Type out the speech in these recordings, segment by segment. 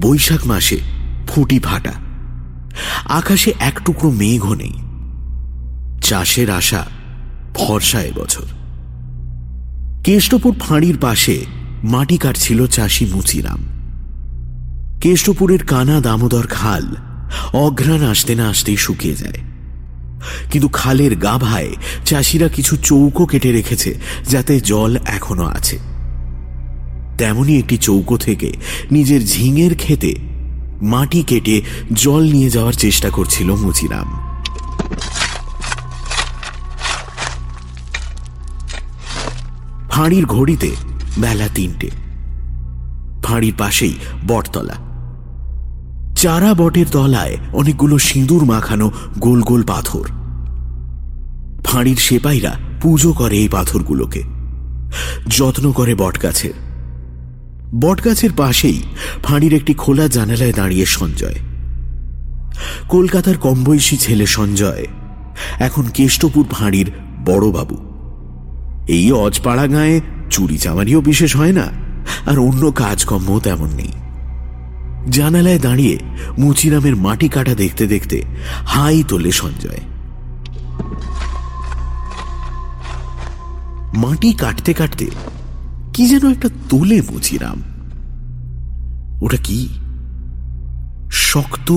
বৈশাখ মাসে ফুটি ফাটা আকাশে এক টুকরো মেঘও নেই। চাষের আশা ফর্সা এবছর কেষ্টপুর ফাঁড়ির পাশে মাটি কাটছিল চাষি মুচিরাম। কেষ্টপুরের কানা দামোদর খাল অঘ্রাণ আসতে না আসতেই শুকিয়ে যায়। কিন্তু খালের গাভায় চাষিরা কিছু চৌকো কেটে রেখেছে যাতে জল এখনও আছে। তেমনি একটি চৌকো থেকে নিজের ঝিঙের খেতে মাটি কেটে জল নিয়ে যাওয়ার চেষ্টা করছিল মুচিরাম ফাঁড়ির ঘড়িতে বেলা তিনটে। ফাঁড়ির পাশেই বটতলা। চারা বটের তলায় অনেকগুলো সিঁদুর মাখানো গোল গোল পাথর। ফাঁড়ির সেপাইরা পুজো করে এই পাথরগুলোকে। যত্ন করে বটগাছের। বটগাছের পাশেই ফাঁড়ির একটি খোলা জানালায় দাঁড়িয়ে সঞ্জয়। কলকাতার কমবয়সী ছেলে সঞ্জয়, এখন কেষ্টপুর ফাঁড়ির বড়বাবু এই অজপাড়া গায়ে চুরি চামারিও বিশেষ হয় না, আর অন্য কাজকর্ম তেমন নেই। জানালায় দাঁড়িয়ে মুচিরামের মাটি কাটা দেখতে দেখতে হাই তোলে সঞ্জয়। মাটি কাটতে কাটতে কি যেন একটা তোলে মুচিরাম ওটা কি? শক্ত,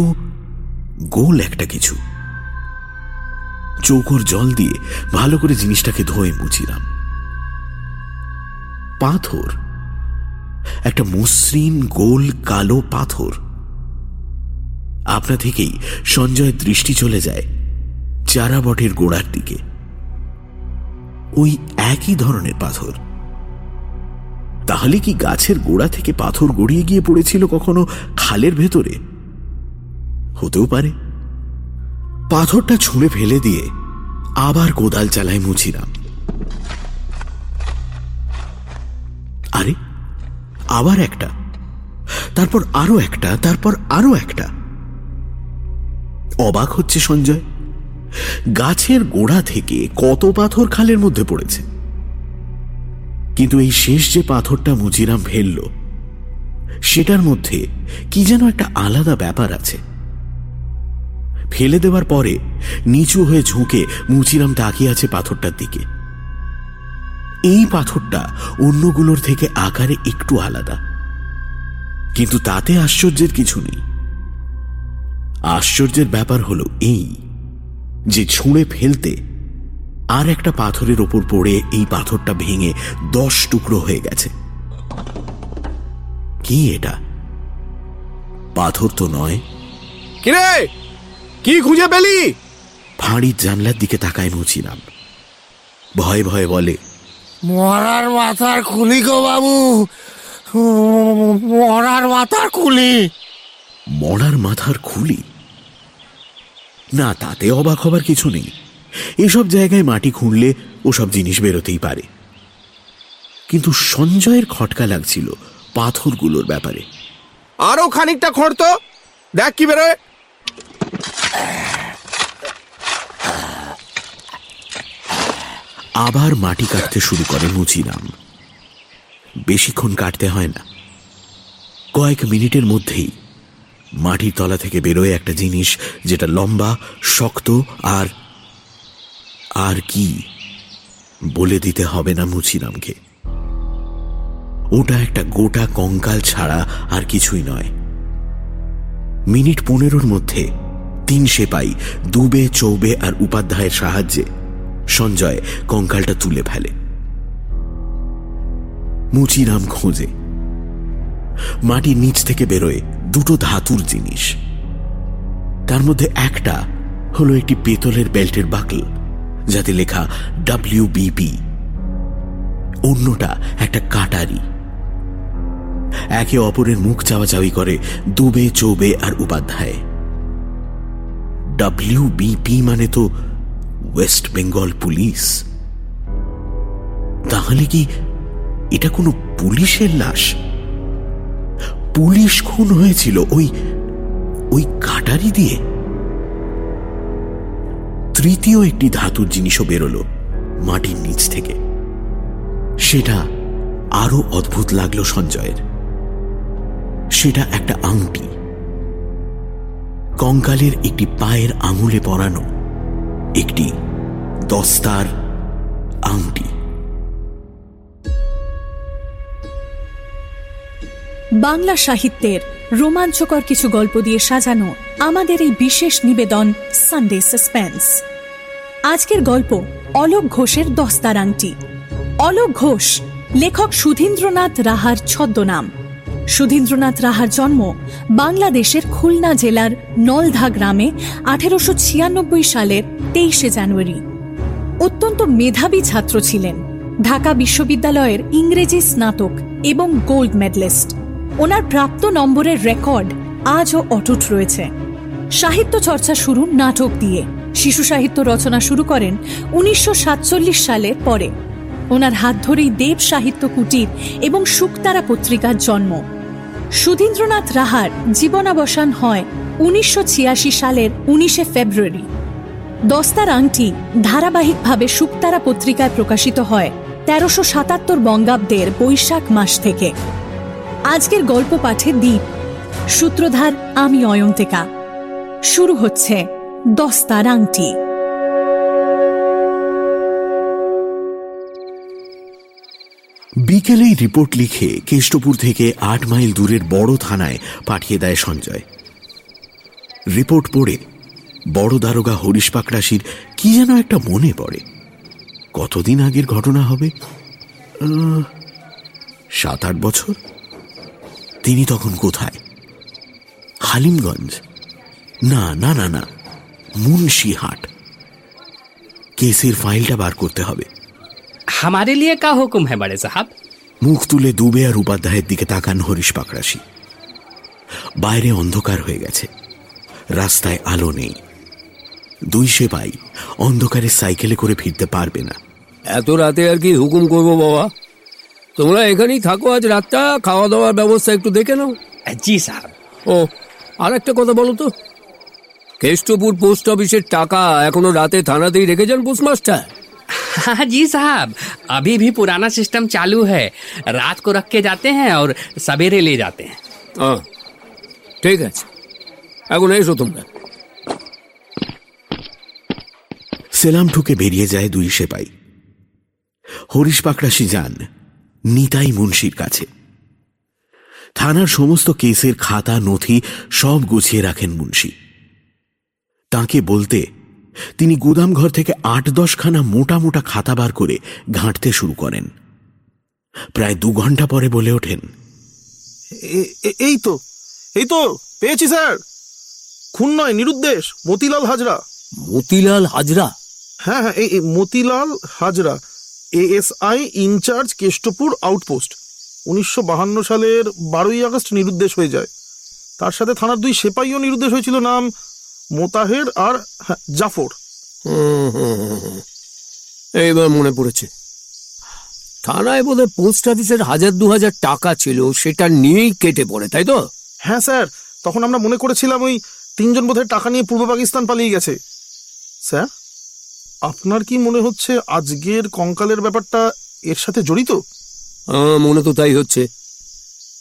গোল একটা কিছু। চৌকোর জল দিয়ে ভালো করে জিনিসটাকে ধোয়ে মুচিরাম পাথর। একটা মসৃণ, গোল, কালো পাথর। আপনা থেকেই সঞ্জয়ের দৃষ্টি চলে যায় চারা বটের গোড়ার দিকে। ওই একই ধরনের পাথর। তাহলে কি গাছের গোড়া থেকে পাথর গড়িয়ে গিয়ে পড়েছিল কখনো খালের ভেতরে? হতেও পারে। পাথরটা ছুঁড়ে ফেলে দিয়ে আবার কোদাল চালায় মুছিলাম। আরে, আবার একটা। তারপর আরও একটা, তারপর আরও একটা। অবাক হচ্ছে সঞ্জয়। গাছের গোড়া থেকে কত পাথর খালের মধ্যে পড়েছে? কিন্তু এই শেষ যে পাথরটা মুজিরাম ফেলল, সেটার মধ্যে কি যেন একটা আলাদা ব্যাপার আছে। ফেলে দেওয়ার পরে নিচু হয়ে ঝুঁকে মুচিরাম তাকিয়ে আছে পাথরটার দিকে। এই পাথরটা অন্যগুলোর থেকে আকারে একটু আলাদা। কিন্তু তাতে আশ্চর্যের কিছু নেই। আশ্চর্যের ব্যাপার হলো এই যে ছুঁড়ে ফেলতে আর একটা পাথরের ওপর পড়ে এই পাথরটা ভেঙে দশ টুকরো হয়ে গেছে। কি এটা? পাথর তো নয়। কিরে? কি খুঁজে পেলি? ফাঁড়ির জানলার দিকে তাকায় মুছিলাম ভয়ে ভয়ে বলে মরার মাথার খুলি গো বাবু। মরার মাথার খুলি মরার মাথার খুলি না তাতে অবাক হবার কিছু নেই। এসব জায়গায় মাটি খুঁড়লে ওসব জিনিস বেরোতেই পারে। কিন্তু সঞ্জয়ের খটকা লাগছিল পাথরগুলোর ব্যাপারে। আরও খানিকটা খড়তো দেখ কি বেরোয়। আবার মাটি কাটতে শুরু করে মুচিরাম বেশিক্ষণ কাটতে হয় না। কয়েক মিনিটের মধ্যেই মাটির তলা থেকে বেরোয় একটা জিনিস যেটা লম্বা শক্ত আর আর কি বলে দিতে হবে না মুচিরামকে ওটা একটা গোটা কঙ্কাল ছাড়া আর কিছুই নয়। মিনিট পনেরোর মধ্যে তিন সেপাই দুবে, চৌবে আর উপাধ্যায়ের সাহায্যে সঞ্জয় কঙ্কালটা তুলে ফেলে। মুচিরাম খোঁজে। মাটির নিচ থেকে বেরোয় দুটো ধাতুর জিনিস। তার মধ্যে একটা হলো একটি পেতলের বেল্টের বাকল। যাতে লেখা ডাব্লিউ বিপি অন্যটা একটা কাটারি। একে অপরের মুখ চাওয়াচাওয়ি করে দুবে, চৌবে আর উপাধ্যায়। ডাব্লিউ বিপি মানে তো ওয়েস্ট বেঙ্গল পুলিশ তাহলে কি এটা কোনো পুলিশের লাশ? পুলিশ খুন হয়েছিল ওই ওই কাটারি দিয়ে? তৃতীয় একটি ধাতুর জিনিসও বেরোলো মাটির নিচ থেকে। সেটা আরও অদ্ভুত লাগল সঞ্জয়ের। সেটা একটা আংটি। কঙ্কালের একটি পায়ের আঙুলে পরানো একটি দস্তার আংটি। বাংলা সাহিত্যের রোমাঞ্চকর কিছু গল্প দিয়ে সাজানো আমাদের এই বিশেষ নিবেদন সানডে সাসপেন্স আজকের গল্প অলোক ঘোষের দস্তার আংটি অলোক ঘোষ, লেখক সুধীন্দ্রনাথ রাহার ছদ্মনাম। সুধীন্দ্রনাথ রাহার জন্ম বাংলাদেশের খুলনা জেলার নলধা গ্রামে আঠেরোশো ছিয়ানব্বই সালের তেইশে জানুয়ারি। অত্যন্ত মেধাবী ছাত্র ছিলেন। ঢাকা বিশ্ববিদ্যালয়ের ইংরেজি স্নাতক এবং গোল্ড মেডেলিস্ট। ওনার প্রাপ্ত নম্বরের রেকর্ড আজও অটুট রয়েছে। সাহিত্য চর্চা শুরু নাটক দিয়ে। শিশু সাহিত্য রচনা শুরু করেন উনিশশো সাতচল্লিশ সালের পরে। ওনার হাত ধরেই দেব সাহিত্য কুটির এবং শুকতারা পত্রিকার জন্ম। সুধীন্দ্রনাথ রাহার জীবনাবসান হয় উনিশশো ছিয়াশি সালের উনিশে ফেব্রুয়ারি। দস্তার আংটি ধারাবাহিকভাবে শুকতারা পত্রিকায় প্রকাশিত হয় তেরোশো সাতাত্তর বঙ্গাব্দের বৈশাখ মাস থেকে। আজকের গল্প পাঠে দ্বীপ। সূত্রধার, আমি অয়ন্তিকা। শুরু হচ্ছে দস্তার আংটি বিকেলেই রিপোর্ট লিখে কেষ্টপুর থেকে আট মাইল দূরের বড় থানায় পাঠিয়ে দেয় সঞ্জয়। রিপোর্ট পড়ে বড় দারোগা হরিশ পাকড়াশির কি যেন একটা মনে পড়ে। কতদিন আগের ঘটনা হবে? সাত আট বছর? তিনি তখন কোথায় হালিমগঞ্জ না না না না মুন্সিহাট কেসের ফাইলটা বার করতে হবে हमारे लिए क्या हुक्म है बड़े साहब মুখ তুলে দুবে আর উপাধ্যায়ের দিকে তাকান হরিশ পাকড়াশি বাইরে অন্ধকার হয়ে গেছে রাস্তায় আলো নেই দুই সেপাই অন্ধকারে সাইকেলে করে ফিরতে পারবে না এত রাতে আর কি হুকুম করবো বাবা তোমরা এখানেই থাকো আজ রাতটা খাওয়া দাওয়ার ব্যবস্থা একটু দেখে নাও जी साहब ও আর একটা কথা বলো তো কেষ্টপুর পোস্ট অফিসের টাকা এখনো রাতে থানাতেই রেখে যান পোস্টমাস্টার हाँ जी साहब अभी भी पुराना सिस्टम चालू है रात को रख के जाते हैं और सवेरे ले जाते हैं হ্যাঁ ঠিক আছে এখন এসো তোমরা সেলাম ঠুকে বেরিয়ে যায় দুই সেপাই হরিশ পাকড়াশি যান নিতাই মুন্সির কাছে। থানার সমস্ত কেসের খাতা নথি সব গুছিয়ে রাখেন মুন্সি। তাকে বলতে তিনি গুদামঘর থেকে আট দশখানা মোটা মোটা খাতা বার করে ঘাঁটতে শুরু করেন। প্রায় দু ঘণ্টা পরে বলে ওঠেন এই তো এই তো পেয়েছি স্যার। খুন নয় নিরুদ্দেশ মতিলাল হাজরা। মতিলাল হাজরা? হ্যাঁ হ্যাঁ এই Motilal Hazra. ASI incharge Keshtopur outpost উনিশশো বাহান্ন সালের বারোই আগস্ট নিরুদ্দেশ হয়ে যায় তার সাথে থানার দুই সেপাইও নিরুদ্দেশ হয়েছিল নাম মোতাহের আর হ্যাঁ, জাফর। এইবার মনে পড়েছে থানায় বোধহয় পোস্ট অফিসের হাজার দু হাজার টাকা ছিল সেটা নিয়েই কেটে পড়ে তাই তো হ্যাঁ স্যার তখন আমরা মনে করেছিলাম ওই তিনজন বোধহয় টাকা নিয়ে পূর্ব পাকিস্তান পালিয়ে গেছে স্যার আপনার কি মনে হচ্ছে আজকের কঙ্কালের ব্যাপারটা এর সাথে জড়িত? মনে তো তাই হচ্ছে।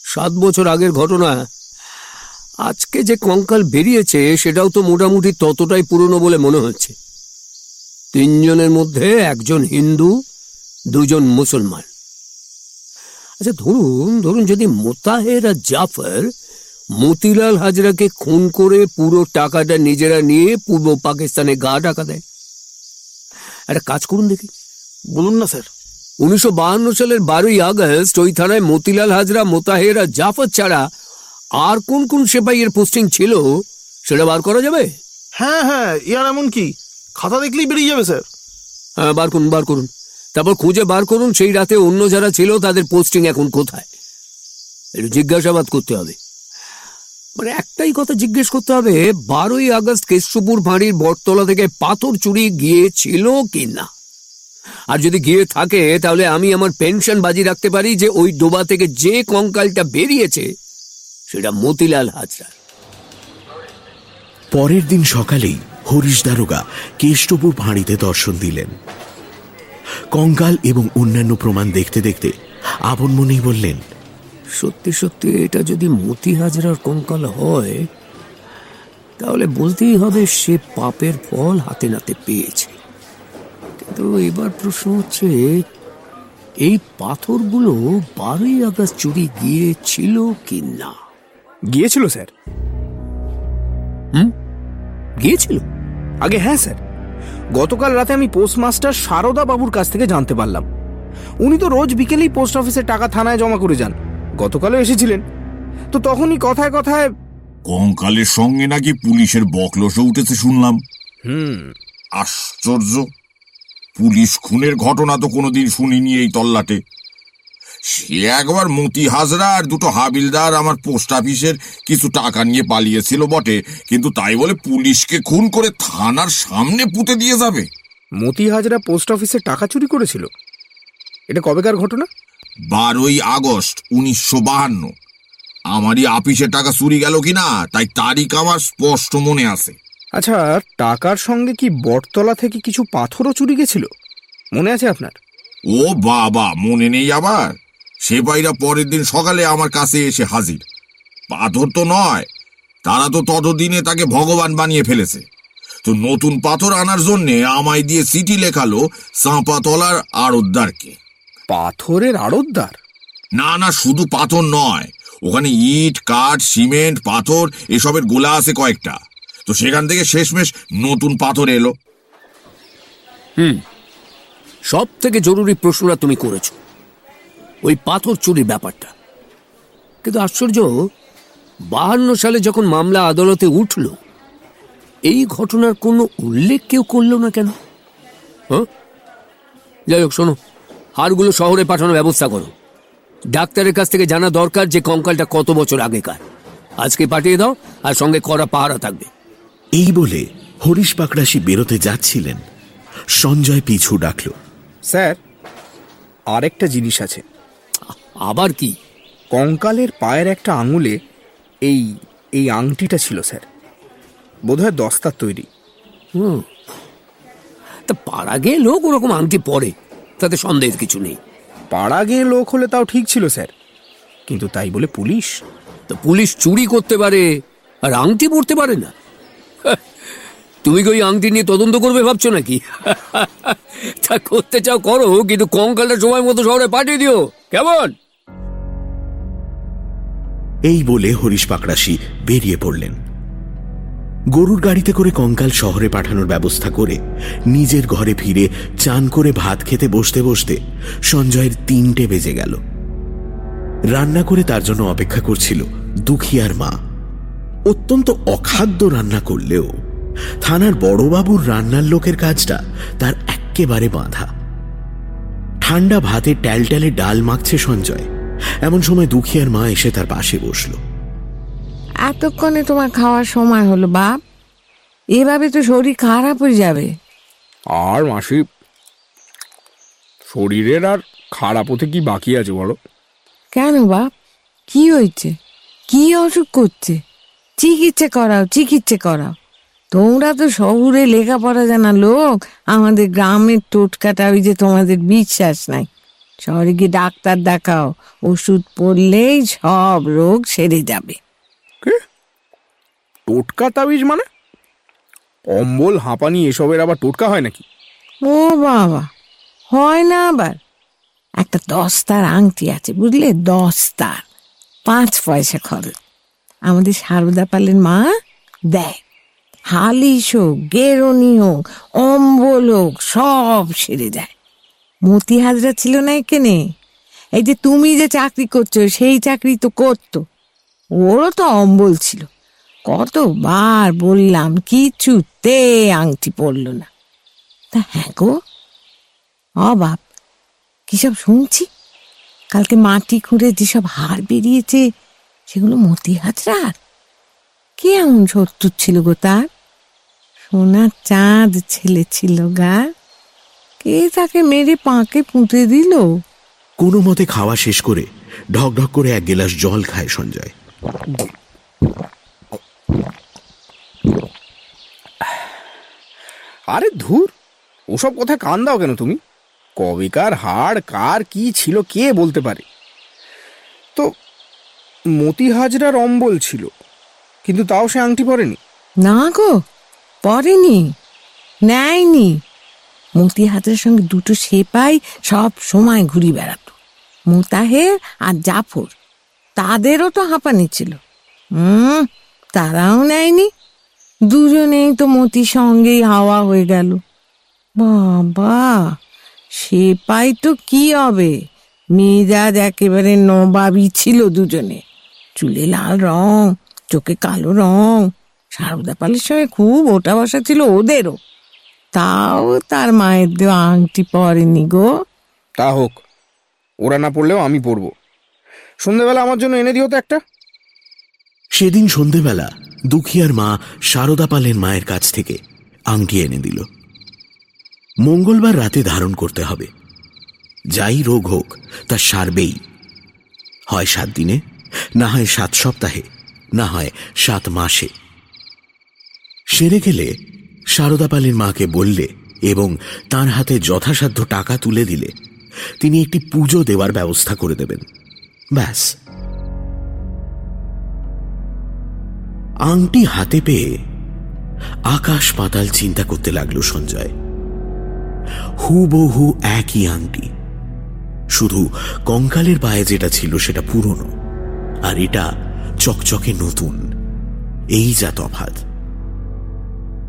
সাত বছর আগের ঘটনা। আজকে যে কঙ্কাল বেরিয়েছে, সেটাও তো মোটামুটি ততটাই পুরনো বলে মনে হচ্ছে। তিনজনের মধ্যে একজন হিন্দু, দুজন মুসলমান। আচ্ছা ধরুন ধরুন যদি মোতাহের আর জাফর মতিলাল হাজরাকে খুন করে পুরো টাকাটা নিজেরা নিয়ে পূর্ব পাকিস্তানে গা টাকা দেয়। একটা কাজ করুন দেখি। বলুন না স্যার। উনিশশো বাহান্ন সালের বারোই আগস্ট ওই থানায় মতিলাল হাজরা মোতাহের আর জাফর ছাড়া আর কোন কোন সেপাইয়ের পোস্টিং ছিল সেটা বার করা যাবে? হ্যাঁ হ্যাঁ ইয়ার এমন কি? খাতা দেখলেই বেরিয়ে যাবে স্যার। হ্যাঁ বার করুন বার করুন। তারপর খুঁজে বার করুন সেই রাতে অন্য যারা ছিল তাদের পোস্টিং এখন কোথায়? একটু জিজ্ঞাসাবাদ করতে হবে। মানে একটাই কথা জিজ্ঞেস করতে হবে, বারোই আগস্ট কেশপুর ফাঁড়ির বটতলা থেকে পাথর চুরি গিয়েছিল কি না আর যদি গিয়ে থাকে, তাহলে আমি আমার পেনশন বাজি রাখতে পারি যে ওই ডোবা থেকে যে কঙ্কালটা বেরিয়েছে, সেটা মতিলাল হাজরা পরের দিন সকালেই হরিশ দারোগা কেষ্টপুর ভাঁড়িতে দর্শন দিলেন। কঙ্কাল এবং অন্যান্য প্রমাণ দেখতে দেখতে আপন মনেই বললেন সত্যি সত্যি এটা যদি মতি হাজরার কঙ্কাল হয় তাহলে বলতেই হবে সে পাপের ফল হাতে নাতে পেয়েছে। কিন্তু এবার প্রশ্ন হচ্ছে এই পাথরগুলো বারোই আগস্ট চুরি গিয়েছিল কি না গিয়েছিল স্যার। হুম? গিয়েছিল? আগে হ্যাঁ স্যার। গতকাল রাতে আমি পোস্টমাস্টার সারদা বাবুর কাছ থেকে জানতে পারলাম। উনি তো রোজ বিকেলেই পোস্ট অফিসে টাকা থানায় জমা করে যান। গতকালও এসেছিলেন। তো তখনই কথায় কথায় কঙ্কালের সঙ্গে নাকি পুলিশের বকলসও উঠেছে শুনলাম। হুম। আশ্চর্য। পুলিশ খুনের ঘটনা তো কোনোদিন শুনিনি এই তল্লাটে। সে একবার মতি হাজরা আর দুটো হাবিলদার আমার পোস্ট অফিসের কিছু টাকা নিয়ে পালিয়েছিল বটে কিন্তু তাই বলে পুলিশকে খুন করে থানার সামনে পুঁতে দিয়ে যাবে। মতি হাজরা পোস্ট অফিসে টাকা চুরি করেছিল? এটা কবেকার ঘটনা? বারোই আগস্ট উনিশশো বাহান্ন। আমারই আপিসের টাকা চুরি গেল কিনা তাই তারিখ আমার স্পষ্ট মনে আছে। আচ্ছা টাকার সঙ্গে কি বটতলা থেকে কিছু পাথরও চুরি গেছিল? মনে আছে আপনার? ও বাবা মনে নেই আবার। সে সেপাইরা পরের দিন সকালে আমার কাছে এসে হাজির। পাথর তো নয় তারা তো ততদিনে তাকে ভগবান বানিয়ে ফেলেছে। তো নতুন পাথর আনার জন্যে আমায় দিয়ে চিঠি লেখালো চাঁপাতলার আড়তদারকে। পাথরের আড়তদার। না না শুধু পাথর নয়। ওখানে ইট কাঠ সিমেন্ট পাথর এসবের গোলা আছে কয়েকটা। তো সেখান থেকে শেষমেশ নতুন পাথর এলো। হুম। সব থেকে জরুরি প্রশ্নটা তুমি করেছ। ওই পাথর চুরির ব্যাপারটা। কিন্তু আশ্চর্য বাহান্ন সালে যখন মামলা আদালতে উঠল এই ঘটনার কোনো উল্লেখ কেউ করল না কেন? হ্যাঁ? যাই হোক শোনো। হাড়গুলো শহরে পাঠানোর ব্যবস্থা করো। ডাক্তারের কাছ থেকে জানা দরকার যে কঙ্কালটা কত বছর আগেকার। আজকে পাঠিয়ে দাও আর সঙ্গে করা পাহারা থাকবে। এই বলে হরিশ পাকড়াশি বেরোতে যাচ্ছিলেন। সঞ্জয় পিছু ডাকল। স্যার আরেকটা জিনিস আছে। আবার কি? কঙ্কালের পায়ের একটা আঙুলে এই এই আংটিটা ছিল স্যার। বোধহয় দস্তার তৈরি। হুম। তা পাড়া গিয়ে লোক ওরকম আংটি পরে। তাতে সন্দেহের কিছু নেই। পাড়া গিয়ে লোক হলে তাও ঠিক ছিল স্যার। কিন্তু তাই বলে পুলিশ? তো পুলিশ চুরি করতে পারে আর আংটি পড়তে পারে না? তুমি কি ওই আংটি নিয়ে তদন্ত করবে ভাবছ নাকি? তা করতে চাও করো কিন্তু কঙ্কালটা সময় মতো শহরে পাঠিয়ে দিও। কেমন? এই বলে হরিশ পাকড়াশি বেরিয়ে পড়লেন। গরুর গাড়িতে করে কঙ্কাল শহরে পাঠানোর ব্যবস্থা করে নিজের ঘরে ফিরে চান করে ভাত খেতে বসতে বসতে সঞ্জয়ের তিনটে বেজে গেল। রান্না করে তার জন্য অপেক্ষা করছিল দুখিয়ার মা। অত্যন্ত অখাদ্য রান্না করলেও থানার বড়বাবুর রান্নার লোকের কাজটা তার এক্কেবারে বাঁধা। ঠান্ডা ভাতে ট্যালট্যালে ডাল মাখছে সঞ্জয়। এমন সময় দুখিয়ার মা এসে তার পাশে বসল। এতক্ষণে তোমার খাওয়ার সময় হলো বাপ। এভাবে তো শরীর খারাপ হয়ে যাবে। আর মাসি শরীরের আর খারাপ হতে কি বাকি আছে বলো? কেন বাপ? কি হয়েছে? কি অসুখ করছে? চিকিৎসা করাও চিকিৎসা করাও। তোমরা তো শহুরে লেখাপড়া জানা লোক। আমাদের গ্রামের টোটকাটা ওই যে তোমাদের বিশ্বাস নাই। শহরে গিয়ে ডাক্তার দেখাও ওষুধ পড়লেই সব রোগ সেরে যাবে। টোটকা তাবিজ মানে? অম্বল, হাঁপানি, এসবের আবার টোটকা হয় নাকি? ও বাবা, হয় না আবার। একটা দস্তার আংটি আছে, বুঝলে? দস্তার, পাঁচ পয়সা খরচ। আমাদের সারদা পালের মা দেয়। হালিশ হোক গেরনি হোক, অম্বল হোক, সব সেরে যায়। মতি হাজরা ছিল না এখানে? এই যে তুমি যে চাকরি করছ, সেই চাকরি তো করতো। ওরও তো অম্বল ছিল। কতবার বললাম, কিছুতে আংটি পড়ল না। তা হ্যাঁ গো অবাব কিসব শুনছি? কালকে মাটি খুঁড়ে যেসব হাড় বেরিয়েছে, সেগুলো মতি হাজরার কে এমন শত্রু ছিল গো তার? সোনার চাঁদ ছেলে ছিল গা। কে তাকে মেরে পাঁকে পুঁতে দিল? কোনো মতে খাওয়া শেষ করে ঢক ঢক করে এক গেলাস জল খায় সঞ্জয়। আরে ধুর, ওসব কথায় কান দাও কেন তুমি? কবেকার হাড়, কার, কি ছিল, কে বলতে পারে? তো মতি হাজরার অম্বল ছিল, কিন্তু তাও সে আংটি পরেনি। না গো, পরেনি, নেয়নি। মতি হাতের সঙ্গে দুটো সেপাই সব সময় ঘুরি বেড়াতো, মোতাহের আর জাফর। তাদেরও তো হাঁপানি ছিল। হুম তারাও নেয়নি দুজনেই তো মতির সঙ্গেই হাওয়া হয়ে গেল। বাবা সে পাই তো কি হবে? মেজাজ একেবারে নবাবি ছিল দুজনে। চুলে লাল রং, চোখে কালো রং। সারদা পালের সঙ্গে খুব ওটা বসা ছিল ওদেরও। তাও তার মায়ের দেওয়া আংটি পরেনি গো। তা হোক, ওরা না পড়লেও আমি পড়ব। সন্ধ্যেবেলা আমার জন্য এনে দিও তো একটা। সেদিন সন্ধেবেলা দুখিয়ার মা সারদা পালের মায়ের কাছ থেকে আংটি এনে দিল। মঙ্গলবার রাতে ধারণ করতে হবে। যাই রোগ হোক, তা সারবেই। হয় সাত দিনে, না হয় সাত সপ্তাহে, না হয় সাত মাসে। সেরে গেলে সারদা পালের মাকে বললে এবং তার হাতে যথাসাধ্য টাকা তুলে দিলে, তিনি একটি পুজো দেওয়ার ব্যবস্থা করে দেবেন। ব্যাস। আংটি হাতে পেয়ে আকাশ পাতাল চিন্তা করতে লাগল সঞ্জয়। হুবহু একই আংটি। শুধু কঙ্কালের পায়ে যেটা ছিল সেটা পুরনো, আর এটা চকচকে নতুন। এই যা তফাত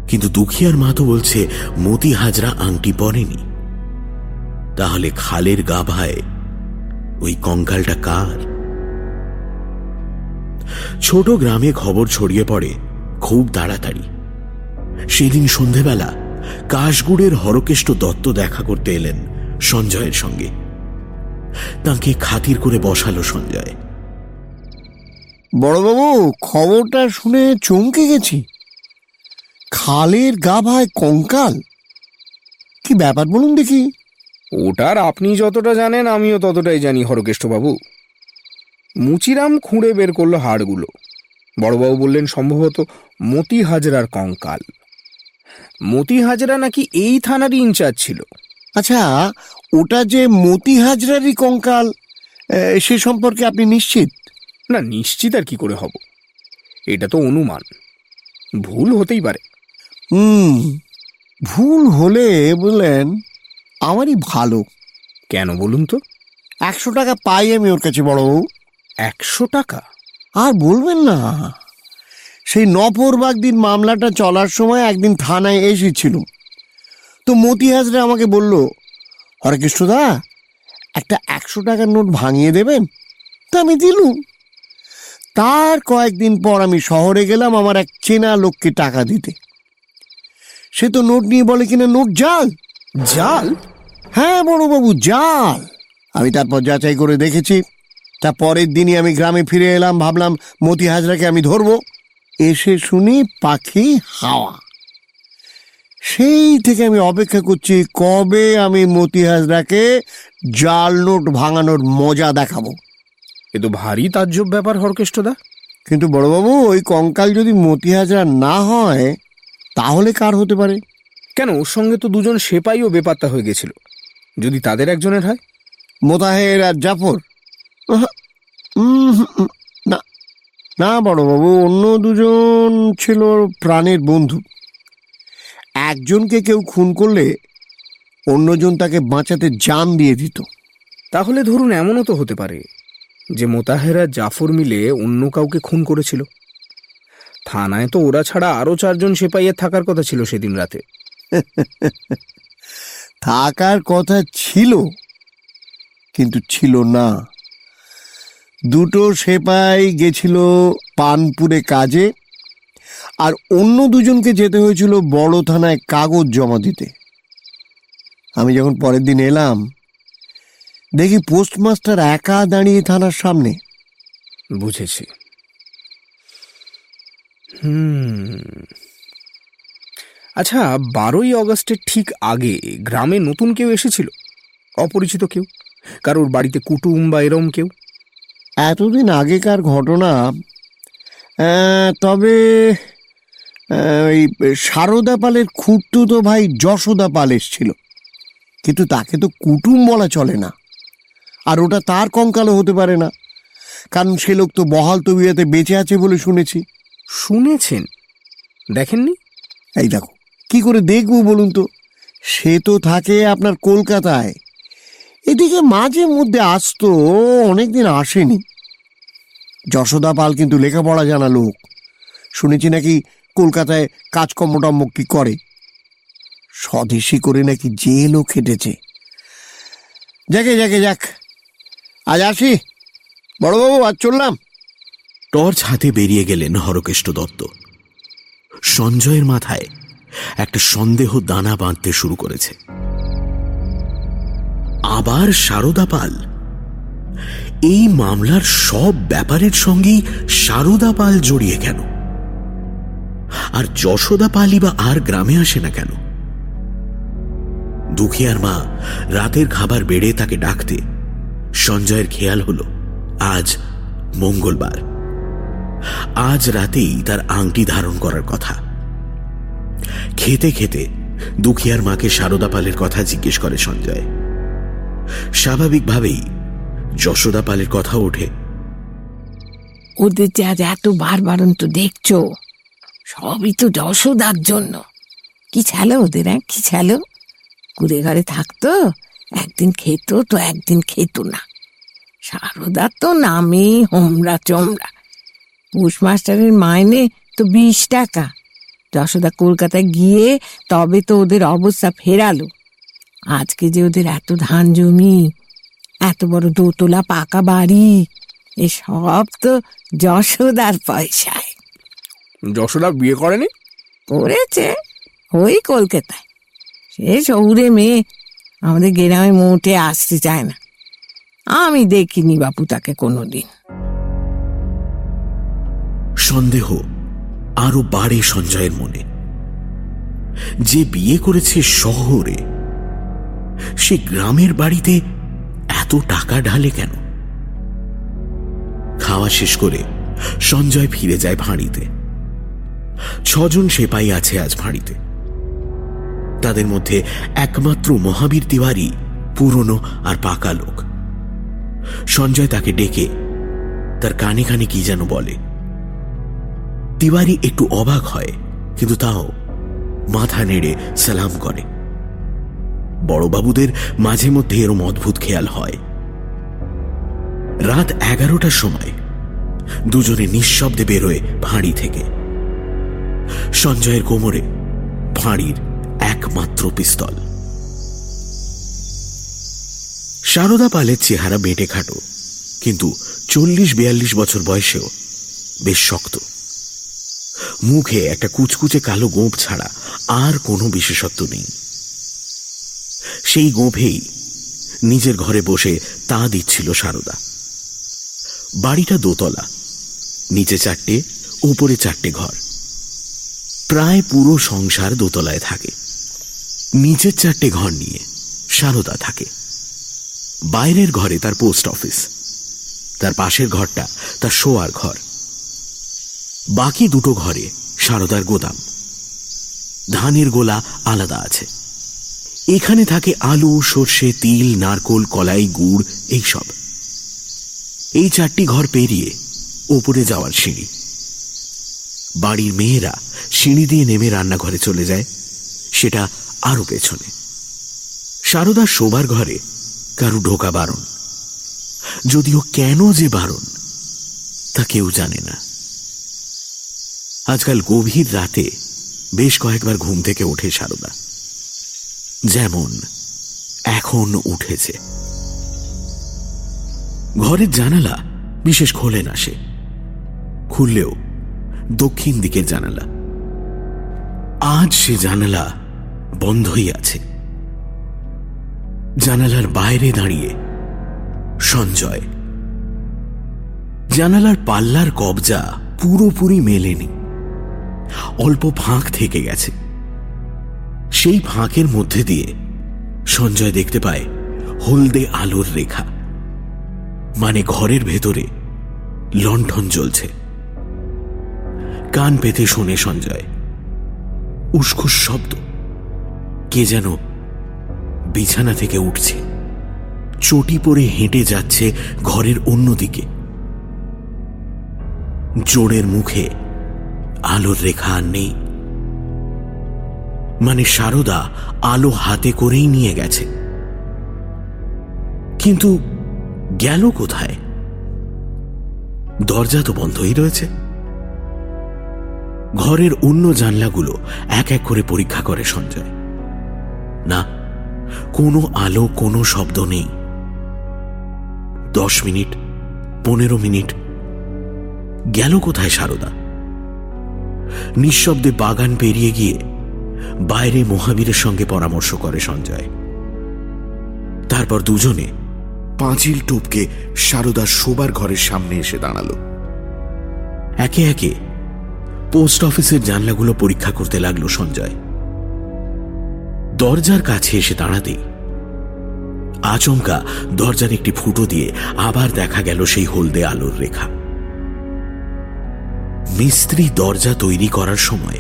কিন্তু দুখিয়ার মা তো বলছে, মতি হাজরা আংটি পরেনি। তাহলে খালের গাভায় ওই কঙ্কালটা কার? ছোট গ্রামে খবর ছড়িয়ে পড়ে খুব তাড়াতাড়ি। সেদিন সন্ধেবেলা কাশগুড়ের হরকেষ্ট দত্ত দেখা করতে এলেন সঞ্জয়ের সঙ্গে। তাকে খাতির করে বসালো সঞ্জয়। বড়বাবু খবরটা শুনে চমকে গেছি। খালের গা গাভায় কঙ্কাল? কি ব্যাপার বলুন দেখি। ওটার আপনি যতটা জানেন আমিও ততটাই জানি হরকেষ্টবাবু। মুচিরাম খুঁড়ে বের করল হাড়গুলো। বড়বাবু বললেন সম্ভবত মতি হাজরার কঙ্কাল। মতি হাজরা নাকি এই থানারই ইনচার্জ ছিল। আচ্ছা ওটা যে মতি হাজরারই কঙ্কাল সে সম্পর্কে আপনি নিশ্চিত? না নিশ্চিত আর কি করে হব? এটা তো অনুমান। ভুল হতেই পারে। হুম ভুল হলে বললেন আমারই ভালো। কেন বলুন তো? একশো টাকা পাই আমি ওর কাছে বড়বাবু। একশো টাকা? আর বলবেন না। সেই নপরবাগ দিন মামলাটা চলার সময় একদিন থানায় এসেছিল। তো মতি হাজরা আমাকে বলল হরেকৃষ্ণদা একটা একশো টাকার নোট ভাঙিয়ে দেবেন? তা আমি দিলুম। তার কয়েকদিন পর আমি শহরে গেলাম আমার এক চেনা লোককে টাকা দিতে। সে তো নোট নিয়ে বলে কিনা, নোট জাল? জাল? হ্যাঁ বড়বাবু, জাল। আমি তারপর যাচাই করে দেখেছি তা পরের দিনই আমি গ্রামে ফিরে এলাম ভাবলাম মতি হাজরাকে আমি ধরবো। এসে শুনি পাখি হাওয়া। সেই থেকে আমি অপেক্ষা করছি কবে আমি মতি হাজরাকে জাল নোট ভাঙানোর মজা দেখাবো। এ তো ভারী তাজ্জব ব্যাপার হরকেষ্টদা। কিন্তু বড়বাবু ওই কঙ্কাল যদি মতি হাজরা না হয় তাহলে কার হতে পারে? কেন ওর সঙ্গে তো দুজন সেপাইও বেপাত্তা হয়ে গেছিল। যদি তাদের একজনের হয়? মোতাহের আর জাফর না না বড়বাবু অন্য দুজন ছিল প্রাণের বন্ধু। একজনকে কেউ খুন করলে অন্যজন তাকে বাঁচাতে জান দিয়ে দিত। তাহলে ধরুন এমনও তো হতে পারে যে মোতাহেরা জাফর মিলে অন্য কাউকে খুন করেছিল। থানায় তো ওরা ছাড়া আরও চারজন সেপাইয়ের থাকার কথা ছিল সেদিন রাতে। থাকার কথা ছিল কিন্তু ছিল না। দুটো সেপাই গেছিল পানপুরে কাজে, আর অন্য দুজনকে যেতে হয়েছিল বড় থানায় কাগজ জমা দিতে। আমি যখন পরের দিন এলাম, দেখি পোস্টমাস্টার একা দাঁড়িয়ে থানার সামনে। বুঝেছি। আচ্ছা বারোই অগস্টের ঠিক আগে গ্রামে নতুন কেউ এসেছিল? অপরিচিত কেউ? কারোর বাড়িতে কুটুম বা এরম কেউ? এতদিন আগেকার ঘটনা তবে ওই সারদা পালের খুঁড়তুতো ভাই যশোদা পাল এসছিল। কিন্তু তাকে তো কুটুম বলা চলে না। আর ওটা তার কঙ্কালও হতে পারে না। কারণ সে লোক তো বহাল তবিয়াতে বেঁচে আছে বলে শুনেছি। শুনেছেন? দেখেননি? এই দেখো কি করে দেখব বলুন তো? সে তো থাকে আপনার কলকাতায়। এদিকে মাঝে মধ্যে আসতো, অনেকদিন আসেনি। যশোদা পাল কিন্তু লেখাপড়া জানা লোক। শুনেছি নাকি কলকাতায় কাজকর্মটম্ম কি করে। স্বদেশি করে নাকি জেলও খেটেছে। যাকে যাকে, যাক, আজ আসি। বড়বাবু, আজ চললাম। টর্চ হাতে বেরিয়ে গেলেন হরকেষ্ট দত্ত। সঞ্জয়ের মাথায় একটা সন্দেহ দানা বাঁধতে শুরু করেছে। আবার সারদা পাল। এই মামলার সব ব্যাপারের সঙ্গেই সারদা পাল জড়িয়ে কেন? আর যশোদা পালই বা আর গ্রামে আসে না কেন? দুখিয়ার মা রাতের খাবার বেড়ে তাকে ডাকতে সঞ্জয়ের খেয়াল হলো। আজ মঙ্গলবার। আজ রাতেই তার আংটি ধারণ করার কথা। খেতে খেতে দুখিয়ার মাকে সারদা পালের কথা জিজ্ঞেস করে সঞ্জয়। স্বাভাবিকভাবেই যশোদা পালের কথা ওঠে। ওদের যে এত তো দেখছ, সবই তো যশোদার জন্য। কি ছালো ওদের হ্যাঁ? কি ছালো? কুড়ে ঘরে থাকতো, একদিন খেত তো একদিন খেত না। সারদার তো নামে হোমরা চমড়া পোস্টমাস্টারের মাইনে তো বিশ টাকা। যশোদা কলকাতায় গিয়ে তবে তো ওদের অবস্থা ফেরালো। আজকে যে ওদের এত ধান জমি এত বড় দোতলা পাকা বাড়ি এসব তো যশোদার পয়সায়। যশোদা বিয়ে করেনি? করেছে ওই কলকাতায়। সে শহুরে মেয়ে আমাদের গ্রামে মোটে আসতে চায় না। আমি দেখিনি বাপু তাকে কোনোদিন। সন্দেহ আরও বাড়ে সঞ্জয়ের মনে। যে বিয়ে করেছে শহরে সে গ্রামের বাড়িতে এত টাকা ঢালে কেন? খাওয়া শেষ করে সঞ্জয় ফিরে যায় ভাঁড়িতে। ছজন সেপাই আছে আজ ভাঁড়িতে। তাদের মধ্যে একমাত্র মহাবীর তিওয়ারি পুরনো আর পাকা লোক। সঞ্জয় তাকে ডেকে তার কানে কানে কি যেন বলে। তিওয়ারি একটু অবাক হয়, কিন্তু তাও মাথা নেড়ে সালাম করে। বড়বাবুদের মাঝে মধ্যে এরম অদ্ভুত খেয়াল হয়। রাত এগারোটার সময় দুজনে নিঃশব্দে বেরোয় ভাঁড়ি থেকে। সঞ্জয়ের কোমরে ভাঁড়ির একমাত্র পিস্তল। সারদা পালের চেহারা বেটে খাটো, কিন্তু চল্লিশ বিয়াল্লিশ বছর বয়সেও বেশ শক্ত। মুখে একটা কুচকুচে কালো গোঁপ ছাড়া আর কোনো বিশেষত্ব নেই। সেই গোঁফেই নিজের ঘরে বসে তা দিচ্ছিল সারদা। বাড়িটা দোতলা, নিচে চারটে, উপরে চারটে ঘর। প্রায় পুরো সংসার দোতলায় থাকে। নিচের চারটে ঘর নিয়ে সারদা থাকে। বাইরের ঘরে তার পোস্ট অফিস, তার পাশের ঘরটা তার শোয়ার ঘর। বাকি দুটো ঘরে সারদার গোদাম। ধানের গোলা আলাদা আছে। এখানে থাকে আলু, সর্ষে, তিল, নারকোল, কলাই, গুড়, এইসব। এই চারটি ঘর পেরিয়ে ওপরে যাওয়ার সিঁড়ি। বাড়ির মেয়েরা সিঁড়ি দিয়ে নেমে রান্নাঘরে চলে যায়, সেটা আরও পেছনে। সারদার শোবার ঘরে কারু ঢোকা বারণ। যদিও কেন যে বারণ, তা কেউ জানে না। আজকাল গভীর রাতে বেশ কয়েকবার ঘুম থেকে ওঠে সারদা। যেমন এখন উঠেছে। ঘরের জানালা বিশেষ খোলে না সে। খুললেও দক্ষিণ দিকের জানালা। আজ সে জানালা বন্ধই আছে। জানালার বাইরে দাঁড়িয়ে সঞ্জয়। জানালার পাল্লার কবজা পুরোপুরি মেলেনি। অল্প ফাঁক থেকে গেছে। সেই ফাঁকের মধ্যে দিয়ে সঞ্জয় দেখতে পায় হলদে আলোর রেখা। মানে ঘরের ভেতরে লণ্ঠন জ্বলছে। কান পেতে শোনে সঞ্জয়। উস্কুস শব্দ। কে যেন বিছানা থেকে উঠছে। চটি পরে হেঁটে যাচ্ছে ঘরের অন্যদিকে। জোরের মুখে আলোর রেখা আর নেই। মানে সারদা আলো হাতে করেই নিয়ে গেছে। কিন্তু গেল কোথায়? দরজা তো বন্ধই রয়েছে। ঘরের অন্য জানলাগুলো এক এক করে পরীক্ষা করে সঞ্জয়। না, কোনো আলো, কোনো শব্দ নেই। দশ মিনিট, পনেরো মিনিট, গেল কোথায় সারদা? নিঃশব্দে বাগান পেরিয়ে গিয়ে বাইরে মহাবীরের সঙ্গে পরামর্শ করে সঞ্জয়। তারপর দুজনে পাঁচিল টপকে সারদার শোবার ঘরের সামনে এসে দাঁড়াল। একে একে পোস্ট অফিসের জানলাগুলো পরীক্ষা করতে লাগল সঞ্জয়। দরজার কাছে এসে দাঁড়াতেই আচমকা দরজার একটি ফুটো দিয়ে আবার দেখা গেল সেই হলদে আলোর রেখা। মিস্ত্রি দরজা তৈরি করার সময়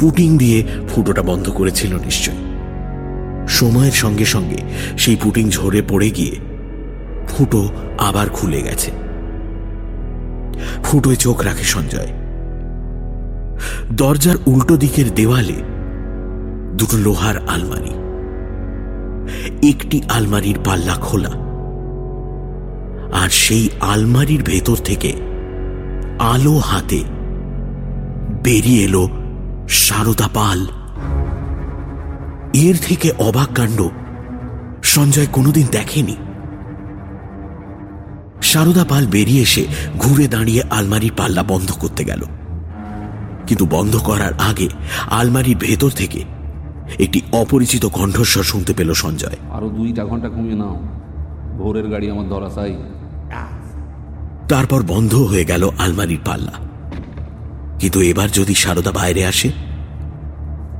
পুটিং দিয়ে ফুটোটা বন্ধ করেছিল নিশ্চয়। সময়ের সঙ্গে সঙ্গে সেই পুটিং ঝরে পড়ে গিয়ে ফুটো আবার খুলে গেছে। ফুটোয় চোখ রাখে সঞ্জয়। দরজার উল্টো দিকের দেওয়ালে দুটো লোহার আলমারি। একটি আলমারির পাল্লা খোলা। আর সেই আলমারির ভেতর থেকে আলো হাতে বেরিয়ে এলো সারদা পাল। এর থেকে অবাক কাণ্ড সঞ্জয় কোনোদিন দেখেনি। সারদা পাল বেরিয়ে এসে ঘুরে দাঁড়িয়ে আলমারির পাল্লা বন্ধ করতে গেল। কিন্তু বন্ধ করার আগে আলমারির ভেতর থেকে একটি অপরিচিত কণ্ঠস্বর শুনতে পেল সঞ্জয়। আরও দুইটা ঘণ্টা ঘুমিয়ে নাও। ভোরের গাড়ি আমার ধরা চাই তারপর বন্ধ হয়ে গেল আলমারির পাল্লা। কিন্তু এবার যদি সারদা বাইরে আসে,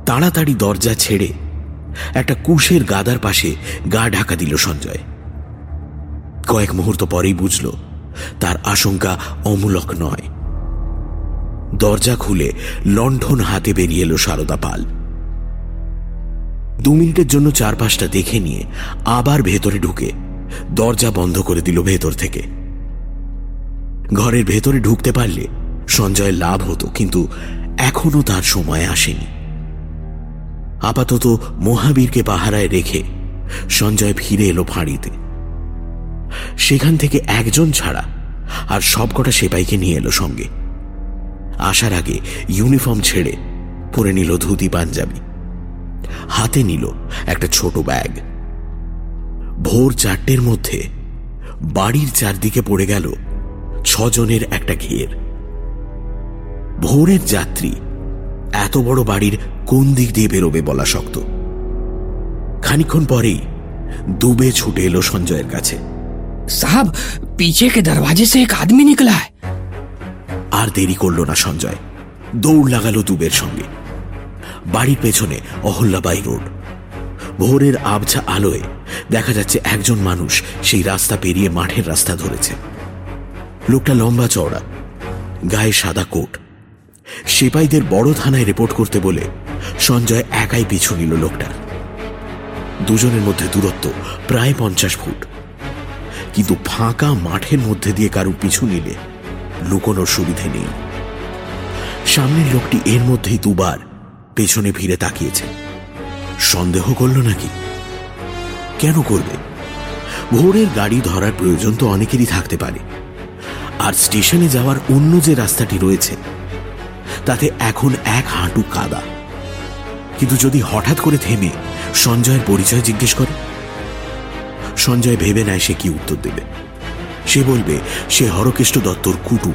তাড়াতাড়ি দরজা ছেড়ে একটা কুশের গাদার পাশে গা ঢাকা দিল সঞ্জয়। কয়েক মুহূর্ত পরেই বুঝল, তার আশঙ্কা অমূলক নয়। দরজা খুলে লণ্ঠন হাতে বেরিয়ে এলো সারদা পাল। দু মিনিটের জন্য চারপাশটা দেখে নিয়ে আবার ভেতরে ঢুকে দরজা বন্ধ করে দিল ভেতর থেকে। ঘরের ভেতরে ঢুকতে পারলে সঞ্জয় লাভ হতো, কিন্তু এখনও তার সময় আসেনি। আপাতত মহাবীরকে পাহারায় রেখে সঞ্জয় ফিরে এলো ফাঁড়িতে। সেখান থেকে একজন ছাড়া আর সবকটা সেপাইকে নিয়ে এলো সঙ্গে। আসার আগে ইউনিফর্ম ছেড়ে পরে নিল ধুতি পাঞ্জাবি। হাতে নিল একটা ছোট ব্যাগ। ভোর চারটের মধ্যে বাড়ির চারদিকে পড়ে গেল ছজনের একটা ঘের। ভোরের যাত্রী। এত বড় বাড়ির কোন দিক দিয়ে বেরোবে বলা শক্ত। খানিক্ষণ পরেই দুবে ছুটে এলো সঞ্জয়ের কাছে। সাহাব পিছে কে দরওয়াজে সে এক আদমি নিকলা আর দেরি করল না সঞ্জয়। দৌড় লাগালো দুবের সঙ্গে। বাড়ির পেছনে অহল্লাবাই রোড। ভোরের আবছা আলোয় দেখা যাচ্ছে একজন মানুষ সেই রাস্তা পেরিয়ে মাঠের রাস্তা ধরেছে। লোকটা লম্বা চওড়া গায়ে সাদা কোট। সেপাইদের বড় থানায় রিপোর্ট করতে বলে সঞ্জয় একাই পিছু নিল লোকটার দুজনের মধ্যে দূরত্ব প্রায় পঞ্চাশ ফুট। কিন্তু ফাঁকা মাঠের মধ্যে দিয়ে কারও পিছু নিলে লুকোনোর সুবিধে নেই। সামনের লোকটি এর মধ্যেই দুবার পেছনে ফিরে তাকিয়েছে। সন্দেহ করল নাকি? কেন করবে? ভোরের গাড়ি ধরার প্রয়োজন তো অনেকেরই থাকতে পারে। আর স্টেশনে যাওয়ার অন্য যে রাস্তাটি রয়েছে তাতে এখন এক হাঁটু কাদা। কিন্তু যদি হঠাৎ করে থেমে সঞ্জয়ের পরিচয় জিজ্ঞেস করে? সঞ্জয় ভেবে নেয় সে কি উত্তর দেবে। সে বলবে, সে হরকেষ্ট দত্তর কুটুম।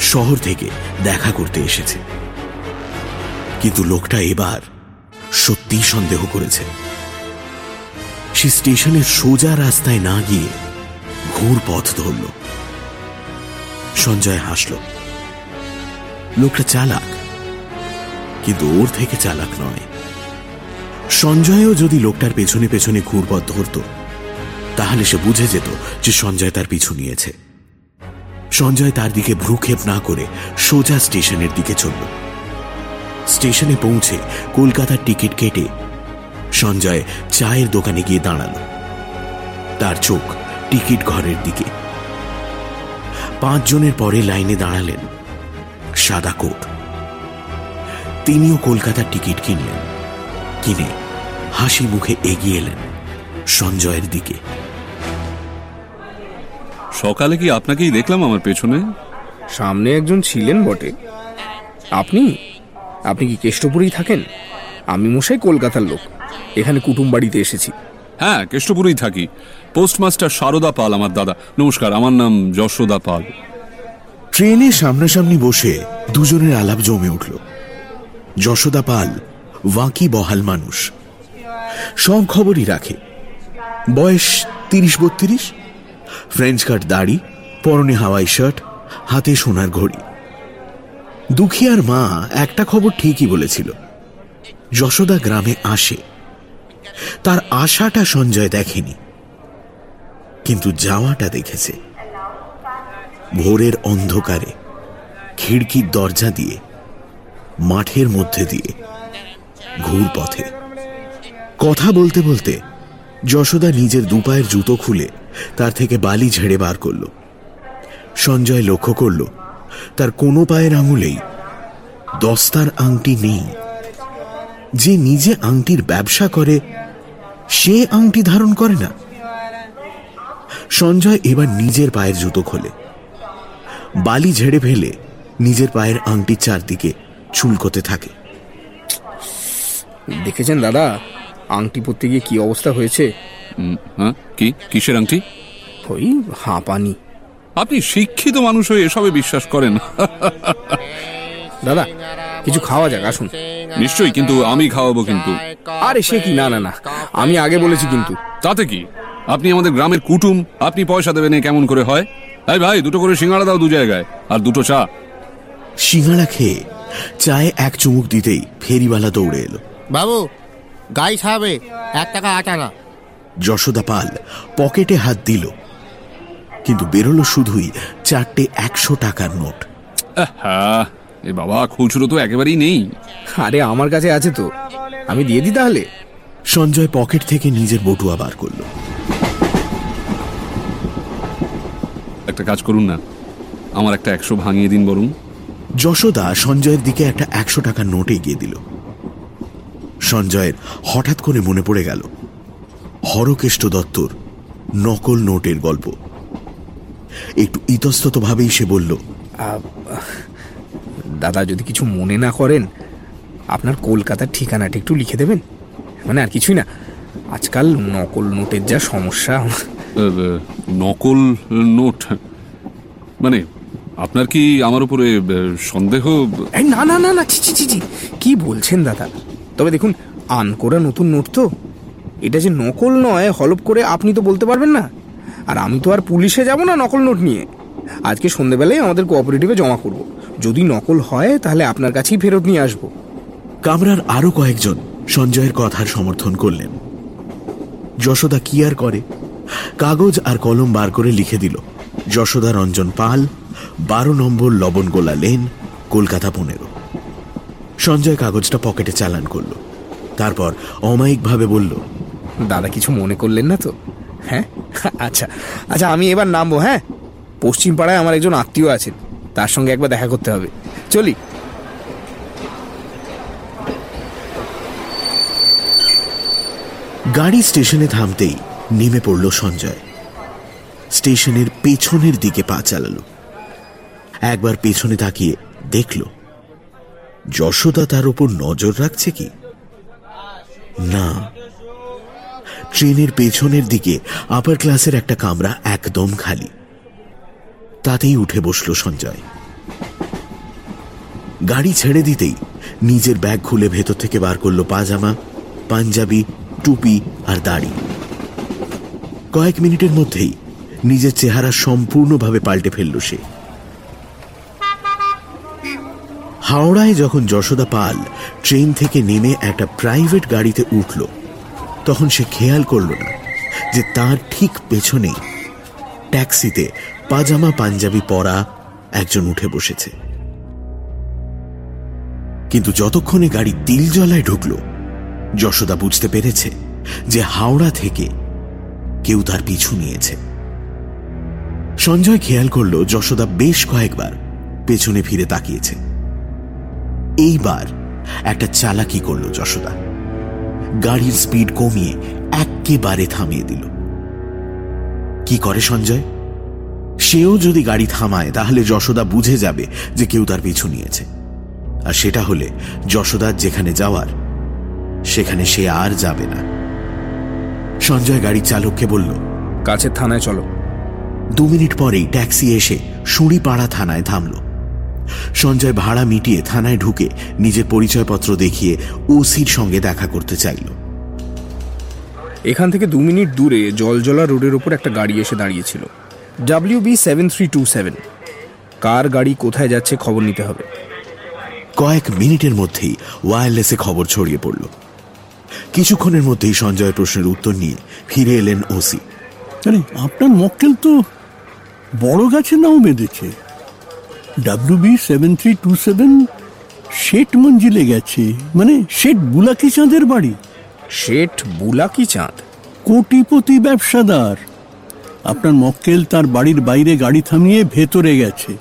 শহর থেকে দেখা করতে এসেছে। কিন্তু লোকটা এবার সত্যি সন্দেহ করেছে। সে স্টেশনের সোজা রাস্তায় না গিয়ে ঘুর পথ ধরল। সঞ্জয় হাসল। লোকটা চালাক, কিন্তু ওর থেকে চালাক নয়। সঞ্জয়ও যদি লোকটার পেছনে পেছনে ঘুরপথ ধরত, তাহলে সে বুঝে যেত যে সঞ্জয় তার পিছু নিয়েছে। সঞ্জয় তার দিকে ভ্রুক্ষেপ না করে সোজা স্টেশনের দিকে চলল। স্টেশনে পৌঁছে কলকাতার টিকিট কেটে সঞ্জয় চায়ের দোকানে গিয়ে দাঁড়াল। তার চোখ টিকিট ঘরের দিকে। পাঁচজনের পরে লাইনে দাঁড়ালেন সাদা কোট তিনিও কলকাতার টিকিট কিনলেন কিনে হাসি মুখে এগিয়ে এলেন সঞ্জয়ের দিকে। সকালে কি আপনাকেই দেখলাম আমার পেছনে? সামনে একজন ছিলেন বটে। আপনি? আপনি কি কেষ্টপুরেই থাকেন? আমি মশাই কলকাতার লোক। এখানে কুটুম বাড়িতে এসেছি। হ্যাঁ কেষ্টপুরেই থাকি। পোস্টমাস্টার সারদা পাল আমার দাদা। নমস্কার আমার নাম যশোদা পাল। ট্রেনে সামনাসামনি বসে দুজনের আলাপ জমে উঠল। যশোদা পাল, ওয়াকি বহাল মানুষ। সব খবরই রাখে। বয়স তিরিশ বত্রিশ ফ্রেঞ্চ কাট দাড়ি, পরনে হাওয়াই শার্ট হাতে সোনার ঘড়ি। দুখিয়ার মা একটা খবর ঠিকই বলেছিল। যশোদা গ্রামে আসে। তার আশাটা সঞ্জয় দেখেনি। কিন্তু যাওয়াটা দেখেছে। ভোরের অন্ধকারে, খিড়কির দরজা দিয়ে, মাঠের মধ্যে দিয়ে ঘুর পথে কথা বলতে বলতে যশোদা নিজের দুপায়ের জুতো খুলে তার থেকে বালি ঝেড়ে বার করল। সঞ্জয় লক্ষ্য করল, তার কোনো পায়ের আঙুলেই দস্তার আংটি নেই। যে নিজে আংটির ব্যবসা করে, সে আংটি ধারণ করে না। সঞ্জয় এবার নিজের পায়ের জুতো খোলে। বালি ঝেড়ে ফেলে নিজের পায়ের আংটির চারদিকে চুলকোতে থাকে। দেখেছেন দাদা? আংটি পরতে গিয়ে কি অবস্থা হয়েছে? হ্যাঁ? কি? কিসের আংটি? ওই হাঁপানি। আপনি শিক্ষিত মানুষ হয়ে এসবে বিশ্বাস করেন। দাদা কিছু খাওয়া যাক আসুন। নিশ্চয়ই কিন্তু আমি খাওয়াবো কিন্তু। আরে সে কি? না না না। আমি আগে বলেছি কিন্তু। তাতে কি? আপনি আমাদের গ্রামের কুটুম আপনি পয়সা দেবেন কেমন করে হয়? এই ভাই দুটো করে সিঙ্গাড়া দাও দু জায়গায় আর দুটো চা। সিঙ্গাড়া খেয়ে চায়ে এক চুমুক দিতেই ফেরিওয়ালা দৌড়ে এলো। বাবু গাই খাবে এক টাকা আট আনা যশোদা পাল পকেটে হাত দিল কিন্তু বেরোলো শুধুই চারটে একশো টাকার নোট। এ বাবা খুচরো তো একেবারেই নেই। আরে আমার কাছে আছে তো। আমি দিয়ে দিই তাহলে। সঞ্জয় পকেট থেকে নিজের বটুয়া বার করল। একটা কাজ করুন না। আমার একটা একশো ভাঙিয়ে দিন বরং যশোদা সঞ্জয়ের দিকে একটা একশো টাকার নোট এগিয়ে দিল। সঞ্জয়ের হঠাৎ করে মনে পড়ে গেল হরকেষ্ট দত্তর নকল নোটের গল্প। একটু ইতস্তত ভাবেই সে বলল আহ, দাদা যদি কিছু মনে না করেন আপনার কলকাতার ঠিকানাটা একটু লিখে দেবেন। মানে আর কিছুই না। আজকাল নকল নোটের যা সমস্যা নকল নোট। মানে আপনার কি আমার উপরে সন্দেহ? না না না না ছি ছি ছি ছি। কি বলছেন দাদা? তবে দেখুন আন করা নতুন নোট তো। এটা যে নকল নয় হলপ করে আপনি তো বলতে পারবেন না। আর আমি তো আর পুলিশে যাব না নকল নোট নিয়ে। আজকে সন্ধেবেলায় আমাদের কোঅপারেটিভে জমা করব। যদি নকল হয় তাহলে আপনার কাছেই ফেরত নিয়ে আসব। কামরার আরও কয়েকজন সঞ্জয়ের কথার সমর্থন করলেন। যশোদা কি আর করে? কাগজ আর কলম বার করে লিখে দিল। যশোদা রঞ্জন পাল বারো নম্বর লবণগোলা লেন কলকাতা পনেরো। সঞ্জয় কাগজটা পকেটে চালান করল। তারপর অমায়িকভাবে বলল দাদা কিছু মনে করলেন না তো? হ্যাঁ? আচ্ছা আচ্ছা আমি এবার নামবো হ্যাঁ? পশ্চিম পাড়ায় আমার একজন আত্মীয় আছেন তার সঙ্গে একবার দেখা করতে হবে। চলি। গাড়ি স্টেশনে থামতেই নেমে পড়ল সঞ্জয়। স্টেশনের পেছনের দিকে পা চালালো। একবার পেছনে তাকিয়ে দেখল, যশোদা তার উপর নজর রাখছে কি? না। ট্রেনের পেছনের দিকে আপার ক্লাসের একটা কামরা একদম খালি। তাতেই উঠে বসল সঞ্জয়। গাড়ি ছেড়ে দিতেই নিজের ব্যাগ খুলে ভেতর থেকে বার করল পাজামা, পাঞ্জাবি, টুপি আর দাড়ি। কয়েক মিনিটের মধ্যেই নিজের চেহারা সম্পূর্ণভাবে পাল্টে ফেলল সে। হাওড়ায় যখন যশোদা পাল ট্রেন থেকে নেমে একটা প্রাইভেট গাড়িতে উঠল, তখন সে খেয়াল করল না যে তার ঠিক পেছনে ট্যাক্সিতে পাজামা পাঞ্জাবি পরা একজন উঠে বসেছে। কিন্তু যতক্ষণে গাড়ি তিলজলায় ঢুকল, যশোদা বুঝতে পেরেছে যে হাওড়া থেকে কেউ তার পিছু নিয়েছে। সঞ্জয় খেয়াল করল যশোদা বেশ কয়েকবার পেছনে ফিরে তাকিয়েছে। এইবার একটা চালাকি করল যশোদা। গাড়ির স্পিড কমিয়ে একেবারে থামিয়ে দিল। কি করে সঞ্জয়? সেও যদি গাড়ি থামায়, তাহলে যশোদা বুঝে যাবে যে কেউ তার পিছু নিয়েছে। আর সেটা হলে যশোদার যেখানে যাওয়ার, সেখানে সে আর যাবে না। সঞ্জয় গাড়ি চালককে বলল কাছের থানায় চলো। দু মিনিট পরেই ট্যাক্সি এসে সুড়িপাড়া থানায় থামল। সঞ্জয় ভাড়া মিটিয়ে থানায় ঢুকে নিজের পরিচয়পত্র দেখিয়ে ওসির সঙ্গে দেখা করতে চাইল। এখান থেকে দু মিনিট দূরে জলজলা রোডের ওপর একটা গাড়ি এসে দাঁড়িয়েছিল। W B seven three two seven কার গাড়ি কোথায় যাচ্ছে খবর নিতে হবে। কয়েক মিনিটের মধ্যেই ওয়্যারলেসে খবর ছড়িয়ে পড়ল। কিছুক্ষণের মধ্যেই সঞ্জয়ের প্রশ্নের উত্তর নিয়ে ফিরে এলেন ওসি। আরে আপনার মক্কেল তো বড় গাছে নাও বেঁধেছে। W B seven three two seven Seth মঞ্জিলে গেছে। মানে শেঠ বুলাকি চাঁদের বাড়ি। শেঠ বুলাকি চাঁদ? কোটিপতি ব্যবসাদার। আপনার মক্কেল তার বাড়ির বাইরে গাড়ি থামিয়ে ভেতরে গেছে।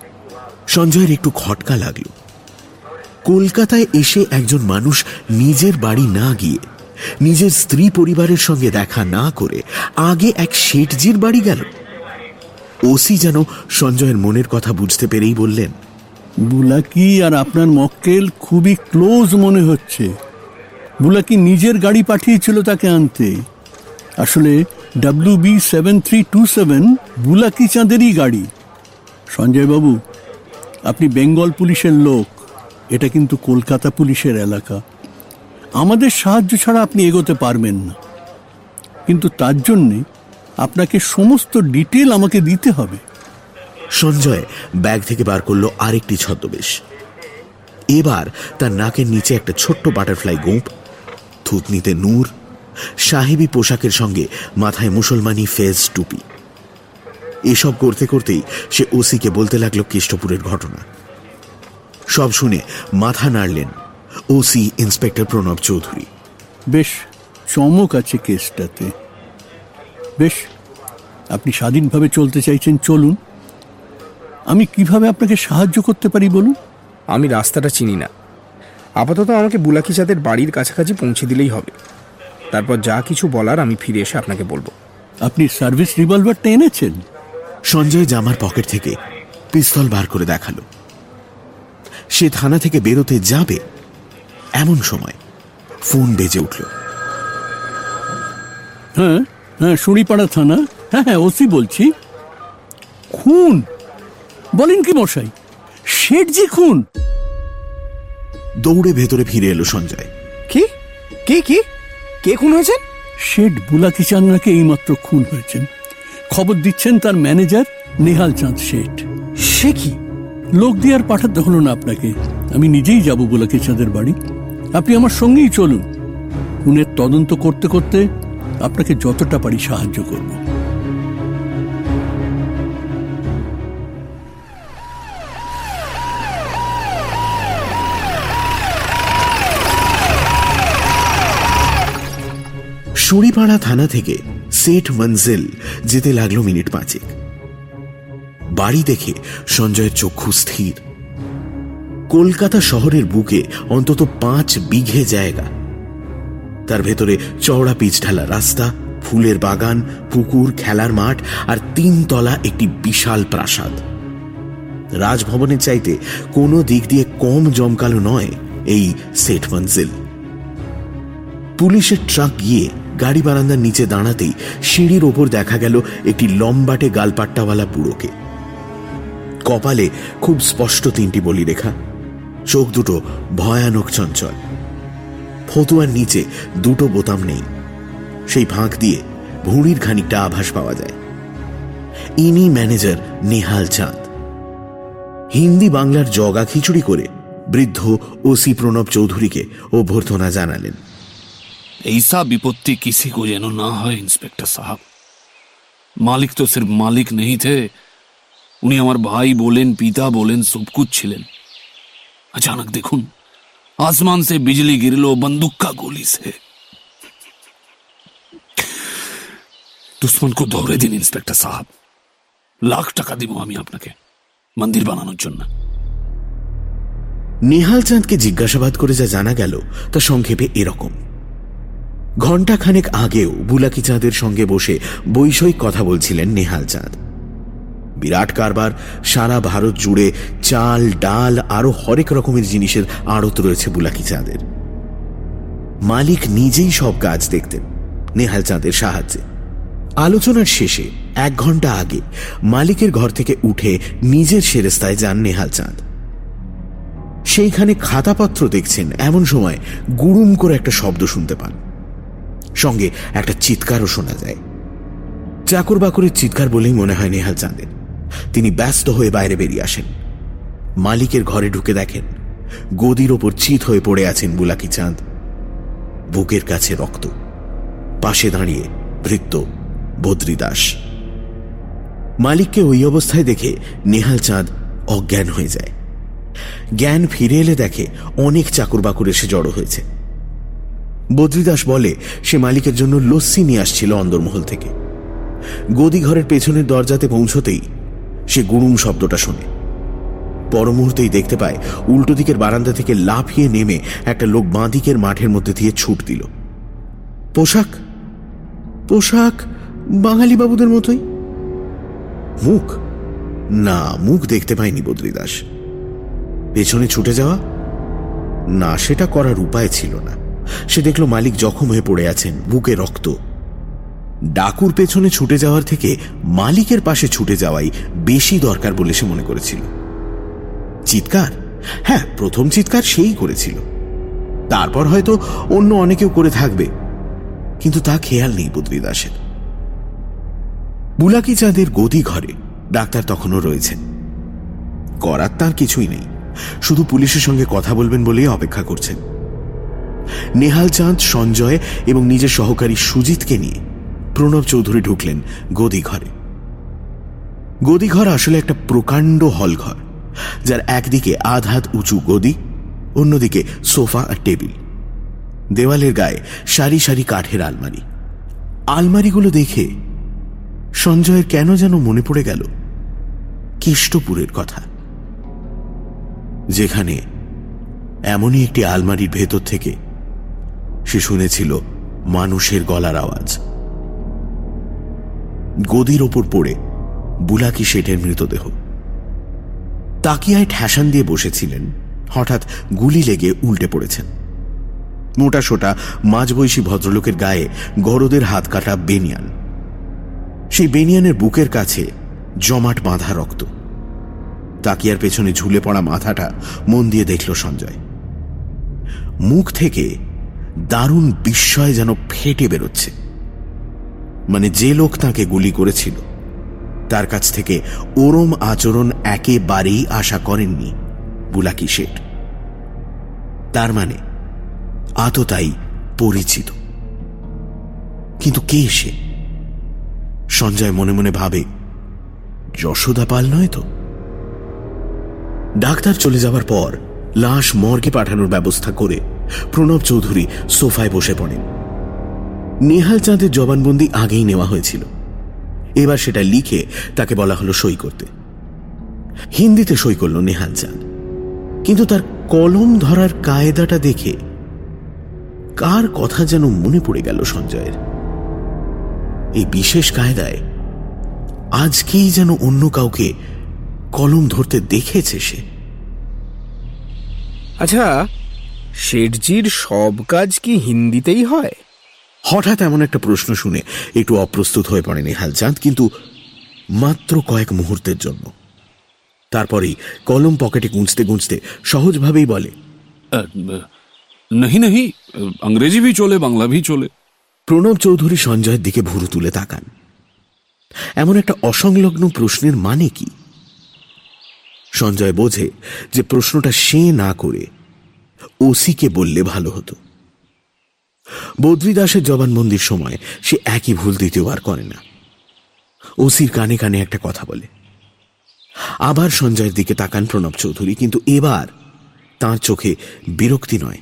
সঞ্জয়ের একটু খটকা লাগল। কলকাতায় এসে একজন মানুষ নিজের বাড়ি না গিয়ে নিজের স্ত্রী পরিবারের সঙ্গে দেখা না করে আগে এক শেঠজির বাড়ি গেল। ওসি যেন সঞ্জয়ের মনের কথা বুঝতে পেরেই বললেন, বুলাকি আর আপনার মক্কেল খুবই ক্লোজ মনে হচ্ছে। বুলাকি নিজের গাড়ি পাঠিয়েছিল তাকে আনতে। আসলে W B seven three two seven Bulaki চাঁদেরই গাড়ি। সঞ্জয় বাবু আপনি বেঙ্গল পুলিশের লোক, এটা কিন্তু কলকাতা পুলিশের এলাকা। আমাদের সাহায্য ছাড়া আপনি এগোতে পারবেন না। কিন্তু তার জন্যে আপনাকে সমস্ত ডিটেল আমাকে দিতে হবে। সঞ্জয় ব্যাগ থেকে বার করল আরেকটি ছদ্মবেশ। এবার তার নাকের নিচে একটা ছোট্ট বাটারফ্লাই গোঁপ থুতনিতে নূর, সাহেবি পোশাকের সঙ্গে মাথায় মুসলমানি ফেজ টুপি। এসব করতে করতেই সে ওসিকে বলতে লাগল কেষ্টপুরের ঘটনা। সব শুনে মাথা নাড়লেন। ওসি ইন্সপেক্টর প্রণব চৌধুরী বেশ চমক আছে কেসটাতে। বেশ আপনি স্বাধীনভাবে চলতে চাইছেন চলুন। আমি কীভাবে আপনাকে সাহায্য করতে পারি বলুন? আমি রাস্তাটা চিনি না। আপাতত আমাকে বুলাকি চাঁদের বাড়ির কাছাকাছি পৌঁছে দিলেই হবে। তারপর যা কিছু বলার আমি ফিরে এসে আপনাকে বলব। আপনি সার্ভিস রিভলভারটা এনেছেন? সঞ্জয় জামার পকেট থেকে পিস্তল বার করে দেখাল। সে থানা থেকে বেরোতে যাবে এমন সময় ফোন বেজে উঠল। হ্যাঁ হ্যাঁ সুড়িপাড়া থানা। হ্যাঁ হ্যাঁ ওসি বলছি। খুন? বলেন কি মশাই? শেঠজি খুন? দৌড়ে ভেতরে ফিরে এলো সঞ্জয়। কি? কে কি? কে খুন হয়েছেন? শেঠ বুলাকি চাঁদ নাকি এইমাত্র খুন হয়েছেন। খবর দিচ্ছেন তার ম্যানেজার নেহাল চাঁদ শেঠ। সে কি? লোক দিয়ে আর পাঠাতে হলো না আপনাকে। আমি নিজেই যাব বুলাকি চাঁদের বাড়ি। আপনি আমার সঙ্গেই চলুন। খুনের তদন্ত করতে করতে আপনাকে যতটা পারি সাহায্য করব। সুড়িপাড়া থানা থেকে সেট মঞ্জিল যেতে লাগল মিনিট পাঁচেক। বাড়ি দেখে সঞ্জয়ের চক্ষু স্থির। কলকাতা শহরের বুকে অন্তত পাঁচ বিঘে জায়গা। তার ভেতরে চওড়া পিচ ঢালা রাস্তা, ফুলের বাগান, পুকুর, খেলার মাঠ আর তিনতলা একটি বিশাল প্রাসাদ। রাজভবনের চাইতে কোনো দিক দিয়ে কম জমকালো নয় এই সেট মঞ্জিল পুলিশের ট্রাক গিয়ে গাড়ি বারান্দার নিচে দাঁড়াতেই সিঁড়ির ওপর দেখা গেল একটি লম্বাটে গালপাট্টাওয়ালা বুড়োকে। কপালে খুব স্পষ্ট তিনটি বলি রেখা চোখ দুটো ভয়ানক চঞ্চল ফতুয়ার নিচে দুটো বোতাম নেই সেই ফাঁক দিয়ে ভুঁড়ির খানিকটা আভাস পাওয়া যায় ইনি ম্যানেজার নেহাল চাঁদ হিন্দি বাংলার জগা খিচুড়ি করে বৃদ্ধ ওসি প্রণব চৌধুরীকে অভ্যর্থনা জানালেন ऐसा विपत्ति किसी को যেন না হয় ইন্সপেক্টর সাহেব মালিক তো সির্ফ মালিক नहीं थे উনি আমার ভাই বলেন পিতা বলেন সব कुछ ছিলেন अचानक দেখুন आसमान से बिजली गिरलो बंदूक का गोली से दुश्मन को दौरे दिन इंस्पेक्टर साहब লাখ টাকা দিব আমি আপনাকে মন্দির বানানোর জন্য নেহাল চাঁদকে জিজ্ঞাসাবাদ করে যা জানা গেল তা সংক্ষেপে এরকম ঘণ্টা খানেক আগেও বুলাকি চাঁদের সঙ্গে বসে বৈষয়িক কথা বলছিলেন নেহাল চাঁদ বিরাট কারবার, সারা ভারত জুড়ে চাল, ডাল, আরও হরেক রকমের জিনিসের আড়ত রয়েছে বুলাকি চাঁদের। মালিক নিজেই সব কাজ দেখতেন, নেহাল চাঁদের সাহায্যে। আলোচনার শেষে, এক ঘণ্টা আগে, মালিকের ঘর থেকে উঠে নিজের সেরেস্তায় যান নেহাল চাঁদ। সেইখানে খাতাপত্র দেখছেন, এমন সময় গুরুম করে একটা শব্দ শুনতে পান। সঙ্গে একটা চিৎকারও শোনা যায়। চাকর বাকরের চিৎকার বলেই মনে হয় নেহাল চাঁদের। তিনি ব্যস্ত হয়ে বাইরে বেরিয়ে আসেন। মালিকের ঘরে ঢুকে দেখেন গদির ওপর চিত হয়ে পড়ে আছেন বুলাকি চাঁদ। বুকের কাছে রক্ত। পাশে দাঁড়িয়ে ভৃত্য বদ্রী দাস মালিককে ওই অবস্থায় দেখে নেহাল চাঁদ অজ্ঞান হয়ে যায়। জ্ঞান ফিরে এলে দেখে অনেক চাকর বাকুর এসে জড়ো হয়েছে। বদ্রীদাস বলে, সে মালিকের জন্য লস্যি নিয়ে আসছিল অন্দরমহল থেকে। গদি ঘরের পেছনের দরজাতে পৌঁছতেই সে গুড়ুম শব্দটা শোনে। পর মুহূর্তেই দেখতে পায়, উল্টো দিকের বারান্দা থেকে লাফিয়ে নেমে একটা লোক বাঁদিকের মাঠের মধ্যে দিয়ে ছুট দিল। পোশাক? পোশাক বাঙালি বাবুদের মতোই। মুখ? না, মুখ দেখতে পায়নি বদ্রীদাস। পেছনে ছুটে যাওয়া? না, সেটা করার উপায় ছিল না। সে দেখল মালিক জখম হয়ে পড়ে আছেন, বুকে রক্ত। ডাকুর পেছনে ছুটে যাওয়ার থেকে মালিকের পাশে ছুটে যাওয়াই বেশি দরকার বলে সে মনে করেছিল। চিৎকার? হ্যাঁ প্রথম চিৎকার সেই করেছিল। তারপর হয়তো অন্য অনেকেও করে থাকবে। কিন্তু তা খেয়াল নেই বদ্রীদাসের বুলাকি চাঁদের গদি ঘরে ডাক্তার তখনও রয়েছেন। করার তার কিছুই নেই। শুধু পুলিশের সঙ্গে কথা বলবেন বলেই অপেক্ষা করছেন। নেহাল চাঁদ, সঞ্জয় এবং নিজের সহকারী সুজিতকে নিয়ে প্রণব চৌধুরী ঢুকলেন গদি ঘরে গদিঘর আসলে একটা প্রকাণ্ড হলঘর, যার একদিকে আধ হাত উঁচু গদি, অন্যদিকে সোফা আর টেবিল। দেওয়ালের গায়ে সারি সারি কাঠের আলমারি। আলমারিগুলো দেখে সঞ্জয়ের কেন যেন মনে পড়ে গেল কেষ্টপুরের কথা। যেখানে এমনই একটি আলমারির ভেতর থেকে সে শুনেছিল মানুষের গলার আওয়াজ। গদির ওপর পড়ে বুলাকি শেঠের মৃতদেহ। তাকিয়ায় ঠ্যাসান দিয়ে বসেছিলেন, হঠাৎ গুলি লেগে উল্টে পড়েছেন। মোটা সোটা মাঝবয়সী ভদ্রলোকের গায়ে গরদের হাত কাটা বেনিয়ান। সেই বেনিয়ানের বুকের কাছে জমাট বাঁধা রক্ত। তাকিয়ার পেছনে ঝুলে পড়া মাথাটা মন দিয়ে দেখল সঞ্জয়। মুখ থেকে দারুণ বিস্ময় যেন ফেটে বেরোচ্ছে। মানে যে লোক তাকে গুলি করেছিল, তার কাছ থেকে ওরম আচরণ একেবারেই আশা করেননি বুলাকি শেঠ। তার মানে আততাই পরিচিত। কিন্তু কে সে? সঞ্জয় মনে মনে ভাবে, যশোদা পাল নয় তো? ডাক্তার চলে যাবার পর লাশ মর্গে পাঠানোর ব্যবস্থা করে প্রণব চৌধুরী সোফায় বসে পড়েন। নেহাল চাঁদের জবানবন্দি আগেই নেওয়া হয়েছিল। এবার সেটা লিখে তাকে বলা হলো সই করতে। হিন্দিতে সই করল নেহাল চাঁদ। কিন্তু তার কলম ধরার কায়দাটা দেখে কার কথা যেন মনে পড়ে গেল সঞ্জয়ের। এই বিশেষ কায়দায় আজকেই যেন অন্য কাউকে কলম ধরতে দেখেছে সে। আচ্ছা শেঠজির সব কাজ কি হিন্দিতেই হয়? হঠাৎ এমন একটা প্রশ্ন শুনে একটু অপ্রস্তুত হয়ে পড়েন হালচাঁদ কিন্তু মাত্র কয়েক মুহূর্তের জন্য তারপরেই কলম পকেটে গুঁজতে গুঁজতে সহজভাবেই বলে নাহি নাহি अंग्रेजी भी চলে বাংলা ভি চলে প্রণব চৌধুরী সঞ্জয়ের দিকে ভুরু তুলে তাকান এমন একটা অসংলগ্ন প্রশ্নের মানে কি সঞ্জয় বোঝে যে প্রশ্নটা সে না করে ওসিকে বললে ভালো হতো বদ্রীদাসের জবানবন্দির সময় সে একই ভুল দ্বিতীয়বার করে না। ওসির কানে কানে একটা কথা বলে। আবার সঞ্জয়ের দিকে তাকান প্রণব চৌধুরী কিন্তু এবার তার চোখে বিরক্তি নয়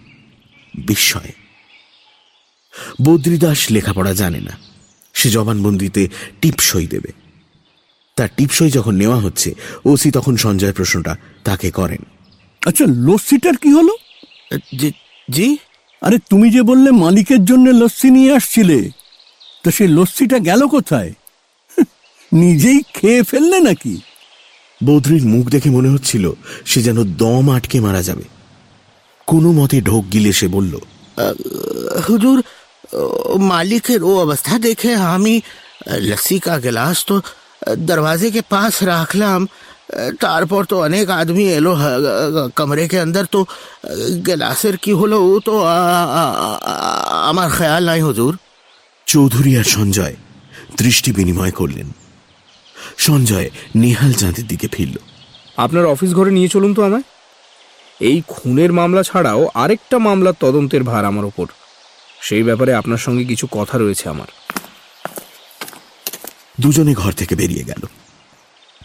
বিস্ময়। বদ্রীদাস লেখাপড়া জানে না। সে জবানবন্দিতে টিপসই দেবে। তার টিপসই যখন নেওয়া হচ্ছে ওসি তখন সঞ্জয় প্রশ্নটা তাকে করেন। আচ্ছা লস্যিটার কি হলো? জি? আরে তুমি যে বললে মালিকের জন্য লস্যি নিয়ে আসছিলে তো সেই লস্যিটা গেল কোথায় নিজেই খেয়ে ফেললে নাকি বৌদ্রির মুখ দেখে মনে হচ্ছিল সে যেন দম আটকে মারা যাবে কোনো মতে ঢোক গিলে সে বলল হুজুর मालिक वो अवस्था देखे हामी लस्सी का गिलास तो दरवाजे के पास রাখলাম তারপর তো অনেক আদমি এলো কমরে কে অন্দর তো গ্লাসের কি হলো ও তো আমার খেয়াল নাই হুজুর। চৌধুরী আর সঞ্জয় দৃষ্টি বিনিময় করলেন। সঞ্জয় নেহাল চাঁদের দিকে ফিরল। আপনার অফিস ঘরে নিয়ে চলুন তো আমায়। এই খুনের মামলা ছাড়াও আরেকটা মামলার তদন্তের ভার আমার ওপর। সেই ব্যাপারে আপনার সঙ্গে কিছু কথা রয়েছে আমার। দুজনে ঘর থেকে বেরিয়ে গেল।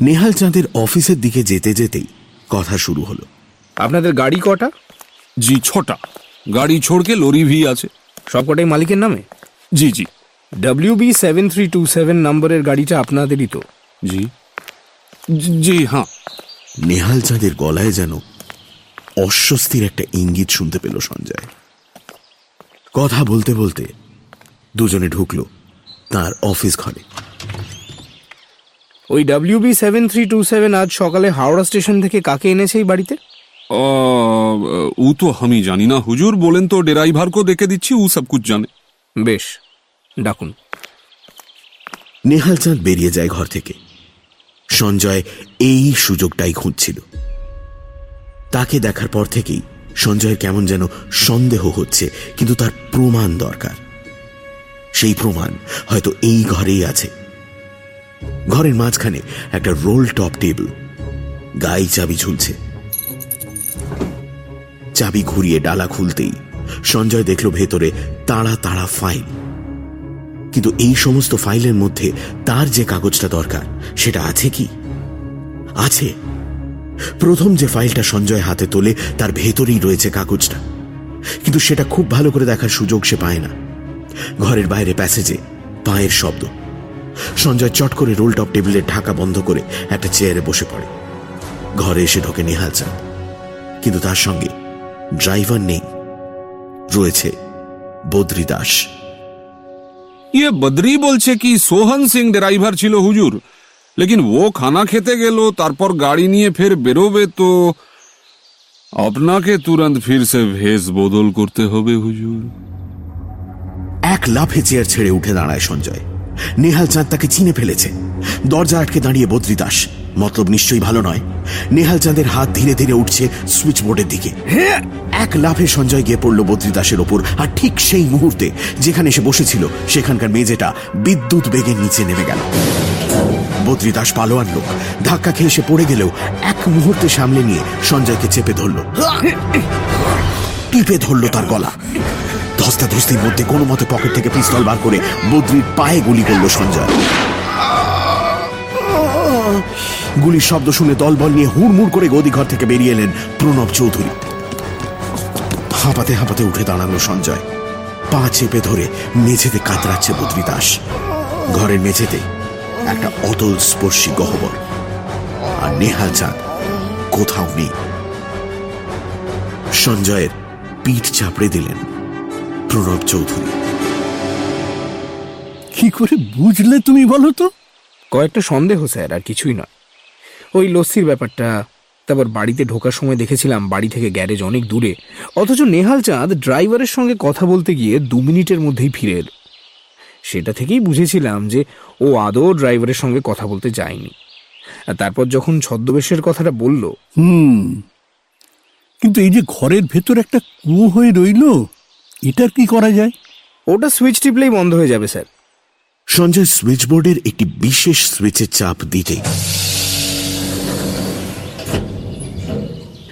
নেহাল চাঁদের অফিসের দিকে যেতে যেতেই কথা শুরু হলো। আপনাদের গাড়ি কটা? জি ছটা। গাড়ি ছোড়কে লরি ভি আছে। সবকটাই মালিকের নামে? জি জি। W B seven three two seven নম্বরের গাড়িটা আপনাদেরই তো। জি জি হ্যাঁ। নেহাল চাঁদের গলায় যেন অস্বস্তির একটা ইঙ্গিত শুনতে পেল সঞ্জয়। কথা বলতে বলতে দুজনে ঢুকলো তার অফিস ঘরে। ওই W B seven three two seven আজ সকালে হাওড়া স্টেশন থেকে কাকে এনেছে এই বাড়িতে? ও তো আমি জানি না। হুজুর বলেন তো ড্রাইভারকে দেখে দিচ্ছি ও সব কুছ জানে। বেশ ডাকুন। নেহাল চাঁদ বেরিয়ে যায় ঘর থেকে। সঞ্জয় এই সুযোগটাই খুঁজছিল। তাকে দেখার পর থেকেই সঞ্জয়ের কেমন যেন সন্দেহ হচ্ছে কিন্তু তার প্রমাণ দরকার। সেই প্রমাণ হয়তো এই ঘরেই আছে। ঘরের মাঝখানে একটা রোল টপ টেবিল গায়ে চাবি ঝুলছে। চাবি ঘুরিয়ে ডালা খুলতেই সঞ্জয় দেখল ভেতরে তাড়া তাড়া ফাইল কিন্তু এই সমস্ত ফাইলের মধ্যে তার যে কাগজটা দরকার, সেটা আছে কি? আছে। প্রথম যে ফাইলটা সঞ্জয় হাতে তোলে, তার ভেতরেই রয়েছে কাগজটা। কিন্তু সেটা খুব ভালো করে দেখার সুযোগ সে পায় না। ঘরের বাইরে প্যাসেজে পায়ের শব্দ। সঞ্জয় চট করে রোল টপ টেবিলের ঢাকা বন্ধ করে একটা চেয়ারে বসে পড়ে। ঘরে এসে ঢোকে নেহাল চাঁদ। কিন্তু তার সঙ্গে ড্রাইভার নেই। রয়েছে বদ্রী দাস। ইয়ে বদ্রি বলছে কি সোহন সিং ড্রাইভার ছিল হুজুর। লেকিন ও খানা খেতে গেল তারপর গাড়ি নিয়ে ফের বেরোবে তো। আপনাকে তুরন্ত ফির সে ভেস বদল করতে হবে হুজুর। এক লাফে চেয়ার ছেড়ে উঠে দাঁড়ায় সঞ্জয়। নেহাল চাঁদ তাকে চিনে ফেলেছে। দরজা আটকে দাঁড়িয়ে বদ্রী দাস। মতলব নিশ্চয়ই ভালো নয়। নেহাল চাঁদের হাত ধীরে ধীরে উঠছে সুইচ বোর্ডের দিকে এক লাফে সঞ্জয় গিয়ে পড়ল বদ্রী দাসের ওপর আর ঠিক সেই মুহূর্তে যেখানে সে বসেছিল সেখানকার মেঝেটা বিদ্যুৎ বেগে নিচে নেমে গেল। বদ্রী দাস পালোয়ান লোক। ধাক্কা খেয়ে সে পড়ে গেলেও এক মুহূর্তে সামলে নিয়ে সঞ্জয়কে চেপে ধরল। টিপে ধরল তার গলা। ধস্তাধস্তির মধ্যে কোনো মতে পকেট থেকে পিস্তল বার করে বদ্রির পায়ে গুলি করল সঞ্জয়। গুলির শব্দ শুনে দলবল নিয়ে হুড়মুড় করে গদিঘর থেকে বেরিয়ে এলেন প্রণব চৌধুরী। হাঁপাতে হাঁপাতে উঠে দাঁড়াল সঞ্জয়। পা চেপে ধরে মেঝেতে কাতরাচ্ছে বদ্রী দাস। ঘরের মেঝেতে একটা অতল স্পর্শী গহবর। আর নেহাল চাঁদ কোথাও নেই। সঞ্জয়ের পিঠ চাপড়ে দিলেন প্রণব চৌধুরী। কি করে বুঝলে তুমি বলো তো? কয়েকটা সন্দেহ স্যার আর কিছুই নয়। ওই লস্যির ব্যাপারটা তারপর বাড়িতে ঢোকার সময় দেখেছিলাম বাড়ি থেকে গ্যারেজ অনেক দূরে। অথচ নেহাল চাঁদ ড্রাইভারের সঙ্গে কথা বলতে গিয়ে দু মিনিটের মধ্যেই ফিরে এলো। সেটা থেকেই বুঝেছিলাম যে ও আদৌ ড্রাইভারের সঙ্গে কথা বলতে যায়নি। আর তারপর যখন ছদ্মবেশের কথাটা বলল হুম। কিন্তু এই যে ঘরের ভেতর একটা কুয়ো হয়ে রইল এটার কি করা যায়? ওটা সুইচ টিপলেই বন্ধ হয়ে যাবে স্যার। সঞ্জয় সুইচবোর্ডের একটি বিশেষ সুইচের চাপ দিতে।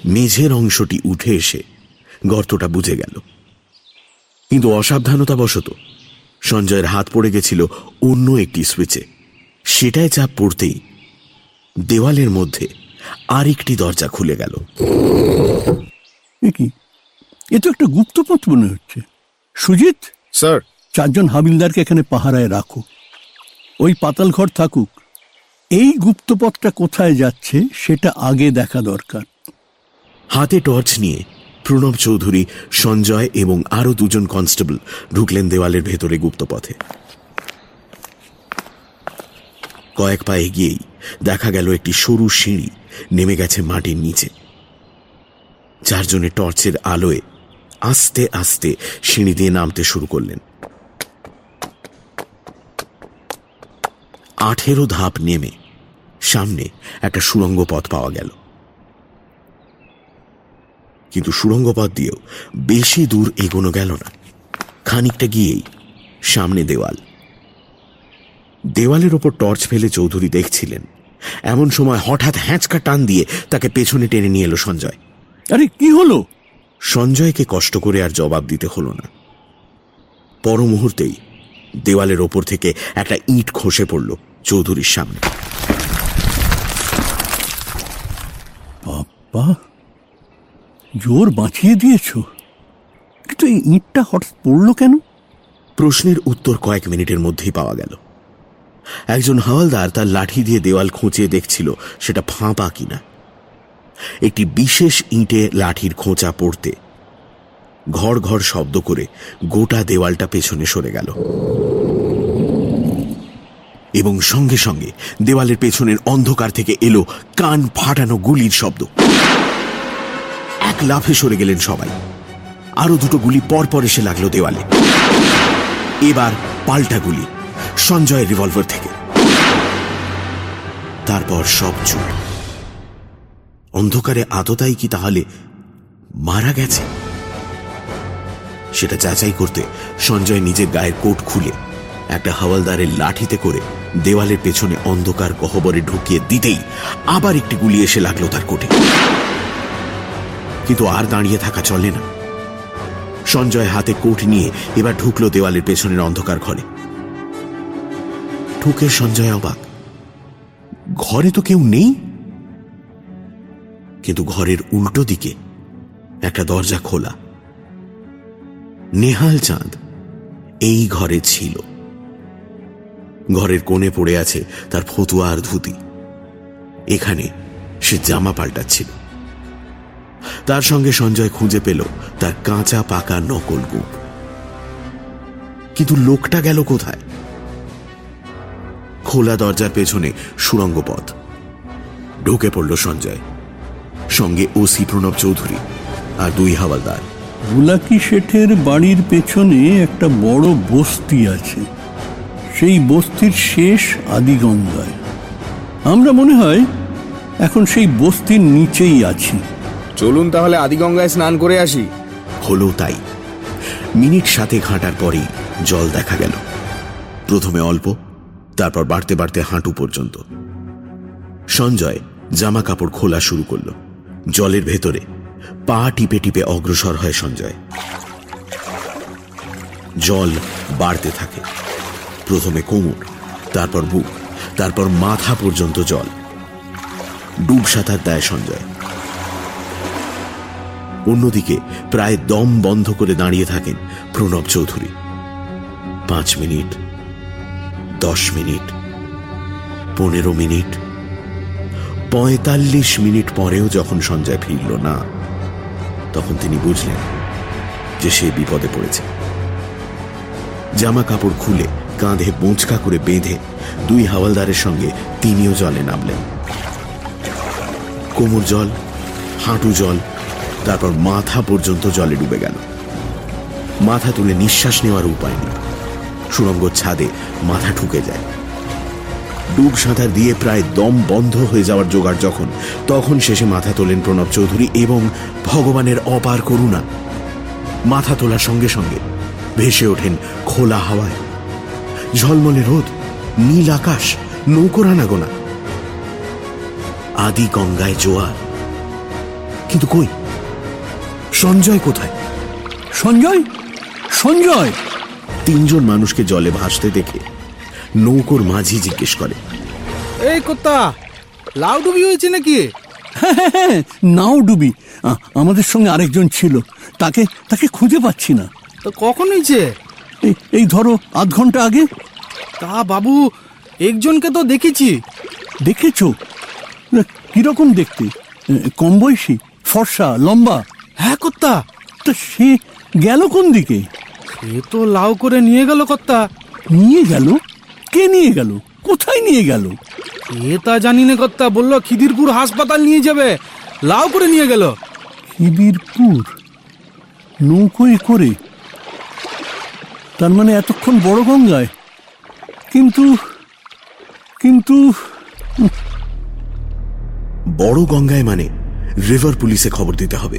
মেঝের অংশটি উঠে এসে গর্তটা বুঝে গেল। কিন্তু অসাবধানতাবশত সঞ্জয়ের হাত পড়ে গেছিল অন্য একটি সুইচে সেটায় চাপ পড়তেই দেওয়ালের মধ্যে আরেকটি দরজা খুলে গেল। কি? এ তো একটা গুপ্তপথ মনে হচ্ছে। সুজিত? স্যার। চারজন হাবিলদারকে এখানে পাহারায় রাখো। ওই পাতাল ঘর থাকুক। এই গুপ্তপথটা কোথায় যাচ্ছে সেটা আগে দেখা দরকার। হাতে টর্চ নিয়ে প্রণব চৌধুরী সঞ্জয় এবং আরও দুজন কনস্টেবল ঢুকলেন দেওয়ালের ভেতরে গুপ্তপথে। কয়েক পা এগিয়েই দেখা গেল একটি সরু সিঁড়ি নেমে গেছে মাটির নিচে। চারজনে টর্চের আলোয় আস্তে আস্তে সিঁড়ি দিয়ে নামতে শুরু করলেন। আঠেরো ধাপ নেমে সামনে একটা সুড়ঙ্গ পথ পাওয়া গেল। কিন্তু সুড়ঙ্গ পথ দিয়েও বেশি দূর এগোনো গেল না। খানিকটা গিয়েই সামনে দেওয়াল। দেওয়ালের ওপর টর্চ ফেলে চৌধুরী দেখছিলেন। এমন সময় হঠাৎ হ্যাঁচকা টান দিয়ে তাকে পেছনে টেনে নিয়ে এলো সঞ্জয়। আরে, কি হলো? সঞ্জয়কে কষ্ট করে আর জবাব দিতে হলো না। পর মুহূর্তেই দেওয়ালের ওপর থেকে একটা ইট খসে পড়ল চৌধুরীর সামনে। বাবা জোর বাঁচিয়ে দিয়েছ। কিন্তু এই ইঁটটা হঠাৎ পড়ল কেন? প্রশ্নের উত্তর কয়েক মিনিটের মধ্যেই পাওয়া গেল। একজন হাওয়ালদার তার লাঠি দিয়ে দেওয়াল খুঁচিয়ে দেখছিল সেটা ফাঁপা কিনা। একটি বিশেষ ইঁটে লাঠির খোঁচা পড়তে। ঘর ঘর শব্দ করে গোটা দেওয়ালটা পেছনে সরে গেল। এবং সঙ্গে সঙ্গে দেওয়ালের পেছনের অন্ধকার থেকে এলো কান ফাটানো গুলির শব্দ। এক লাফে সরে গেলেন সবাই। আরও দুটো গুলি পরপর এসে লাগল দেওয়ালে। এবার পাল্টা গুলি, সঞ্জয়ের রিভলভার থেকে। তারপর সব চুপ অন্ধকারে আততাই কি তাহলে মারা গেছে? সেটা যাচাই করতে সঞ্জয় নিজের গায়ের কোট খুলে একটা হাওয়ালদারের লাঠিতে করে দেওয়ালের পেছনে অন্ধকার গহবরে ঢুকিয়ে দিতেই আবার একটি গুলি এসে লাগল তার কোটে। কিন্তু আর দাঁড়িয়ে থাকা চলে না। সঞ্জয় হাতে কোট নিয়ে এবার ঢুকলো দেওয়ালের পেছনের অন্ধকার ঘরে। ঢুকে সঞ্জয় অবাক। ঘরে তো কেউ নেই? কিন্তু ঘরের উল্টো দিকে একটা দরজা খোলা। নেহাল চাঁদ এই ঘরে ছিল। ঘরের কোণে পড়ে আছে তার ফতুয়া আর ধুতি। এখানে সে জামা পাল্টাচ্ছিল। তার সঙ্গে সঞ্জয় খুঁজে পেল তার কাঁচা পাকা নকল গুপ কিন্তু লোকটা গেল কোথায়? খোলা দরজার পেছনে সুরঙ্গ পথ ঢুকে পড়ল সঞ্জয়। সঙ্গে ওসি প্রণব চৌধুরী আর দুই হাওয়ালদার। বুলাকি শেঠের বাড়ির পেছনে একটা বড় বস্তি আছে। সেই বস্তির শেষ আদিগঙ্গায়। আমরা মনে হয় এখন সেই বস্তির নিচেই আছি। চলুন তাহলে আদিগঙ্গায় স্নান করে আসি। হলো তাই। মিনিট সাথে ঘাঁটার পরেই জল দেখা গেল। প্রথমে অল্প তারপর বাড়তে বাড়তে হাঁটু পর্যন্ত। সঞ্জয় জামা কাপড় খোলা শুরু করল। জলের ভেতরে পা টিপে টিপে অগ্রসর হয় সঞ্জয়। জল বাড়তে থাকে। প্রথমে কোমর, তারপর বুক, তারপর মাথা পর্যন্ত জল। ডুব সাঁতার দেয় সঞ্জয়। অন্যদিকে প্রায় দম বন্ধ করে দাঁড়িয়ে থাকেন প্রণব চৌধুরী। পাঁচ মিনিট, দশ মিনিট, পনেরো মিনিট পঁয়তাল্লিশ মিনিট পরেও যখন সঞ্জয় ফিরল না, তখন তিনি বুঝলেন যে সে বিপদে পড়েছে। জামা কাপড় খুলে কাঁধে বোঁচকা করে বেঁধে দুই হাওয়ালদারের সঙ্গে তিনিও জলে নামলেন। কোমর জল, হাঁটু জল, তারপর মাথা পর্যন্ত জলে ডুবে গেল। মাথা তুলে নিঃশ্বাস নেওয়ার উপায় নেই। সুরঙ্গ ছাদে মাথা ঠুকে যায়। ডুব সাঁতার দিয়ে প্রায় দম বন্ধ হয়ে যাওয়ার জোগাড় যখন, তখন শেষে মাথা তোলেন প্রণব চৌধুরী এবং ভগবানের অপার করুণা। মাথা তোলার সঙ্গে সঙ্গে ভেসে ওঠেন খোলা হাওয়ায়। ঝলমলে রোদ, নীল আকাশ, নৌকোর আনাগোনা। আদি গঙ্গায় জোয়ার। কিন্তু কই? সঞ্জয় কোথায়? সঞ্জয়? সঞ্জয়? তিনজন মানুষকে জলে ভাসতে দেখে নৌকোর মাঝি জিজ্ঞেস করে। এই কোত্তা লাউ ডুবি হয়েছে নাকি? হ্যাঁ হ্যাঁ হ্যাঁ নাও ডুবি আমাদের সঙ্গে আরেকজন ছিল। তাকে তাকে খুঁজে পাচ্ছি না। তো কখন হয়েছে? এই এই ধরো আধ ঘণ্টা আগে। তা বাবু একজনকে তো দেখেছি। দেখেছ? না, কীরকম দেখতে? কম বয়সী ফর্সা লম্বা। হ্যাঁ কর্তা তা সে গেল কোন দিকে? এ তো লাউ করে নিয়ে গেল কর্তা নিয়ে গেল? কে নিয়ে গেল? কোথায় নিয়ে গেল? এ তা জানি না কর্তা বলল খিদিরপুর হাসপাতাল নিয়ে যাবে। লাউ করে নিয়ে গেল। খিদিরপুর? নৌকোয় করে? তার মানে এতক্ষণ বড় গঙ্গায়? কিন্তু কিন্তু বড় গঙ্গায় মানে রিভার পুলিশে খবর দিতে হবে।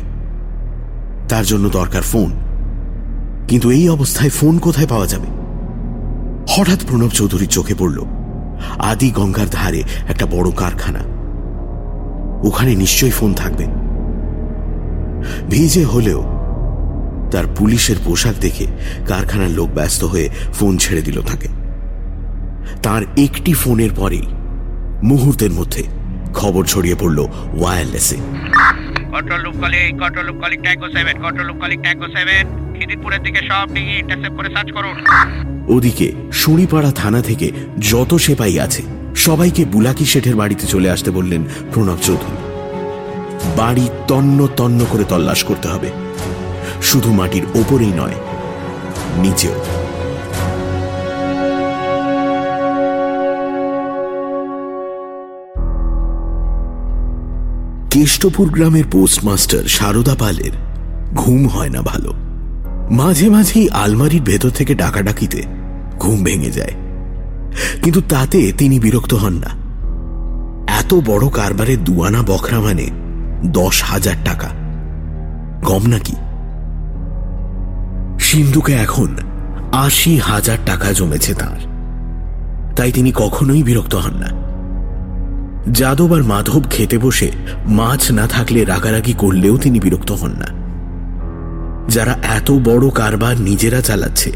তার জন্য দরকার ফোন। কিন্তু এই অবস্থায় ফোন কোথায় পাওয়া যাবে? হঠাৎ প্রণব চৌধুরীর চোখে পড়ল। আদি গঙ্গার ধারে একটা বড় কারখানা। ওখানে নিশ্চয়ই ফোন থাকবে। ভিজে হলেও তার পুলিশের পোশাক দেখে কারখানার লোক ব্যস্ত হয়ে ফোন ছেড়ে দিল তাকে। তার একটি ফোনের পরেই মুহূর্তের মধ্যে খবর ছড়িয়ে পড়ল ওয়্যারলেসে কন্ট্রোল কলিং কন্ট্রোল কন্ট্রোল দিকে সব ডিঙি ইন্টারসেপ্ট করে সার্চ করুন। ওদিকে শুঁড়িপাড়া থানা থেকে যত সেপাই আছে, সবাইকে বুলাকি শেঠের বাড়িতে চলে আসতে বললেন প্রণব চৌধুরী। বাড়ি তন্ন তন্ন করে তল্লাশ করতে হবে। শুধু মাটির ওপরেই নয়, নিচেও। কেষ্টপুর গ্রামের পোস্টমাস্টার সারদা পালের ঘুম হয় না ভালো। মাঝে মাঝেই আলমারির ভেতর থেকে ডাকাডাকিতে ঘুম ভেঙে যায়। কিন্তু তাতে তিনি বিরক্ত হন না। এত বড় কারবারের দুয়ানা বখরা মানে দশ হাজার টাকা। কম নাকি? সিন্ধুকে এখন আশি হাজার টাকা জমেছে তার। তাই তিনি কখনোই বিরক্ত হন না। যাদব আর মাধব খেতে বসে মাছ না থাকলে রাগারাগি করলেও তিনি বিরক্ত হন না। যারা এত বড় কারবার নিজেরা চালাচ্ছে,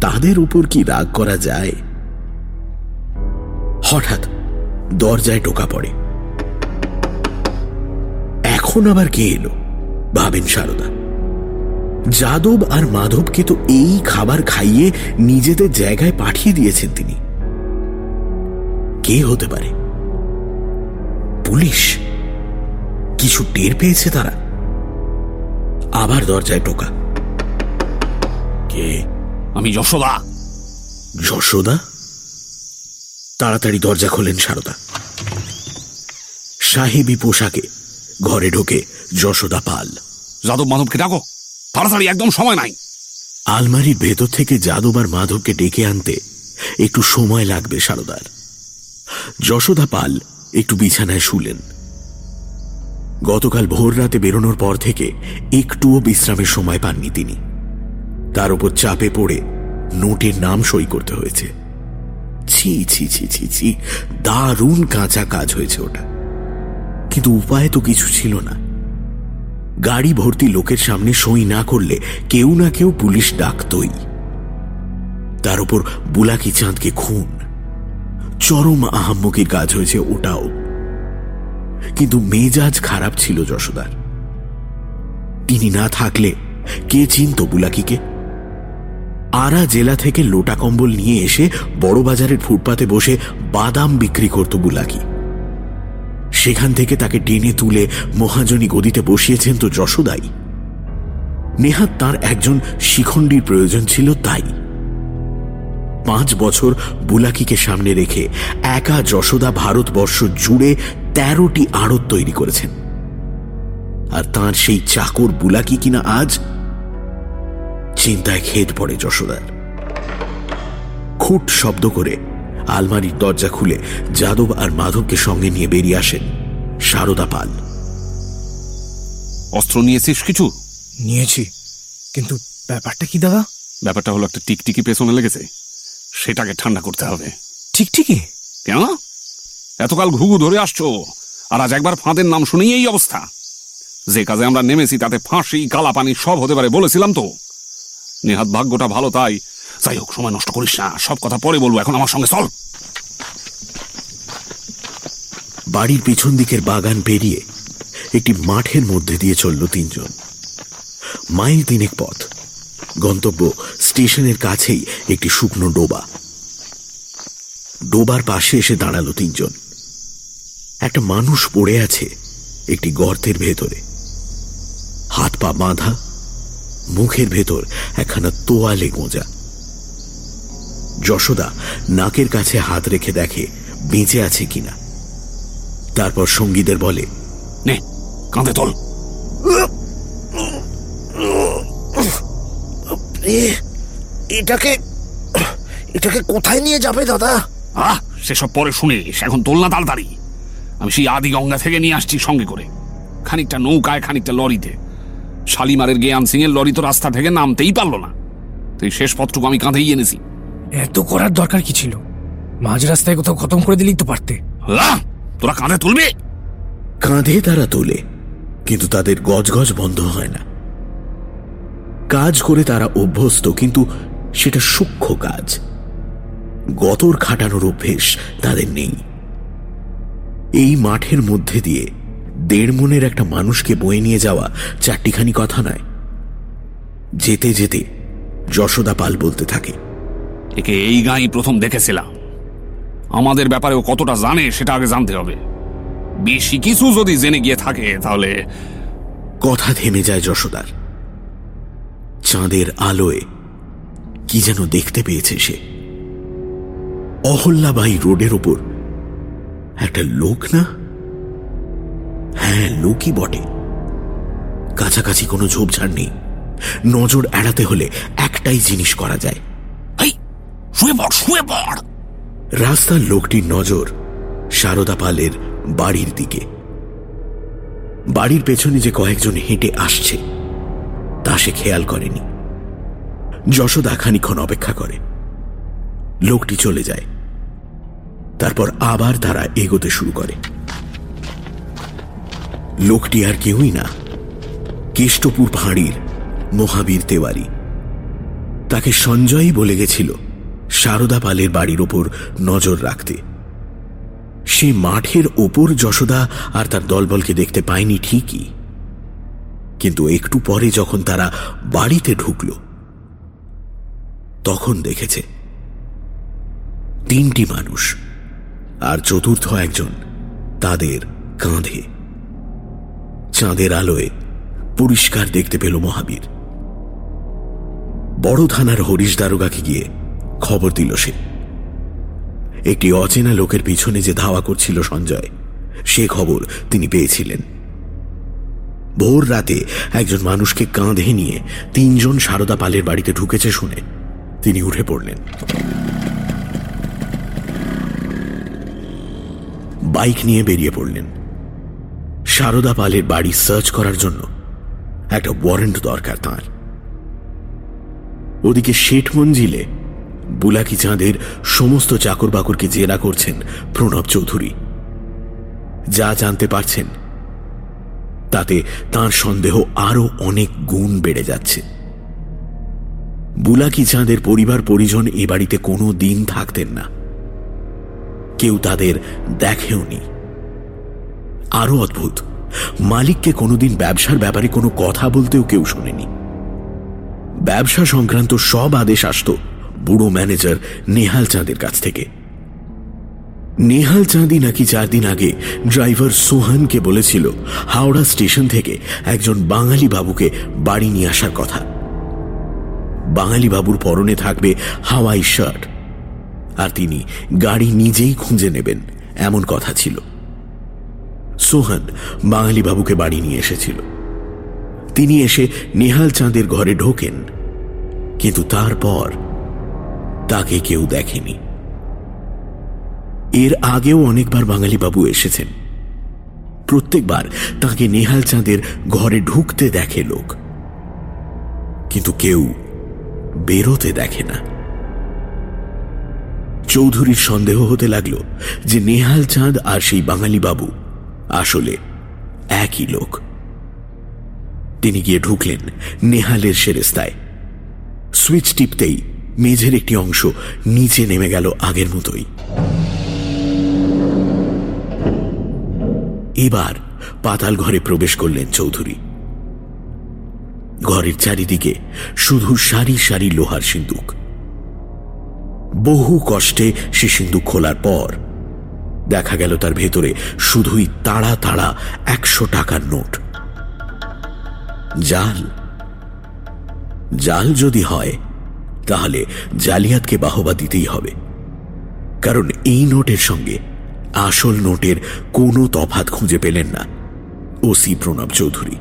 তাদের উপর কি রাগ করা যায়? হঠাৎ দরজায় টোকা পড়ে। এখন আবার কে এলো? ভাবেন সারদা। যাদব আর মাধবকে তো এই খাবার খাইয়ে নিজেদের জায়গায় পাঠিয়ে দিয়েছেন তিনি। কে হতে পারে? পুলিশ। কিছু টের পেয়েছে তারা? আবার দরজায় টোকা। কে? আমি যশোদা। যশোদা? তাড়াতাড়ি দরজা খোলেন সারদা। সাহেবী পোশাকে ঘরে ঢোকে যশোদা পাল। যাদব মাধবকে ডাকো। তাড়াতাড়ি একদম সময় নাই। আলমারির ভেতর থেকে যাদব আর মাধবকে ডেকে আনতে একটু সময় লাগবে সারদার। যশোদা পাল একটু বিছানায় শুলেন। গতকাল ভোর রাতে বেরোনোর পর থেকে একটুও বিশ্রামের সময় পাননি তিনি। তার উপর চাপে পড়ে নোটের নাম সই করতে হয়েছে। ছি ছি ছি ছি ছি, দারুণ কাঁচা কাজ হয়েছে ওটা। কিন্তু উপায় তো কিছু ছিল না। গাড়ি ভর্তি লোকের সামনে সই না করলে কেউ না কেউ পুলিশ ডাকতই। তার উপর বুলাকি চাঁদকে খুন। চরম আহাম্মকির কাজ হয়েছে ওটাও। কিন্তু মেজাজ খারাপ ছিল যশোদার। তিনি না থাকলে কে চিনত বুলাকিকে? আরা জেলা থেকে লোটা কম্বল নিয়ে এসে বড় বাজারের ফুটপাতে বসে বাদাম বিক্রি করত বুলাকি। সেখান থেকে তাকে টেনে তুলে মহাজনী গদিতে বসিয়েছেন তো যশোদাই। নেহাত তার একজন শিখণ্ডীর প্রয়োজন ছিল তাই। পাঁচ বছর বুলাকিকে সামনে রেখে একা যশোদা ভারতবর্ষ জুড়ে তেরোটি আড়ত তৈরি করেছেন। আর তার সেই চাকর বুলাকি কিনা আজ? চিন্তায় খেদ পড়ে যশোদার। খুট শব্দ করে আলমারির দরজা খুলে যাদব আর মাধবকে সঙ্গে নিয়ে বেরিয়ে আসেন সারদা পাল। অস্ত্র নিয়েছিস কিছু? নিয়েছি। কিন্তু ব্যাপারটা কি দাদা? ব্যাপারটা হলো একটা টিকটিকি পেছনে লেগেছে। সেটাকে ঠান্ডা করতে হবে। ঠিক ঠিকই কেন? এতকাল ঘুঘু ধরে আসছো, আর আজ একবার ফাঁদের নাম শুনেই এই অবস্থা। যে কাজে আমরা নেমেছি, তাতে ফাঁসি কালাপানি সব হতে পারে বলেছিলাম তো। নেহাত ভাগ্যটা ভালো তাই। যাই হোক, সময় নষ্ট করিস না, সব কথা পরে বলব, এখন আমার সঙ্গে চল। বাড়ির পিছন দিকের বাগান পেরিয়ে একটি মাঠের মধ্যে দিয়ে চলল তিনজন। মাইল তিনেক পথ। গন্তব্য স্টেশনের কাছেই একটি শুকনো ডোবা। ডোবার পাশে এসে দাঁড়াল তিনজন। একটা মানুষ পড়ে আছে একটি গর্তের ভেতরে। হাত পা বাঁধা মুখের ভেতর একখানা তোয়ালে গোঁজা যশোদা নাকের কাছে হাত রেখে দেখে বেঁচে আছে কিনা। তারপর সঙ্গীদের বলে নে কাঁধে তোল। এটাকে এটাকে কোথায় নিয়ে যাবে দাদা? আহ সেসব পরে শুনিস এখন তোল না তাড়াতাড়ি। আমি সেই আদি গঙ্গা থেকে নিয়ে আসছি সঙ্গে করে। খানিকটা নৌকায় খানিকটা লরিতে। শালিমারের জ্ঞান সিং এর লরি তো রাস্তা থেকে নামতেই পারল না। তো এই শেষ পথটুকু আমি কাঁধেই এনেছি। এত করার দরকার কি ছিল? মাঝ রাস্তায় কোথাও খতম করে দিলেই তো পারতে। তোরা কাঁধে তুলবে? কাঁধে তারা তোলে কিন্তু তাদের গজগজ বন্ধ হয় না। কাজ করে তারা অভ্যস্ত কিন্তু সেটা সূক্ষ্ম কাজ। গতর খাটানোর অভ্যেস তাদের নেই। এই মাঠের মধ্যে দিয়ে দেড় মনের একটা মানুষকে বয়ে নিয়ে যাওয়া চারটিখানি কথা নয়। যেতে যেতে যশোদা পাল বলতে থাকে একে এই গাঁই প্রথম দেখেছিলাম। আমাদের ব্যাপারে ও কতটা জানে সেটা আগে জানতে হবে। বেশি কিছু যদি জেনে গিয়ে থাকে তাহলে কথা থেমে যায় যশোদার। চাঁদের আলোয় কি যেন দেখতে পেয়েছে সে। অহল্যাবাই রোডের ওপর একটা লোক না? হ্যাঁ লোকই বটে। কাছাকাছি কোনো ঝোপঝাড় নেই। নজর এড়াতে হলে একটাই জিনিস করা যায়। শুয়ে শুয়ে রাস্তার লোকটির নজর সারদা পালের বাড়ির দিকে। বাড়ির পেছনে যে কয়েকজন হেঁটে আসছে তা সে খেয়াল করেনি। যশোদা খানিক্ষণ অপেক্ষা করে। লোকটি চলে যায়। তারপর আবার তারা এগোতে শুরু করে। লোকটি আর কেউই না। কেষ্টপুর ফাঁড়ির মহাবীর তেওয়ারি। তাকে সঞ্জয়ই বলে গেছিল সারদা পালের বাড়ির ওপর নজর রাখতে। সে মাঠের ওপর যশোদা আর তার দলবলকে দেখতে পায়নি ঠিকই। কিন্তু একটু পরে যখন তারা বাড়িতে ঢুকল, তখন দেখেছে, তিনটি মানুষ আর চতুর্থ একজন, তাদের কাঁধে। চাঁদের আলোয় পরিষ্কার দেখতে পেল মহাবীর। বড় থানার হরিশ দারোগাকে গিয়ে খবর দিল সে। একটি অচেনা লোকের পিছনে যে ধাওয়া করছিল সঞ্জয়, সে খবর তিনি পেয়েছিলেন। ভোর রাতে একজন মানুষকে কাঁধে নিয়ে তিনজন সারদা পালের বাড়িতে ঢুকেছে শুনে তিনি উঠে পড়লেন। বাইক নিয়ে বেরিয়ে পড়লেন। সারদা পালের বাড়ি সার্চ করার জন্য একটা ওয়ারেন্ট দরকার তাঁর। ওদিকে শেঠ মঞ্জিলে বুলাকি চাঁদের সমস্ত চাকর বাকরকে জেরা করছেন প্রণব চৌধুরী। যা জানতে পারছেন, তাতে তার সন্দেহ আরও অনেক গুণ বেড়ে যাচ্ছে। বুলাকি চাঁদের পরিবার পরিজন এ বাড়িতে কোনো দিন থাকতেন না। কেউ তাদের দেখেওনি। আরও অদ্ভুত, মালিককে কোনোদিন ব্যবসার ব্যাপারে কোনো কথা বলতেও কেউ শোনেনি। ব্যবসা সংক্রান্ত সব আদেশ আসত বুড়ো ম্যানেজার নেহাল চাঁদের কাছ থেকে। নেহাল চাঁদি নাকি চার দিন আগে ড্রাইভার সোহানকে বলেছিল, হাওড়া স্টেশন থেকে একজন বাঙালি বাবুকে বাড়ি নিয়ে আসার কথা। বাঙালি বাবুর পরনে থাকবে হাওয়াই শার্ট। আর তিনি গাড়ি নিজেই খুঁজে নেবেন, এমন কথা ছিল। সোহান বাঙালি বাবুকে বাড়ি নিয়ে এসেছিল। তিনি এসে নেহাল চাঁদের ঘরে ঢোকেন, কিন্তু তারপর তাকে কেউ দেখেনি। এর আগেও অনেকবার বাঙালি বাবু এসেছেন। প্রত্যেকবার তাকে নেহাল চাঁদের ঘরে ঢুকতে দেখে লোক, কিন্তু কেউ বেরোতে দেখে না। চৌধুরীর সন্দেহ হতে লাগল যে নেহাল চাঁদ আর সেই বাঙালি বাবু আসলে একই লোক। তিনি গিয়ে ঢুকলেন নেহালের সেরেস্তায়। সুইচ টিপতেই মেঝের একটি অংশ নিচে নেমে গেল আগের মতোই। এবার পাতাল ঘরে প্রবেশ করলেন চৌধুরী। ঘরের চারিদিকে শুধু সারি সারি লোহার সিন্দুক। বহু কষ্টে সে সিন্ধু খোলার পর দেখা গেল তার ভেতরে শুধুই তাড়া তাড়া একশো টাকার নোট। জাল। জাল যদি হয়, তাহলে জালিয়াতকে বাহবা দিতেই হবে। কারণ এই নোটের সঙ্গে আসল নোটের কোনো তফাত খুঁজে পেলেন না ওসি প্রণব চৌধুরী।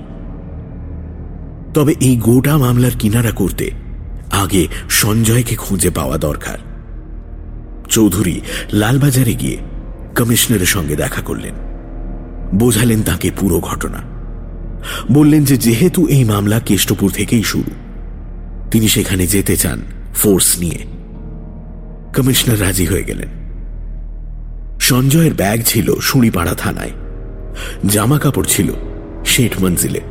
তবে এই গোটা মামলার কিনারা করতে আগে সঞ্জয়কে খুঁজে পাওয়া দরকার। চৌধুরী লালবাজারে গিয়ে কমিশনারের সঙ্গে দেখা করলেন। বোঝালেন তাকে পুরো ঘটনা। বললেন যে যেহেতু এই মামলা কেষ্টপুর থেকেই শুরু, তিনি সেখানে যেতে চান ফোর্স নিয়ে। কমিশনার রাজি হয়ে গেলেন। সঞ্জয়ের ব্যাগ ছিল সুড়িপাড়া থানায়। জামা কাপড় ছিল শেঠ মঞ্জিলে।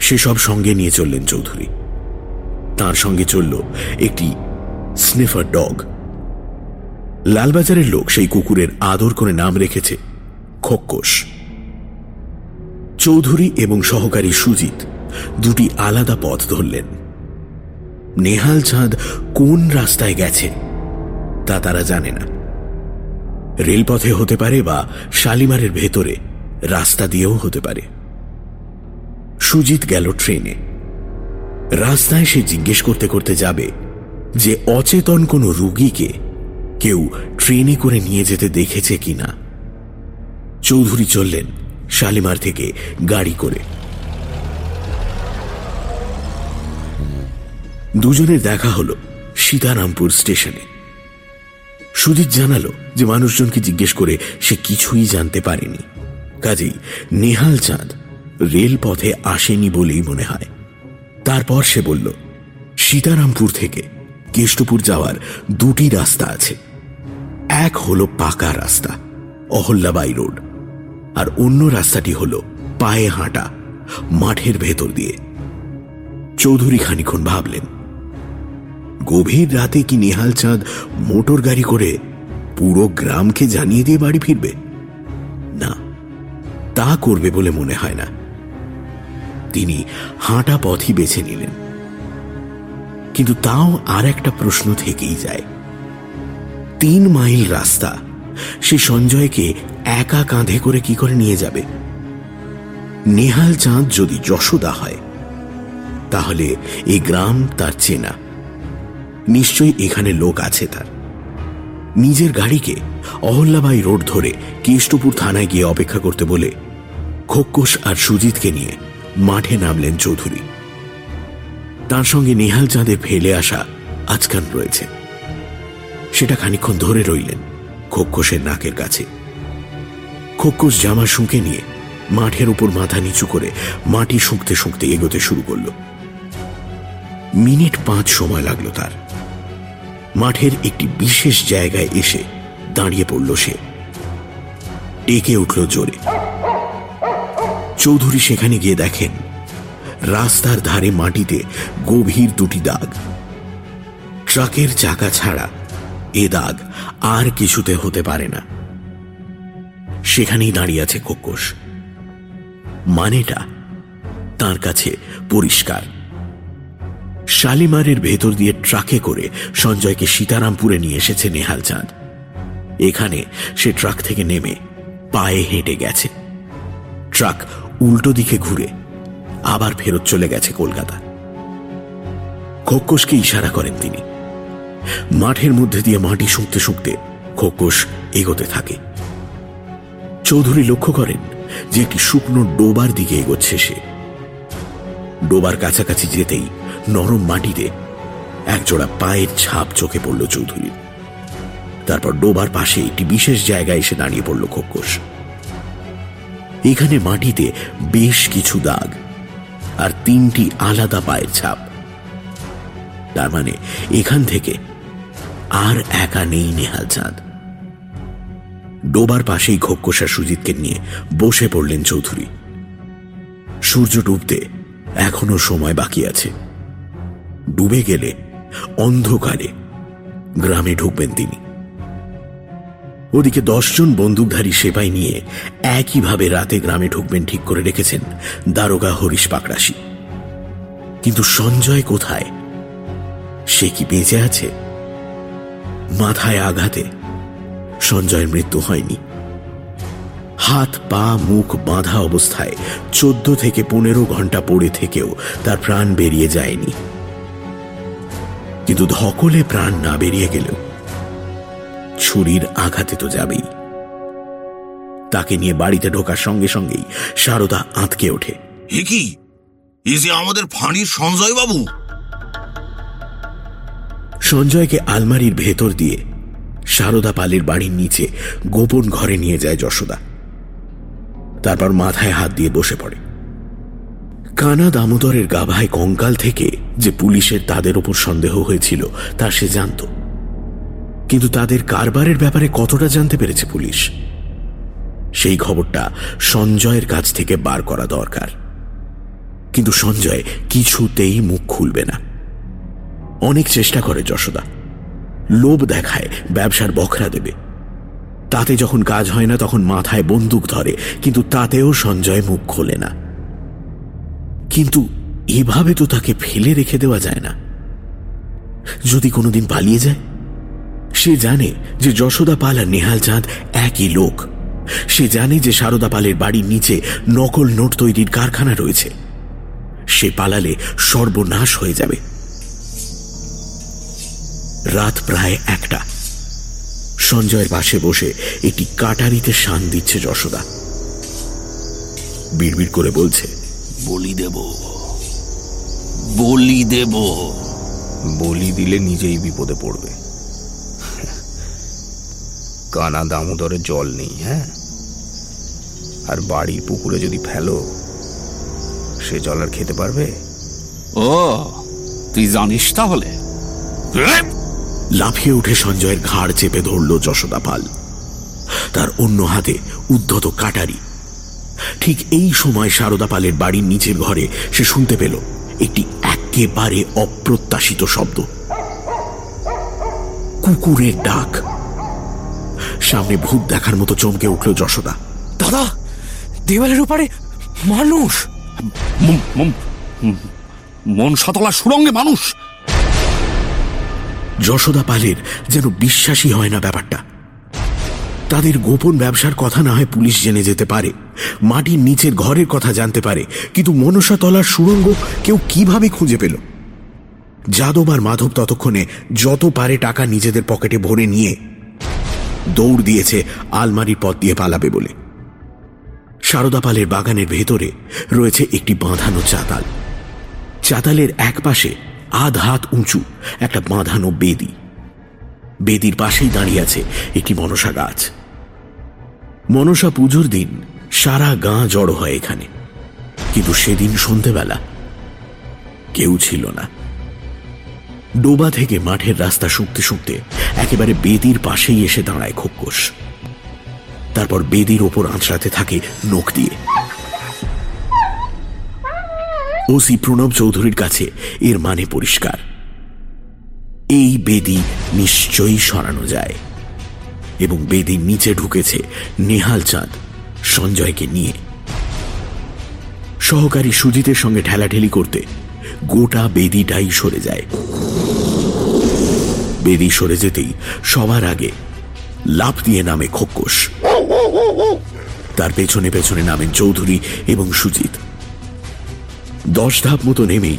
সেসব সঙ্গে নিয়ে চললেন চৌধুরী। তার সঙ্গে চলল একটি স্নিফার ডগ। লালবাজারের লোক সেই কুকুরের আদর করে নাম রেখেছে খোক্কোশ। চৌধুরী এবং সহকারী সুজিত দুটি আলাদা পথ ধরলেন। নেহাল চাঁদ কোন রাস্তায় গেছে তা তারা জানে না। রেলপথে হতে পারে বা শালিমারের ভেতরে রাস্তা দিয়েও হতে পারে। সুজিত গেল ট্রেনে। রাস্তায় সে জিজ্ঞেস করতে করতে যাবে যে, অচেতন কোনো রুগীকে কেউ ট্রেনে করে নিয়ে যেতে দেখেছে কিনা। চৌধুরী চললেন শালিমার থেকে গাড়ি করে। দুজনের দেখা হলো সীতারামপুর স্টেশনে। সুজিত জানালো যে মানুষজনকে জিজ্ঞেস করে সে কিছুই জানতে পারেনি। কাজেই নেহাল চাঁদ রেলপথে আসেনি বলেই মনে হয়। তারপর সে বলল, সীতারামপুর থেকে কেষ্টপুর যাওয়ার দুটি রাস্তা আছে। এক হলো পাকা রাস্তা, অহল্যাবাই রোড, আর অন্য রাস্তাটি হলো পায়ে হাঁটা, মাঠের ভেতর দিয়ে। চৌধুরী খানিক্ষণ ভাবলেন, গভীর রাতে কি নেহাল চাঁদ মোটর গাড়ি করে পুরো গ্রামকে জানিয়ে দিয়ে বাড়ি ফিরবে? না, তা করবে বলে মনে হয় না। তিনি হাঁটা পথই বেছে নিলেন। কিন্তু তাও আর একটা প্রশ্ন থেকেই যায় তিন মাইল রাস্তা। সে সঞ্জয়কে একা কাঁধে করে কি করে নিয়ে যাবে? নেহাল চাঁদ যদি যশোদা হয়, তাহলে এই গ্রাম তার চেনা। নিশ্চয়ই এখানে লোক আছে তার। নিজের গাড়িকে অহল্যাবাই রোড ধরে কেষ্টপুর থানায় গিয়ে অপেক্ষা করতে বলে খোক্কোশ আর সুজিতকে নিয়ে মাঠে নামলেন চৌধুরী। তার সঙ্গে নেহাল চাঁদের ফেলে আসা আজকান রয়েছে। সেটা খানিক্ষণ ধরে রইলেন খোক্কোশের নাকের কাছে। খোক্কোশ জামা শুঁকে নিয়ে মাঠের উপর মাথা নিচু করে মাটি শুঁকতে শুঁকতে এগোতে শুরু করল। মিনিট পাঁচ সময় লাগল তার। মাঠের একটি বিশেষ জায়গায় এসে দাঁড়িয়ে পড়ল সে। ডেকে উঠল জোরে। চৌধুরী সেখানে গিয়ে দেখেন, রাস্তার ধারে মাটিতে গভীর দুটি দাগ। ট্রাকের চাকা ছাড়া এ দাগ আর কিছুতে হতে পারে না। সেখানেই দাঁড়িয়ে আছে কোকোস মানেটা তার কাছে পরিষ্কার। শালিমারের ভেতর দিয়ে ট্রাকে করে সঞ্জয়কে সীতারামপুরে নিয়ে এসেছে নেহাল চাঁদ এখানে সে ট্রাক থেকে নেমে পায়ে হেঁটে গেছে। ট্রাক উল্টো দিকে ঘুরে আবার ফেরত চলে গেছে কলকাতা। খোক্কোশকে ইশারা করেন তিনি। মাঠের মধ্যে দিয়ে মাটি শুঁকতে শুঁকতে খোক্কোশ এগোতে থাকে। চৌধুরী লক্ষ্য করেন যে একটি শুকনো ডোবার দিকে এগোচ্ছে সে। ডোবার কাছাকাছি যেতেই নরম মাটিতে একজোড়া পায়ের ছাপ চোখে পড়ল চৌধুরীর তারপর ডোবার পাশে একটি বিশেষ জায়গায় এসে দাঁড়িয়ে পড়ল খোক্কোশ এখানে মাটিতে বেশ কিছু দাগ আর তিনটি আলাদা পায়ের ছাপ। তার মানে এখান থেকে আর একা নেই নেহাল চাঁদ। ডোবার পাশেই ঘোক্কোষা সুজিতকে নিয়ে বসে পড়লেন চৌধুরী। সূর্য ডুবতে এখনও সময় বাকি আছে। ডুবে গেলে অন্ধকারে গ্রামে ঢুকবেন তিনি। ওদিকে দশজন বন্দুকধারী সেপাই নিয়ে একইভাবে রাতে গ্রামে ঢুকবেন ঠিক করে রেখেছেন দারোগা হরিশ পাকরাশি কিন্তু সঞ্জয় কোথায়? সে কি বেঁচে আছে? মাথায় আঘাতে। সঞ্জয়ের মৃত্যু হয়নি। হাত, পা, মুখ বাঁধা অবস্থায় চোদ্দ থেকে পনেরো ঘণ্টা পড়ে থেকেও তার প্রাণ বেরিয়ে যায়নি। কিন্তু ধকলে প্রাণ না বেরিয়ে গেলেও ছুরির আঘাতে তো যাবেই। তাকে নিয়ে বাড়িতে ঢোকার সঙ্গে সঙ্গেই সারদা আঁতকে ওঠে। এ কি? আমাদের ফাঁড়ির সঞ্জয় বাবু সঞ্জয়কে আলমারির ভেতর দিয়ে সারদা পালের বাড়ির নিচে গোপন ঘরে নিয়ে যায় যশোদা। তারপর মাথায় হাত দিয়ে বসে পড়ে। কানা দামোদরের গাভায় কঙ্কাল থেকে যে পুলিশের তাদের ওপর সন্দেহ হয়েছিল, তা সে জানত। কিন্তু তাদের কারবারের ব্যাপারে কতটা জানতে পেরেছে পুলিশ? সেই খবরটা সঞ্জয়ের কাছ থেকে বার করা দরকার। কিন্তু সঞ্জয় কিছুতেই মুখ খুলবে না। অনেক চেষ্টা করে যশোদা। লোভ দেখায়, ব্যবসার বখরা দেবে। তাতে যখন কাজ হয় না, তখন মাথায় বন্দুক ধরে, কিন্তু তাতেও সঞ্জয় মুখ খোলে না। কিন্তু এভাবে তো তাকে ফেলে রেখে দেওয়া যায় না। যদি কোনোদিন পালিয়ে যায়, সে জানে যে যশোদা পাল আর নেহাল চাঁদ একই লোক। সে জানে যে সারদা পালের বাড়ির নিচে নকল নোট তৈরির কারখানা রয়েছে। সে পালালে সর্বনাশ হয়ে যাবে। রাত প্রায় একটা। সঞ্জয়ের পাশে বসে একটি কাটারিতে শান দিচ্ছে যশোদা। বিড়বিড় করে বলছে বলি দেব বলি দেব। বলি দিলে নিজেই বিপদে পড়বে। কানা দামোদরে জল নেই হ্যাঁ? আর বাড়ির পুকুরে যদি ফেলো সে জল আর খেতে পারবে? ও তুই জানিস তাহলে? লাফিয়ে উঠে সঞ্জয়ের ঘাড় চেপে ধরল যশোদা পাল। তার অন্য হাতে উদ্ধত কাটারি। ঠিক এই সময় সারদা পালের বাড়ির নিচের ঘরে সে শুনতে পেল একটি একেবারে অপ্রত্যাশিত শব্দ। কুকুরের ডাক। সামনে ভূত দেখার মতো চমকে উঠল যশোদা। দাদা দেওয়ালের উপরে মানুষ। মন সাতলা সুরঙ্গে মানুষ। যশোদা পালের যেন বিশ্বাসই হয় না ব্যাপারটা। তাদের গোপন ব্যবসার কথা না হয় পুলিশ জেনে যেতে পারে। মাটির নিচের ঘরের কথা জানতে পারে। কিন্তু মনসা তলার সুড়ঙ্গ কেউ কীভাবে খুঁজে পেল? যাদব আর মাধব ততক্ষণে যত পারে টাকা নিজেদের পকেটে ভরে নিয়ে দৌড় দিয়েছে আলমারির পথ দিয়ে পালাবে বলে। সারদা পালের বাগানের ভেতরে রয়েছে একটি বাঁধানো চাতাল। চাতালের এক পাশে আধ হাত উঁচু, একটা বাঁধানো বেদি। বেদির পাশেই দাঁড়িয়ে আছে একটি মনসা গাছ। মনসা পুজোর দিন সারা গাঁ জড়ো হয় এখানে। কিন্তু সেদিন সন্ধেবেলা কেউ ছিল না। ডোবা থেকে মাঠের রাস্তা শুকতে শুকতে একেবারে বেদির পাশেই এসে দাঁড়ায় খোকস তারপর বেদির ওপর আঁচড়াতে থাকে নখ দিয়ে। ওসি প্রণব চৌধুরীর কাছে এর মানে পরিষ্কার। এই বেদি নিশ্চয়ই সরানো যায়। এবং বেদির নিচে ঢুকেছে নেহাল চাঁদ সঞ্জয়কে নিয়ে। সহকারী সুজিতের সঙ্গে ঠেলাঠেলি করতে গোটা বেদিটাই সরে যায়। বেদি সরে যেতেই সবার আগে লাফ দিয়ে নামে খোকস তার পেছনে পেছনে নামেন চৌধুরী এবং সুজিত। দশ ধাপ মতো নেমেই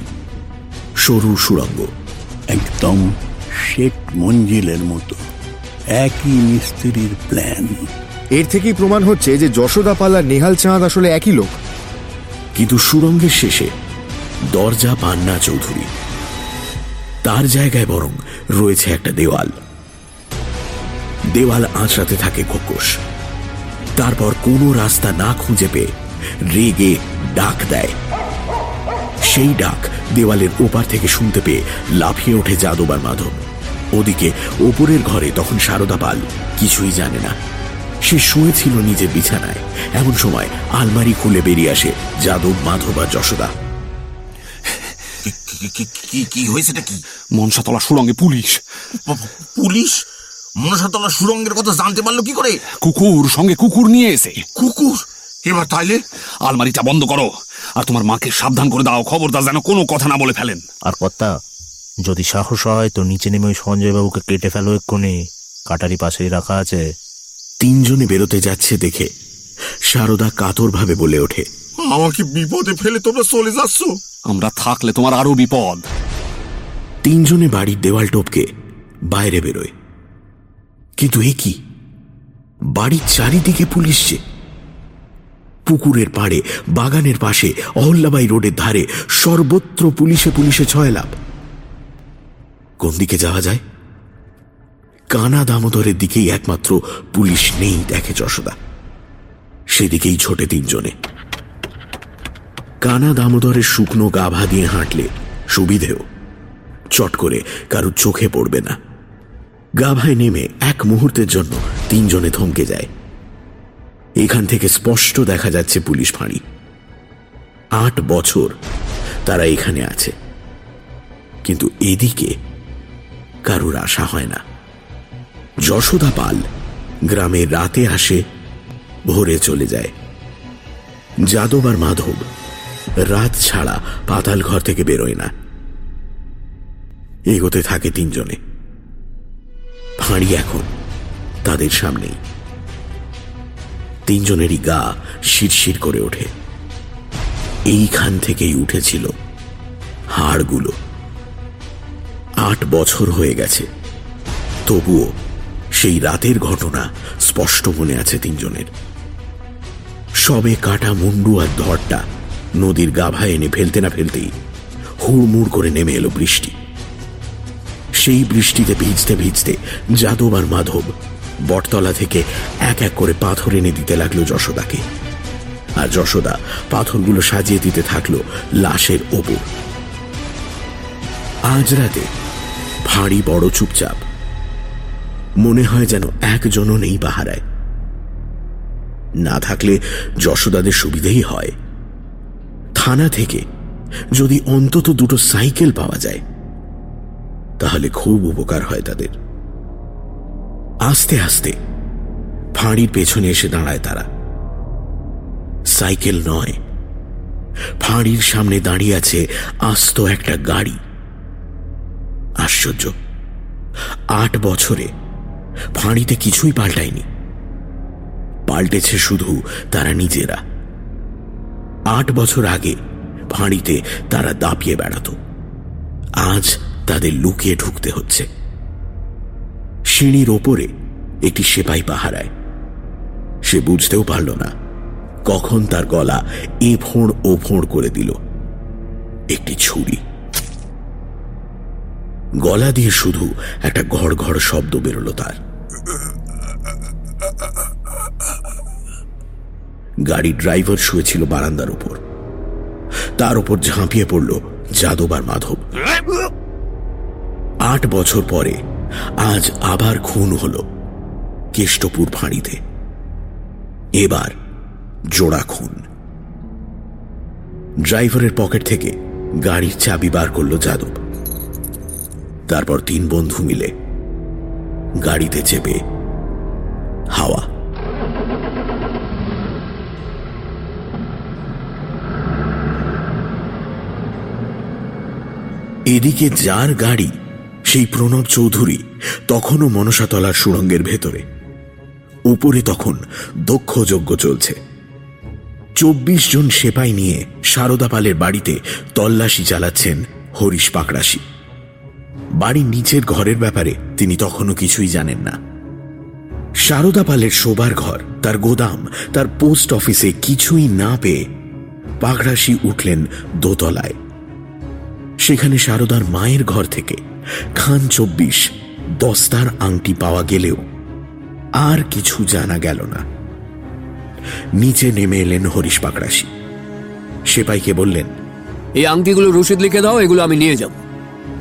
সরু সুড়ঙ্গ। একদম শেখ মঞ্জিলের মতো। একই মিস্ত্রির প্ল্যান এর থেকেই প্রমাণ হচ্ছে যে যশোদা পাল আর নেহাল চাঁদ আসলে একই লোক। কিন্তু সুরঙ্গের শেষে দরজা পান না চৌধুরী। তার জায়গায় বরং রয়েছে একটা দেওয়াল। দেওয়াল আঁচড়াতে থাকে খোকস। তারপর কোনো রাস্তা না খুঁজে পেয়ে রেগে ডাক দেয়। সেই ডাক দেওয়ালের ওপার থেকে শুনতে পেয়ে লাফিয়ে ওঠে যাদব আর মাধব। ওদিকে ওপরের ঘরে তখন সারদা পাল কিছুই জানে না। সে শুয়েছিল নিজের বিছানায়। এমন সময় আলমারি খুলে বেরিয়ে আসে যাদব মাধব আর যশোদা। কি কি হয়েছেটা কি? মনসাতলা সুরঙ্গে পুলিশ। পুলিশ? মনসাতলা সুরঙ্গের কথা জানতে পারল কি করে? কুকুর সঙ্গে কুকুর নিয়ে এসে। কুকুর? এবার তাইলে? আলমারিটা বন্ধ করো। আর তোমার মাকে সাবধান করে দাও খবরদার যেন কোনো কথা না বলে ফেলেন। আর কর্তা যদি সাহস হয় তো নিচে নেমে ওই সঞ্জয় বাবুকে কেটে ফেলো এক্ষুনি। কাটারি পাশেই রাখা আছে। তিনজনে বেরোতে যাচ্ছে দেখে। সারদা কাতরভাবে বলে ওঠে আমাকে বিপদে ফেলে তোমরা চলে যাচ্ছ? আমরা থাকলে তোমার আরও বিপদ। তিনজনে বাড়ির দেওয়াল টপকে বাইরে বেরোয়। কিন্তু এ কি? বাড়ির চারিদিকে পুলিশ যে পুকুরের পাড়ে, বাগানের পাশে, অহল্যাবাই রোডের ধারে সর্বত্র পুলিশে পুলিশে ছয়লাভ কোন দিকে যাওয়া যায়? কানা দামোদরের দিকেই একমাত্র পুলিশ নেই, দেখে যশোদা। সেদিকেই ছোটে তিনজনে। কানা দামোদরের শুকনো গাভা দিয়ে হাঁটলে সুবিধেও। চট করে কারও চোখে পড়বে না। গাভায় নেমে এক মুহূর্তের জন্য তিনজনে থমকে যায়। এখান থেকে স্পষ্ট দেখা যাচ্ছে পুলিশ ফাঁড়ি। আট বছর তারা এখানে আছে। কিন্তু এদিকে কারুর আশা হয় না। যশোদা পাল গ্রামে রাতে আসে, ভোরে চলে যায়। যাদব আর মাধব রাত ছাড়া পাতাল ঘর থেকে বেরোয় না। এগোতে থাকে তিনজনে। ফাঁড়ি এখন তাদের সামনেই। তিনজনেরই গা শিরশির করে ওঠে। এইখান থেকেই উঠেছিল হাড়গুলো। আট বছর হয়ে গেছে। তবুও সেই রাতের ঘটনা স্পষ্ট মনে আছে তিনজনের। সবে কাটা মুন্ডু আর ধরটা নদীর গাভায় এনে ফেলতে না ফেলতেই হুড়মুড় করে নেমে এলো বৃষ্টি। সেই বৃষ্টিতে ভিজতে ভিজতে যাদব আর মাধব বটতলা থেকে এক এক করে পাথর এনে দিতে লাগল যশোদাকে। আর যশোদা পাথরগুলো সাজিয়ে দিতে থাকল লাশের ওপর। আজ রাতে ফাঁড়ি বড় চুপচাপ, মনে হয় যেন একজনও নেই পাহারায়। না থাকলে যশোদাদের সুবিধেই হয়। থানা থেকে যদি অন্তত দুটো সাইকেল পাওয়া যায়, তাহলে খুব উপকার হয় তাদের। আস্তে আস্তে ফাঁড়ির পেছনে এসে দাঁড়ায় তারা। সাইকেল নয়, ফাঁড়ির সামনে দাঁড়িয়ে আছে আস্ত একটা গাড়ি। আশ্চর্য, আট বছরে ফাঁড়িতে কিছুই পাল্টায়নি। পাল্টেছে শুধু তারা নিজেরা। আট বছর আগে ফাঁড়িতে তারা দাপিয়ে বেড়াত। আজ তাদের লুকিয়ে ঢুকতে হচ্ছে। সিঁড়ির ওপরে একটি সেপাই পাহারায়। সে বুঝতেও পারল না কখন তার গলা এ ফোঁড় ও ফোঁড় করে দিল। একটি ছুরি। গলা দিয়ে শুধু একটা ঘড় ঘড় শব্দ বেরোলো তার। গাড়ির ড্রাইভার শুয়েছিল বারান্দার উপর। তার উপর ঝাঁপিয়ে পড়ল যাদব আর মাধব। আট বছর পরে আজ আবার খুন হল কেষ্টপুর ফাঁড়িতে। এবার জোড়া খুন। ড্রাইভারের পকেট থেকে গাড়ির চাবি বার করল যাদব। তারপর তিন বন্ধু মিলে গাড়িতে চেপে হাওয়া। এদিকে যার গাড়ি সেই প্রণব চৌধুরী তখনও মনসাতলার সুড়ঙ্গের ভেতরে। উপরে তখন দক্ষ যজ্ঞ চলছে। চব্বিশ জন সেপাই নিয়ে সারদা পালের বাড়িতে তল্লাশি চালাচ্ছেন হরিশ পাকড়াশি। বাড়ির নিচের ঘরের ব্যাপারে তিনি তখনও কিছুই জানেন না। সারদা পালের শোবার ঘর, তার গোদাম, তার পোস্ট অফিসে কিছুই না পেয়ে পাকড়াশি উঠলেন দোতলায়। সেখানে সারদার মায়ের ঘর থেকে খান চব্বিশ দস্তার আংটি পাওয়া গেলেও আর কিছু জানা গেল না। নিচে নেমে এলেন হরিশ পাকড়াশি। সেপাইকে বললেন এই আংটিগুলো রসিদ লিখে দাও এগুলো আমি নিয়ে যাব।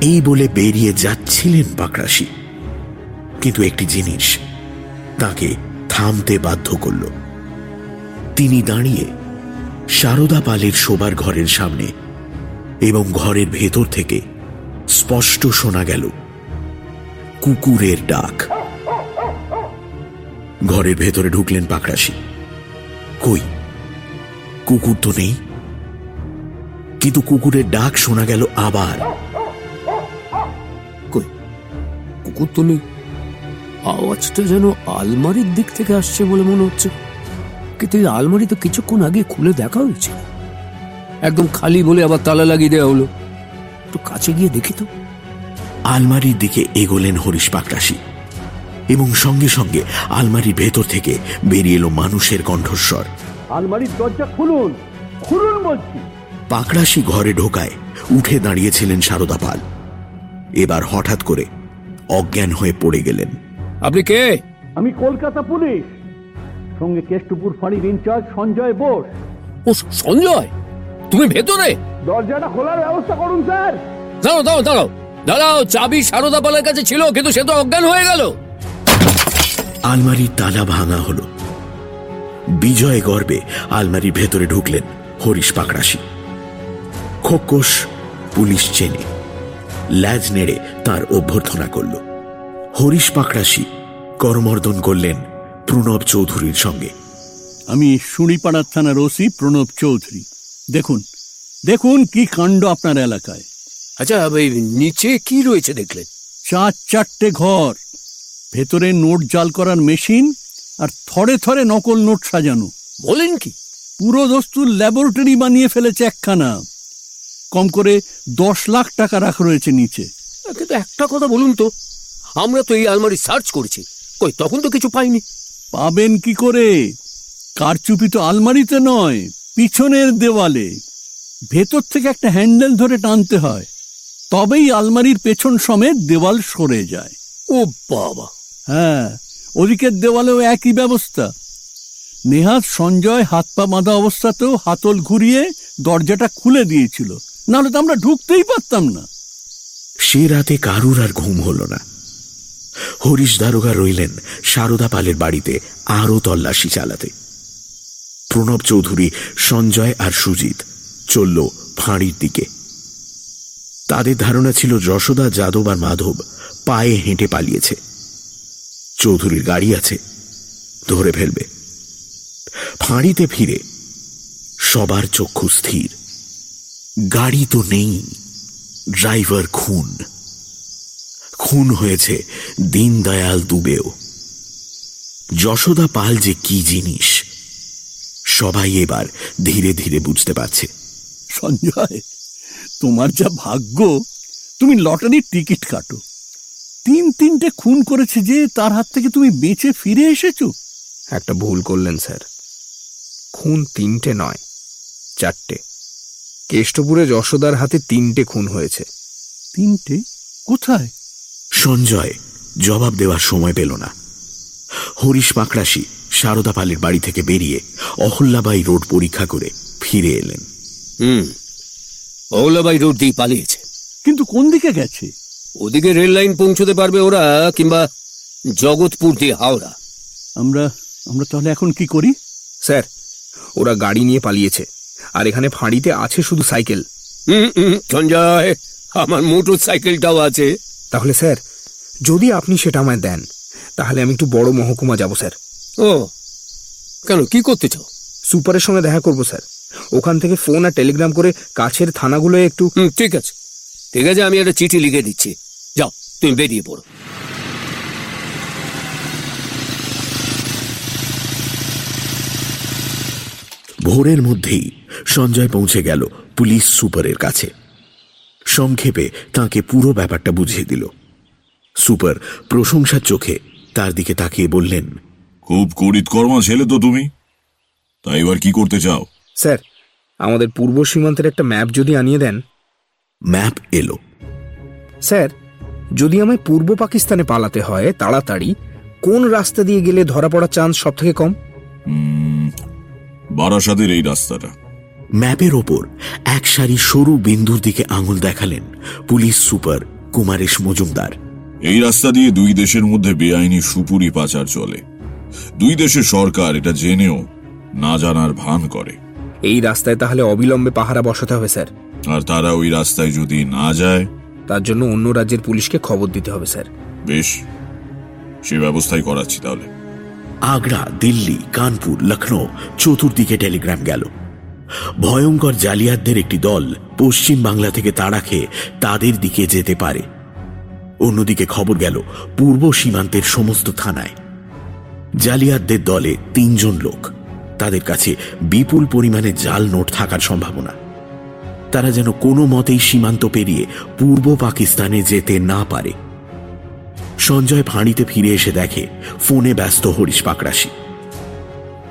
এই বলে বেরিয়ে যাচ্ছিলেন পাকড়াশি। কিন্তু একটি জিনিস তাকে থামতে বাধ্য করল। তিনি দাঁড়িয়ে সারদা পালের শোবার ঘরের সামনে এবং ঘরের ভেতর থেকে স্পষ্ট শোনা গেল। কুকুরের ডাক। ঘরের ভেতরে ঢুকলেন পাকড়াশি। কই? কুকুর তো নেই। কিন্তু কুকুরের ডাক শোনা গেল আবার। কুকুর তো নেই। আওয়াজটা যেন আলমারির দিক থেকে আসছে বলে মনে হচ্ছে। কিন্তু আলমারি তো কিছুক্ষণ আগে খুলে দেখা হয়েছিল। একদম খালি বলে আবার তালা লাগিয়ে দেওয়া হলো। একটু কাছে গিয়ে দেখি তো। আলমারির দিকে এগোলেন হরিশ পাকরাশি এবং সঙ্গে সঙ্গে আলমারির ভেতর থেকে বেরিয়ে এলো মানুষের কণ্ঠস্বর। আলমারির দরজা খুলুন খুলুন বলছি। পাকড়াশি ঘরে ঢোকায় উঠে দাঁড়িয়েছিলেন সারদা পাল। এবার হঠাৎ করে অজ্ঞান হয়ে পড়ে গেলেন। আপনি কে? আমি কলকাতা পুলিশ। সঙ্গে কেষ্টপুর ফাঁড়ির ইনচার্জ সঞ্জয় বোস। ও সঞ্জয়? তুমি ভেতরে? দরজাটা খোলার ব্যবস্থা করুন স্যার। দাঁড়াও দাঁড়াও দাঁড়াও। দাঁড়াও চাবি সারদা পালের কাছে ছিল কিন্তু সে তো অজ্ঞান হয়ে গেল। আলমারির তালা ভাঙা হলো। বিজয় গর্বে আলমারির ভেতরে ঢুকলেন হরিশ পাকড়াশি। খোকোশ পুলিশ চেনে ল্যাজ নেড়ে তার অভ্যর্থনা করল। হরিশ পাকড়াশি করমর্দন করলেন প্রণব চৌধুরীর সঙ্গে। আমি শুনিপাড়ার থানার ওসি প্রণব চৌধুরী। দেখুন দেখুন কি কাণ্ড আপনার এলাকায়। আচ্ছা নিচে কি রয়েছে দেখলেন? চার চারটে ঘর ভেতরে নোট জাল করার মেশিন আর থরে থরে নকল নোট সাজানো। বলেন কি? পুরো দস্তুর ল্যাবরেটরি বানিয়ে ফেলেছে একখানা। কম করে দশ লাখ টাকা রাখা রয়েছে নিচে। কিন্তু একটা কথা বলুন তো আমরা তো এই আলমারি সার্চ করেছি কই তখন তো কিছু পাইনি। পাবেন কি করে? কারচুপি তো আলমারিতে নয়। পিছনের দেওয়ালে ভেতর থেকে একটা হ্যান্ডেল ধরে টানতে হয়, তবেই আলমারির পেছন সমেত দেওয়াল সরে যায়। ও বাবা! হ্যাঁ ওদিকের দেওয়ালেও একই ব্যবস্থা। নেহাত সঞ্জয় হাত পা বাঁধা অবস্থাতেও হাতল ঘুরিয়ে দরজাটা খুলে দিয়েছিল। নাহলে তো আমরা ঢুকতেই পারতাম না। সে রাতে কারুর আর ঘুম হল না। হরিশ দারোগা রইলেন সারদা পালের বাড়িতে আরও তল্লাশি চালাতে। প্রণব চৌধুরী, সঞ্জয় আর সুজিত চলল ফাঁড়ির দিকে। তাদের ধারণা ছিল যশোদা, যাদব আর মাধব পায়ে হেঁটে পালিয়েছে। চৌধুরীর গাড়ি আছে, ধরে ফেলবে। ফাঁড়িতে ফিরে সবার চক্ষু স্থির। গাড়ি তো নেই, ড্রাইভার খুন। খুন হয়েছে দীনদয়াল দুবেও। যশোদা পাল যে কি জিনিস সবাই এবার ধীরে ধীরে বুঝতে পারছে। সঞ্জয় তোমার যা ভাগ্য তুমি লটারির টিকিট কাটো। তিন তিনটে খুন করেছে যে তার হাত থেকে তুমি বেঁচে ফিরে এসেছ। একটা ভুল করলেন স্যার। খুন তিনটে নয় চারটে। কেষ্টপুরে যশোদার হাতে তিনটে খুন হয়েছে। তিনটে? কোথায়? সঞ্জয় জবাব দেওয়ার সময় পেল না। হরিশ পাকড়াশি সারদা পালের বাড়ি থেকে বেরিয়ে অহল্যাবাই রোড পরীক্ষা করে ফিরে এলেন। হুম ওলাবাই রোড দিয়ে পালিয়েছে। কিন্তু কোন দিকে গেছে? ওদিকে রেল লাইন পৌঁছতে পারবে ওরা কিংবা জগৎপুর দিয়ে হাওড়া। আমরা আমরা তাহলে এখন কি করি? স্যার ওরা গাড়ি নিয়ে পালিয়েছে আর এখানে ফাঁড়িতে আছে শুধু সাইকেল। হুম হুম, সঞ্জয় আমার মোটর সাইকেলটাও আছে। তাহলে স্যার যদি আপনি সেটা আমায় দেন তাহলে আমি একটু বড় মহকুমা যাব স্যার। ও কেন কি করতে চাও? সুপারের সঙ্গে দেখা করব স্যার। ওখান থেকে ফোন আর টেলিগ্রাম করে কাছের থানাগুলো একটু হুম ঠিক আছে। ঠিক আছে আমি একটা চিঠি লিখে দিচ্ছি। যাও তুমি বেরিয়ে পড়ো। ভোরের মধ্যেই সঞ্জয় পৌঁছে গেল পুলিশ সুপারের কাছে। সংক্ষেপে তাকে পুরো ব্যাপারটা বুঝিয়ে দিল। সুপার প্রশংসার চোখে তার দিকে তাকিয়ে বললেন খুব করিতকর্মা ছেলে তো তুমি। তাই এবার কি করতে চাও? স্যার আমাদের পূর্ব সীমান্তের একটা ম্যাপ যদি আনিয়ে দেন। ম্যাপ এলো। স্যার যদি আমায় পূর্ব পাকিস্তানে পালাতে হয় তাড়াতাড়ি কোন রাস্তা দিয়ে গেলে ধরা পড়ার চান্স সব থেকে কম? উম, বারাসাতের এই রাস্তাটা। ম্যাপের ওপর এক সারি সরু বিন্দুর দিকে আঙুল দেখালেন পুলিশ সুপার কুমারেশ মজুমদার। এই রাস্তা দিয়ে দুই দেশের মধ্যে বেআইনি সুপুরি পাচার চলে। দুই দেশের সরকার এটা জেনেও না জানার ভান করে। এই রাস্তায় তাহলে অবিলম্বে পাহারা বসাতে হবে স্যার। আর তারা ওই রাস্তায় যদি না যায়? তার জন্য অন্য রাজ্যের পুলিশকে খবর দিতে হবে স্যার। বেশ সে ব্যবস্থাই করাচ্ছি তাহলে। আগ্রা দিল্লি কানপুর লখনৌ চতুর্দিকে টেলিগ্রাম গেল। ভয়ঙ্কর জালিয়াতদের একটি দল পশ্চিম বাংলা থেকে তাড়া খেয়ে তাদের দিকে যেতে পারে। অন্যদিকে খবর গেল পূর্ব সীমান্তের সমস্ত থানায়। জালিয়াতদের দলে তিনজন লোক। তাদের কাছে বিপুল পরিমাণে জাল নোট থাকার সম্ভাবনা। তারা যেন কোনো মতেই সীমান্ত পেরিয়ে পূর্ব পাকিস্তানে যেতে না পারে। সঞ্জয় ফাঁড়িতে ফিরে এসে দেখে ফোনে ব্যস্ত হরিশ পাকড়াশি।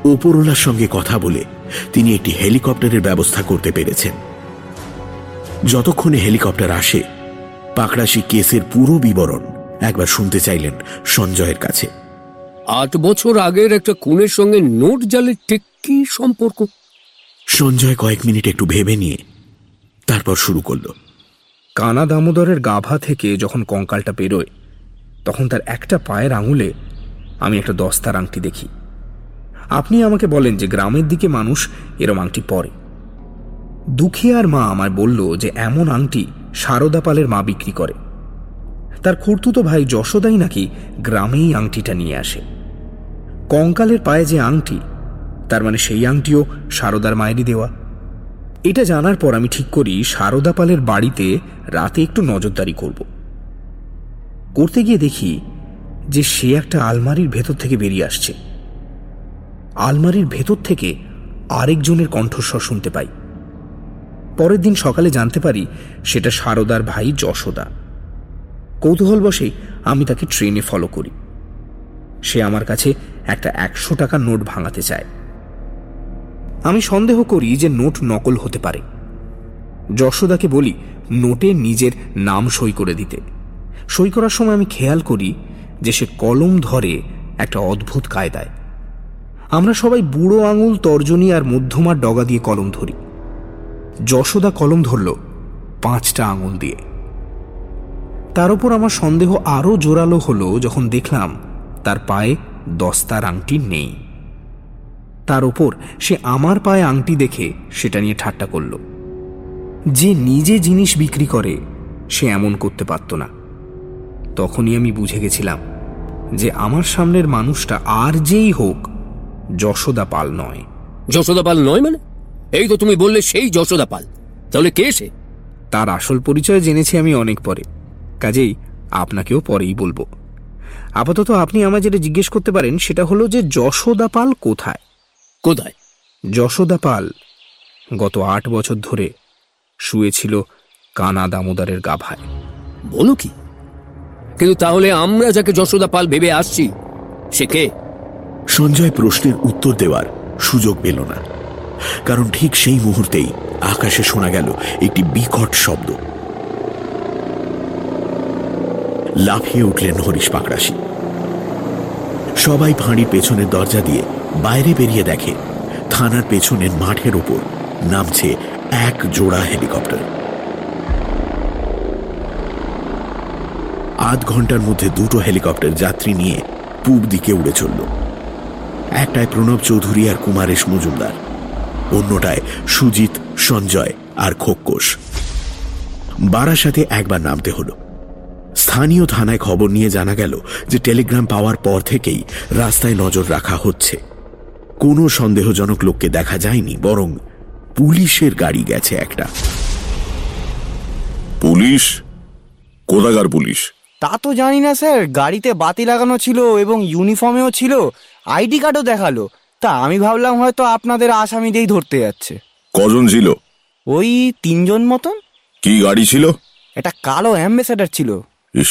ওপরওয়ালার সঙ্গে কথা বলে তিনি একটি হেলিকপ্টারের ব্যবস্থা করতে পেরেছেন। যতক্ষণে হেলিকপ্টার আসে, পাকড়াশি কেসের পুরো বিবরণ একবার শুনতে চাইলেন সঞ্জয়ের কাছে। আট বছর আগের একটা খুনের সঙ্গে নোট জালের ঠিক কি সম্পর্ক? সঞ্জয় কয়েক মিনিট একটু ভেবে নিয়ে তারপর শুরু করল। কানা দামোদরের গাভা থেকে যখন কঙ্কালটা বেরোয় তখন তার একটা পায়ের আঙুলে আমি একটা দস্তার আংটি দেখি। আপনি আমাকে বলেন যে গ্রামের দিকে মানুষ এরম আংটি পরে। দুখিয়ার মা আমায় বলল যে এমন আংটি সারদা পালের মা বিক্রি করে। তার খুর্তুতো ভাই যশোদাই নাকি গ্রামেই আংটিটা নিয়ে আসে। কঙ্কালের পায়ে যে আংটি, তার মানে সেই আংটিও সারদার মায়েরই দেওয়া। এটা জানার পর আমি ঠিক করি সারদা পালের বাড়িতে রাতে একটু নজরদারি করব। করতে গিয়ে দেখি যে সে একটা আলমারির ভেতর থেকে বেরিয়ে আসছে। আলমারির ভেতর থেকে আরেকজনের কণ্ঠস্বর শুনতে পাই। পরের দিন সকালে জানতে পারি সেটা সারদার ভাই যশোদা। কৌতূহলবশে আমি তাকে ট্রেনে ফলো করি। সে আমার কাছে একটা একশো টাকার নোট ভাঙাতে চায়। আমি সন্দেহ করি যে নোট নকল হতে পারে। যশোদাকে বলি নোটে নিজের নাম সই করে দিতে। সই করার সময় আমি খেয়াল করি যে সে কলম ধরে একটা অদ্ভুত কায়দায়। আমরা সবাই বুড়ো আঙুল, তর্জনী আর মধ্যমার ডগা দিয়ে কলম ধরি। যশোদা কলম ধরল পাঁচটা আঙুল দিয়ে। তার উপর আমার সন্দেহ আরও জোরালো হলো যখন দেখলাম তার পায়ে দস্তার আংটি নেই। তার ওপর সে আমার পায়ে আংটি দেখে সেটা নিয়ে ঠাট্টা করল। যে নিজে জিনিস বিক্রি করে সে এমন করতে পারত না। তখনই আমি বুঝে গেছিলাম যে আমার সামনের মানুষটা আর যেই হোক যশোদা পাল নয়। যশোদা পাল নয় মানে? এই তো তুমি বললে সেই যশোদা পাল। তাহলে কে সে? তার আসল পরিচয় জেনেছি আমি অনেক পরে। কাজেই আপনাকেও পরেই বলব। আপাতত আপনি আমায় যেটা জিজ্ঞেস করতে পারেন সেটা হলো যে যশোদা পাল কোথায়? কোথায়? যশোদা পাল গত আট বছর ধরে শুয়েছিল কানা দামোদারের গাভায় বলো কি? কিন্তু তাহলে আমরা যাকে যশোদা পাল ভেবে আসছি সে কে? সঞ্জয় প্রশ্নের উত্তর দেওয়ার সুযোগ পেল না। কারণ ঠিক সেই মুহূর্তেই আকাশে শোনা গেল একটি বিকট শব্দ। লাফিয়ে উঠলেন হরিশ পাকড়াশি। সবাই ফাঁড়ির পেছনের দরজা দিয়ে বাইরে বেরিয়ে দেখে থানার পেছনের মাঠের ওপর নামছে এক জোড়া হেলিকপ্টার। আধ ঘণ্টার মধ্যে দুটো হেলিকপ্টার যাত্রী নিয়ে পূব দিকে উড়ে চলল। একটায় প্রণব চৌধুরী আর কুমারেশ মজুমদার, অন্যটায় সুজিত, সঞ্জয় আর খোক্কোশ। বারাসাতে একবার নামতে হলো। স্থানীয় থানায় খবর নিয়ে জানা গেল যে টেলিগ্রাম পাওয়ার পর থেকেই রাস্তায় নজর রাখা হচ্ছে। কোনো সন্দেহজনক লোককে দেখা যায়নি বরং পুলিশের গাড়ি গেছে একটা। পুলিশ? কোথাকার পুলিশ? তা তো জানি না স্যার। গাড়িতে বাতি লাগানো ছিল এবং ইউনিফর্মেও ছিল। আইডি কার্ডও দেখাল। তা আমি ভাবলাম হয়তো আপনাদের আসামি দিয়েই ধরতে যাচ্ছে। কজন ছিল? ওই তিনজন মতন। কি গাড়ি ছিল? একটা কালো অ্যাম্বাসেডার ছিল। ইস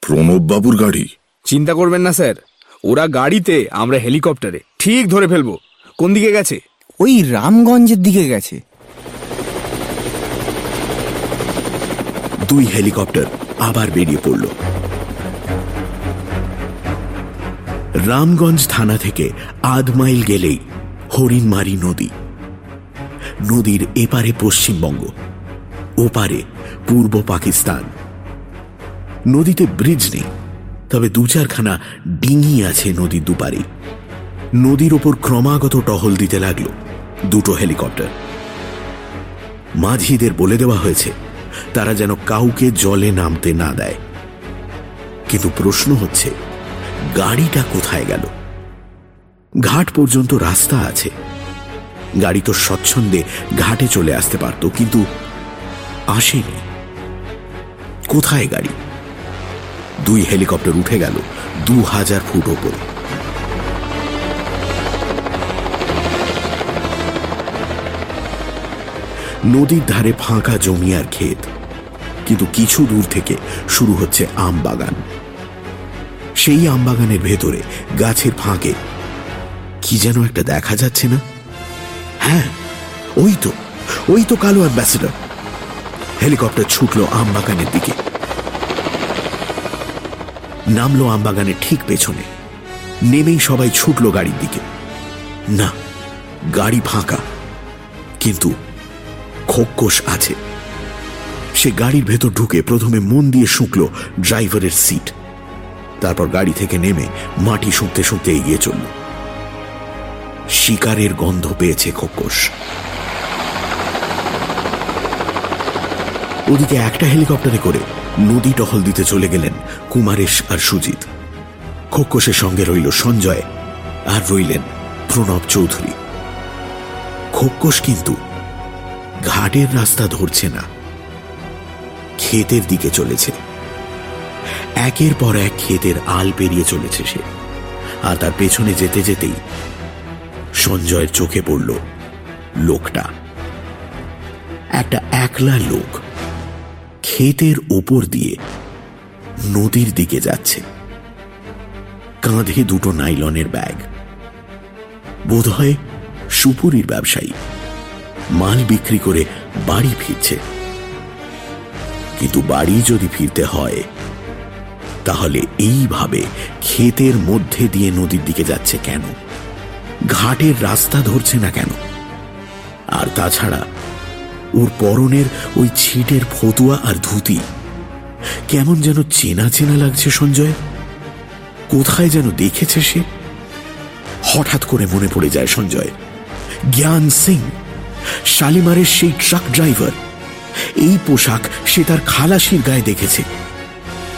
প্রণব বাবুর গাড়ি। চিন্তা করবেন না স্যার। ওরা গাড়িতে আমরা হেলিকপ্টারে। ঠিক ধরে ফেলব। কোন দিকে গেছে? ওই রামগঞ্জের দিকে গেছে। দুই হেলিকপ্টার আবার বেরিয়ে পড়ল। রামগঞ্জ থানা থেকে আধ মাইল গেলেই হরিণমারি নদী। নদীর এপারে পশ্চিমবঙ্গ ওপারে পূর্ব পাকিস্তান। নদীতে ব্রিজ নেই, তবে দু চারখানা ডিঙি আছে নদীর দুপারে নদীর ওপর ক্রমাগত টহল দিতে লাগল দুটো হেলিকপ্টার। মাঝিদের বলে দেওয়া হয়েছে, তারা যেন কাউকে জলে নামতে না দেয়। কিন্তু প্রশ্ন হচ্ছে, গাড়িটা কোথায় গেল? ঘাট পর্যন্ত রাস্তা আছে। গাড়ি তো স্বচ্ছন্দে ঘাটে চলে আসতে পারত, কিন্তু আসেনি। কোথায় গাড়ি? দুই হেলিকপ্টার উঠে গেল দু হাজার ফুট ওপরে। নদীর ধারে ফাঁকা জমি আর ক্ষেত, কিন্তু কিছু দূর থেকে শুরু হচ্ছে আম বাগান। সেই আম বাগানের ভেতরে, গাছের ফাঁকে, কি যেন একটা দেখা যাচ্ছে না? হ্যাঁ ওই তো ওই তো কালো অ্যাম্বাসেডর। হেলিকপ্টার ছুটলো আম বাগানের দিকে। নামলো আম বাগানের ঠিক পেছনে। নেমেই সবাই ছুটলো গাড়ির দিকে। না, গাড়ি ফাঁকা, কিন্তু খোকোশ আছে। সে গাড়ির ভেতর ঢুকে প্রথমে মন দিয়ে শুকল ড্রাইভারের সিট। তারপর গাড়ি থেকে নেমে মাটি শুঁকতে শুঁকতে এগিয়ে চলল। শিকারের গন্ধ পেয়েছে খোকোশ। ওদিকে একটা হেলিকপ্টারে করে নদী টহল দিতে চলে গেলেন কুমারেশ আর সুজিত। খোকোশের সঙ্গে রইল সঞ্জয় আর রইলেন প্রণব চৌধুরী। খোকোশ কিন্তু ঘাটের রাস্তা ধরছে না। ক্ষেতের দিকে চলেছে। একের পর এক ক্ষেতের আল পেরিয়ে চলেছে সে। আর তার পেছনে যেতে যেতেই সঞ্জয়ের চোখে পড়ল লোকটা। একটা একলা লোক ক্ষেতের ওপর দিয়ে নদীর দিকে যাচ্ছে। কাঁধে দুটো নাইলনের ব্যাগ। বোধহয় সুপুরির ব্যবসায়ী। মাল বিক্রি করে বাড়ি ফিরছে। কিন্তু বাড়ি যদি ফিরতে হয়, তাহলে এইভাবে ক্ষেতের মধ্যে দিয়ে নদীর দিকে যাচ্ছে কেন? ঘাটের রাস্তা ধরছে না কেন? আর তাছাড়া ওর পরনের ওই ছিটের ফতুয়া আর ধুতি। কেমন যেন চেনা চেনা লাগছে সঞ্জয়। কোথায় যেন দেখেছে সে। হঠাৎ করে মনে পড়ে যায় সঞ্জয়। জ্ঞান সিং, শালিমারের সেই ট্রাক ড্রাইভার। এই পোশাক সে তার খালাসির গায়ে দেখেছে।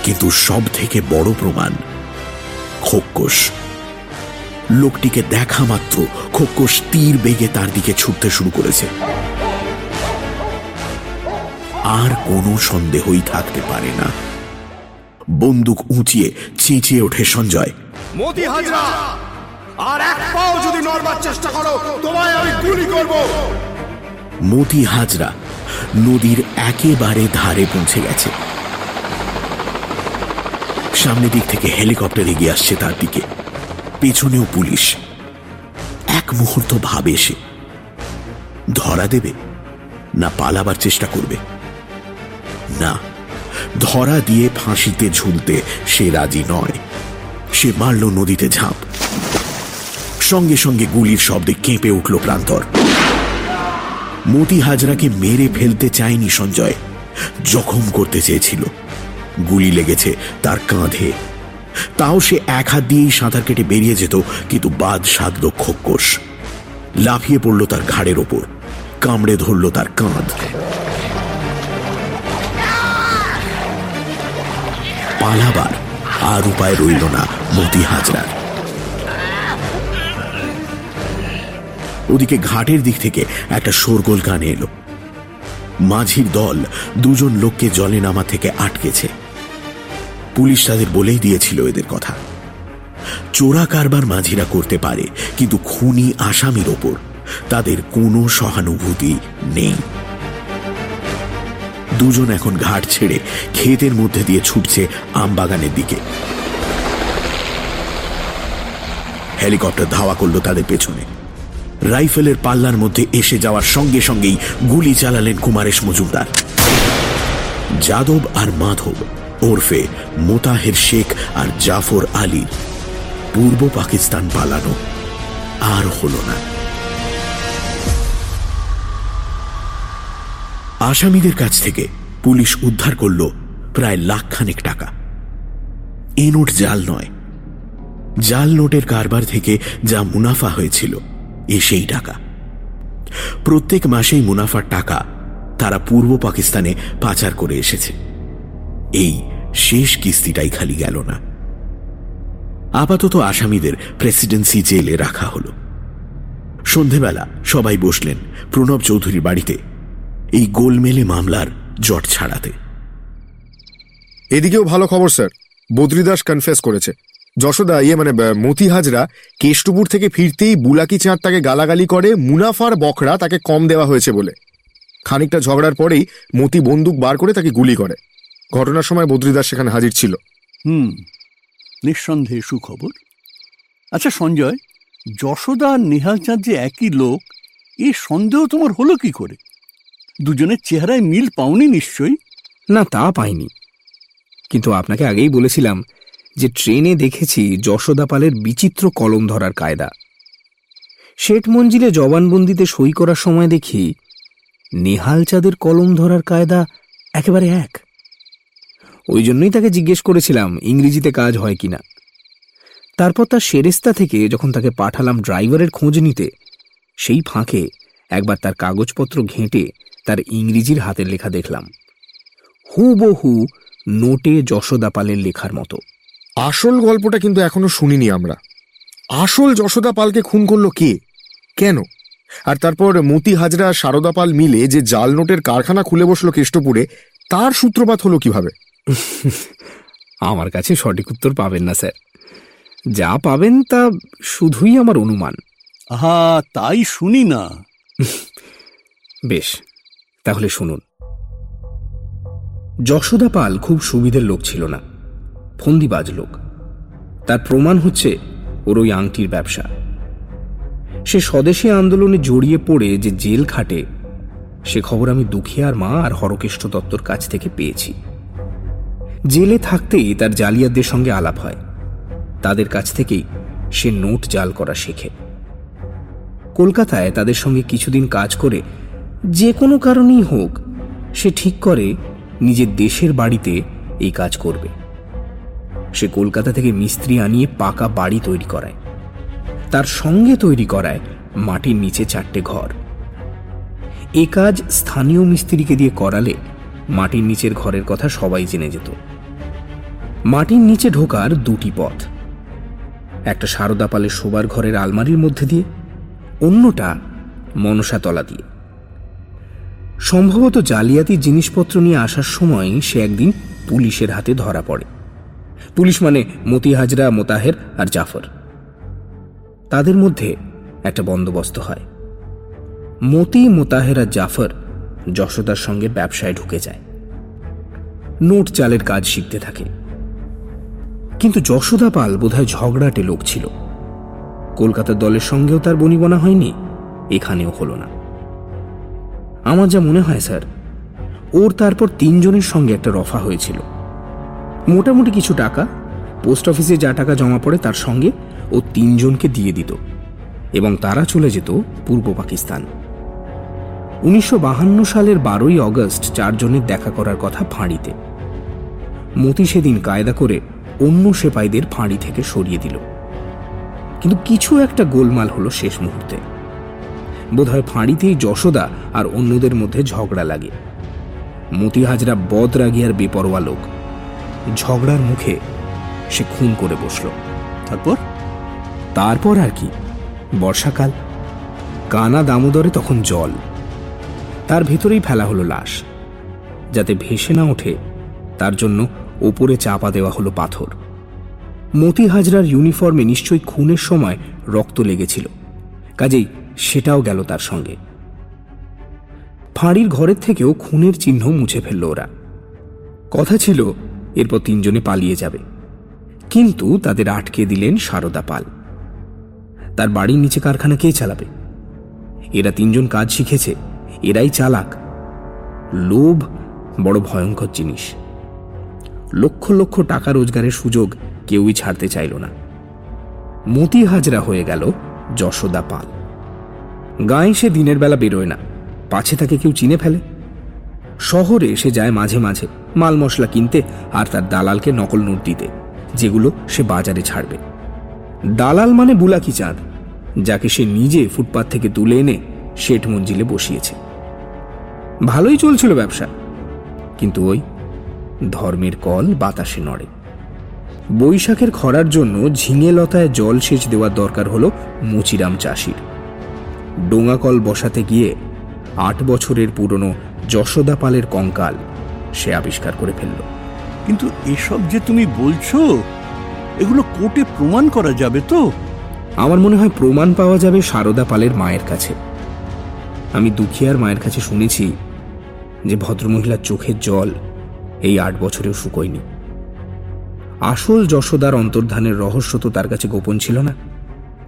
কিন্তু সব থেকে বড় প্রমাণ খোকোশ লোকটিকে দেখা মাত্র খোকোশ তীর বেগে তার দিকে ছুটতে শুরু করেছে। আর কোনো সন্দেহই থাকতে পারে না। বন্দুক উঁচিয়ে চেঁচিয়ে ওঠে সঞ্জয়। মতি হাজরা আর এক পাও যদি নড়বার চেষ্টা করো তোমায় আমি গুলি করব। মতি হাজরা নদীর একেবারে ধারে পৌঁছে গেছে। সামনে দিক থেকে হেলিকপ্টার এগিয়ে আসছে তার দিকে। পেছনেও পুলিশ। এক মুহূর্ত ভাবে সে ধরা দেবে না পালাবার চেষ্টা করবে। না, ধরা দিয়ে ফাঁসিতে ঝুলতে সে রাজি নয়। সে মারল নদীতে ঝাঁপ। সঙ্গে সঙ্গে গুলির শব্দে কেঁপে উঠল প্রান্তর। মতি হাজরাকে মেরে ফেলতে চায়নি সঞ্জয়। জখম করতে চেয়েছিল। গুলি লেগেছে তার কাঁধে। তাও সে এক হাত দিয়েই সাঁতার কেটে বেরিয়ে যেত, কিন্তু বাদ সাধল খোকোশ। লাফিয়ে পড়ল তার ঘাড়ের ওপর। কামড়ে ধরল তার কাঁধ। পালাবার আর উপায় রইল না মতি হাজরার। ওদিকে ঘাটের দিক থেকে একটা শোরগোল কানে এলো। মাঝির দল দুজন লোককে জলে নামা থেকে আটকেছে। পুলিশ তাদের বলেই দিয়েছিল এদের কথা। চোরা কারবার মাঝিরা করতে পারে, কিন্তু খুনি আসামির ওপর তাদের কোনো সহানুভূতি নেই। দুজন এখন ঘাট ছেড়ে ক্ষেতের মধ্যে দিয়ে ছুটছে আমবাগানের দিকে। হেলিকপ্টার ধাওয়া করল তাদের পেছনে। রাইফেলের পাল্লার মধ্যে এসে যাওয়ার সঙ্গে সঙ্গেই গুলি চালালেন কুমারেশ মজুমদার। যাদব আর মাধব, ওরফে মোতাহের শেখ আর জাফর আলীর। পূর্ব পাকিস্তান পালানো আর হল না। আসামিদের কাছ থেকে পুলিশ উদ্ধার করল প্রায় লাখখানেক টাকা। এ নোট জাল নয়। জাল নোটের কারবার থেকে যা মুনাফা হয়েছিল, এ সেই টাকা। প্রত্যেক মাসেই মুনাফার টাকা তারা পূর্ব পাকিস্তানে পাচার করে এসেছে। এই শেষ কিস্তিটাই খালি গেল না। আপাতত আসামিদের প্রেসিডেন্সি জেলে রাখা হল। সন্ধেবেলা সবাই বসলেন। প্রণব চৌধুরীর বাড়িতে এই গোলমেলে মামলার জট ছাড়াতে। এদিকেও ভালো খবর স্যার। বদ্রিদাস কনফেস করেছে। যশোদা ইয়ে মানে মতি হাজরা কেষ্টপুর থেকে ফিরতেই বুলাকি চাঁদ তাকে গালাগালি করে মুনাফার বকরা তাকে কম দেওয়া হয়েছে বলে। খানিকটা ঝগড়ার পরেই মতি বন্দুক বার করে তাকে গুলি করে। ঘটনার সময় বদ্রিদাস সেখানে হাজির ছিল। হুম নিঃসন্দেহে সুখবর। আচ্ছা সঞ্জয় যশোদা আর নেহাল চাঁদ যে একই লোক এ সন্দেহ তোমার হলো কি করে? দুজনের চেহারায় মিল পাওনি নিশ্চয়ই? না, তা পাইনি। কিন্তু আপনাকে আগেই বলেছিলাম যে ট্রেনে দেখেছি যশোদা পালের বিচিত্র কলম ধরার কায়দা। শেঠ মঞ্জিলে জবানবন্দিতে সই করার সময় দেখি নেহাল চাঁদের কলম ধরার কায়দা একেবারে এক। ওই জন্যই তাকে জিজ্ঞেস করেছিলাম ইংরেজিতে কাজ হয় কিনা। তারপর তার সেরেস্তা থেকে যখন তাকে পাঠালাম ড্রাইভারের খোঁজ নিতে, সেই ফাঁকে একবার তার কাগজপত্র ঘেঁটে তার ইংরেজির হাতের লেখা দেখলাম। হুবহু নোটে যশোদা পালের লেখার মতো। আসল গল্পটা কিন্তু এখনও শুনিনি আমরা। আসল যশোদা পালকে খুন করল কে? কেন? আর তারপর মতি হাজরা আর সারদা পাল মিলে যে জাল নোটের কারখানা খুলে বসল কেষ্টপুরে তার সূত্রপাত হলো কীভাবে? আমার কাছে সঠিক উত্তর পাবেন না স্যার। যা পাবেন তা শুধুই আমার অনুমান। আহা তাই শুনি না। বেশ তাহলে শুনুন। যশোদা পাল খুব সুবিধের লোক ছিল না, ফন্দিবাজ লোক। তার প্রমাণ হচ্ছে ওর ওই আংটির ব্যবসা। সে স্বদেশী আন্দোলনে জড়িয়ে পড়ে যে জেল খাটে, সে খবর আমি দুখিয়ার মা আর হরকেষ্ট দত্তর কাছ থেকে পেয়েছি। জেলে থাকতেই তার জালিয়াতদের সঙ্গে আলাপ হয়। তাদের কাছ থেকেই সে নোট জাল করা শেখে। কলকাতায় তাদের সঙ্গে কিছুদিন কাজ করে যে কোনো কারণেই হোক, সে ঠিক করে নিজের দেশের বাড়িতে এই কাজ করবে। সে কলকাতা থেকে মিস্ত্রি আনিয়ে পাকা বাড়ি তৈরি করায়। তার সঙ্গে তৈরি করায় মাটির নিচে চারটে ঘর। এ কাজ স্থানীয় মিস্ত্রিকে দিয়ে করালে মাটির নিচের ঘরের কথা সবাই জেনে যেত। মাটির নিচে ঢোকার দুটি পথ। একটা সারদা পালের শোবার ঘরের আলমারির মধ্যে দিয়ে, অন্যটা মনসাতলা দিয়ে। সম্ভবত জালিয়াতি জিনিসপত্র নিয়ে আসার সময় সে একদিন পুলিশের হাতে ধরা পড়ে। পুলিশ মানে মতি হাজরা, মোতাহের আর জাফর। তাদের মধ্যে একটা বন্দোবস্ত হয়। মতি, মোতাহের আর জাফর যশোদার সঙ্গে ব্যবসায় ঢুকে যায়। নোট চালের কাজ শিখতে থাকে। কিন্তু যশোদা পাল বোধহয় ঝগড়াটে লোক ছিল। কলকাতার দলের সঙ্গেও তার বনিবনা হয়নি, এখানেও হলো না। আমার যা মনে হয়, স্যার, ওর তারপর তিনজনের সঙ্গে একটা রফা হয়েছিল। মোটামুটি কিছু টাকা, পোস্ট অফিসে যা টাকা জমা পড়ে তার সঙ্গে ও তিনজনকে দিয়ে দিত এবং তারা চলে যেত পূর্ব পাকিস্তান। উনিশশো সালের বারোই অগস্ট চারজনের দেখা করার কথা ফাঁড়িতে। মতি সেদিন কায়দা করে অন্য সেপাইদের ফাঁড়ি থেকে সরিয়ে দিল। কিন্তু কিছু একটা গোলমাল হলো শেষ মুহূর্তে। বোধহয় ফাঁড়িতেই যশোদা আর অন্যদের মধ্যে ঝগড়া লাগে। মতি হাজরা বদ রাগিয়ার বেপরোয়া লোক। ঝগড়ার মুখে সে খুন করে বসল। তারপর? তারপর আর কি? বর্ষাকাল। কানা দামোদরে তখন জল। তার ভেতরেই ফেলা হলো লাশ। যাতে ভেসে না ওঠে, তার জন্য ওপরে চাপা দেওয়া হলো পাথর। মতি হাজরার ইউনিফর্মে নিশ্চয়ই খুনের সময় রক্ত লেগেছিল। কাজেই সেটাও গেল তার সঙ্গে। ফাঁড়ির ঘরের থেকেও খুনের চিহ্ন মুছে ফেলল ওরা। কথা ছিল, এরপর তিনজনে পালিয়ে যাবে। কিন্তু তাদের আটকে দিলেন সারদা পাল। তার বাড়ির নিচে কারখানা কে চালাবে? এরা তিনজন কাজ শিখেছে, এরাই চালাক। লোভ বড় ভয়ঙ্কর জিনিস। লক্ষ লক্ষ টাকা রোজগারের সুযোগ কেউই ছাড়তে চাইল না। মতি হাজরা হয়ে গেল যশোদা পাল। গায়ে সে দিনের বেলা বেরোয় না। পাছে তাকে কেউ চিনে ফেলে। শহরে সে যায় মাঝে মাঝে মাল মশলা কিনতে আর তার দালালকে নকল নোট দিতে, যেগুলো সে বাজারে ছাড়বে। দালাল মানে বুলাকি চাঁদ, যাকে সে নিজে ফুটপাত থেকে তুলে এনে শেঠ মঞ্জিলে বসিয়েছে। ভালোই চলছিল ব্যবসা, কিন্তু ওই ধর্মের কল বাতাসে নড়ে। বৈশাখের খরার জন্য ঝিঙে লতায় জল সেচ দেওয়ার দরকার হলো মুচিরাম চাষির। ডোঙাকল বসাতে গিয়ে আট বছরের পুরনো যশোদা পালের কঙ্কাল সে আবিষ্কার করে ফেলল। কিন্তু এসব যে তুমি বলছো এগুলো কোর্টে প্রমাণ করা যাবে তো? আমার মনে হয় প্রমাণ পাওয়া যাবে সারদা পালের মায়ের কাছে। আমি দুখিয়ার মায়ের কাছে শুনেছি যে ভদ্রমহিলার চোখের জল এই আট বছরেও শুকোয়নি। আসল যশোদার অন্তর্ধানের রহস্য তো তার কাছে গোপন ছিল না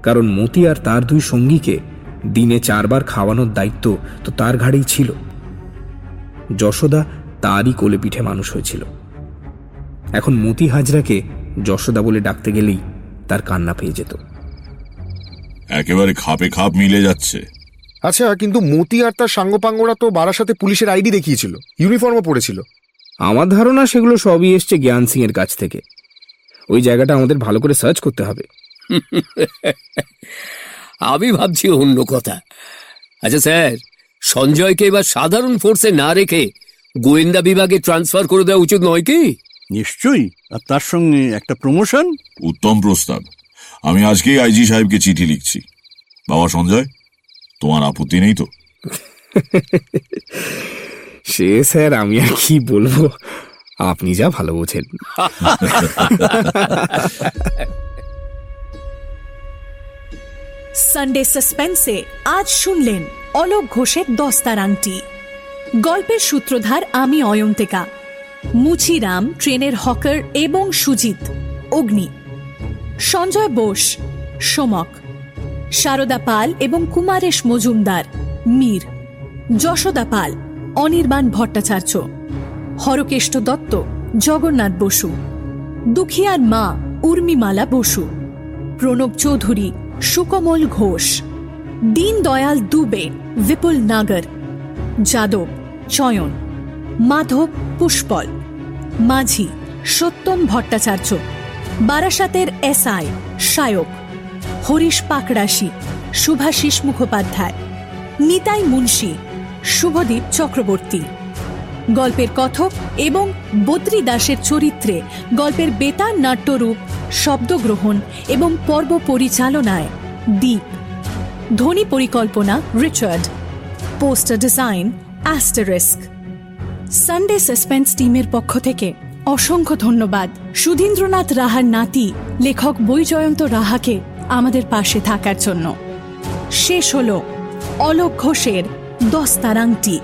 কারণ মতি আর তার দুই সঙ্গীকে দিনে চারবার খাওয়ানোর দায়িত্ব তো তার ঘাড়েই ছিল। যশোদা তারই কোলে পিঠে মানুষ হয়েছিল। এখন মতি হাজরাকে যশোদা বলে ডাকতে গেলেই তার কান্না পেয়ে যেত। একেবারে খাপে খাপ মিলে যাচ্ছে। আচ্ছা কিন্তু মতি আর তার সাঙ্গপাঙ্গরা তো বারাসাতে পুলিশের আইডি দেখিয়েছিল ইউনিফর্মও পড়েছিল আমার ধারণা সেগুলো সবই এসছে জ্ঞান সিং এর কাছ থেকে। ওই জায়গাটা আমাদের ভালো করে সার্চ করতে হবে। আমি ভাবছি অন্য কথা। আচ্ছা স্যার সঞ্জয়কে এবার সাধারণ ফোর্সে না রেখে গোয়েন্দা বিভাগে ট্রান্সফার করে দেওয়া উচিত নয় কি? নিশ্চয়ই। আর তার সঙ্গে একটা প্রমোশন উত্তম প্রস্তাব। আমি আজকেই আইজি সাহেবকে চিঠি লিখছি। বাবা সঞ্জয় তোমার আপত্তি নেই তো? সে স্যার আমি আর কি বলব? আপনি যা ভালো বোঝেন। সানডে সাসপেন্সে আজ শুনলেন অলোক ঘোষের দস্তার আংটি গল্পের সূত্রধার আমি অয়ন্তিকা। মুচিরাম, ট্রেনের হকার এবং সুজিত, অগ্নি। সঞ্জয় বোস, সোমক। শারদা পাল এবং কুমারেশ মজুমদার, মীর। যশোদা পাল, অনির্বাণ ভট্টাচার্য। হরকেষ্ট দত্ত, জগন্নাথ বসু। দুখিয়ার মা, উর্মিমালা বসু। প্রণব চৌধুরী সুকমল ঘোষ, দীন দয়াল দুবে, বিপুল নাগর, যাদব, চয়ন, মাধব পুষ্পল, মাঝি, সত্যম ভট্টাচার্য, বারাসাতের এসআই, শায়ক, হরিশ পাকড়াশি শুভাশিস মুখোপাধ্যায়, নিতাই মুন্সি, শুভদীপ চক্রবর্তী। গল্পের কথক এবং বদ্রী দাসের চরিত্রে গল্পের বেতার নাট্যরূপ, শব্দগ্রহণ এবং পর্ব পরিচালনায় দ্বীপ ধ্বনি পরিকল্পনা, Richard. Poster design, asterisk. Sunday suspense টিমের পক্ষ থেকে অসংখ্য ধন্যবাদ। সুধীন্দ্রনাথ রাহার নাতি, লেখক বৈজয়ন্ত রাহাকে আমাদের পাশে থাকার জন্য। শেষ হল অলোক ঘোষের দস্তার আংটি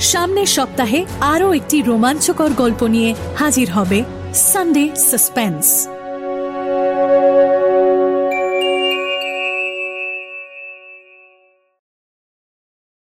সামনের সপ্তাহে আরও একটি রোমাঞ্চকর গল্প নিয়ে হাজির হবে সানডে সাসপেন্স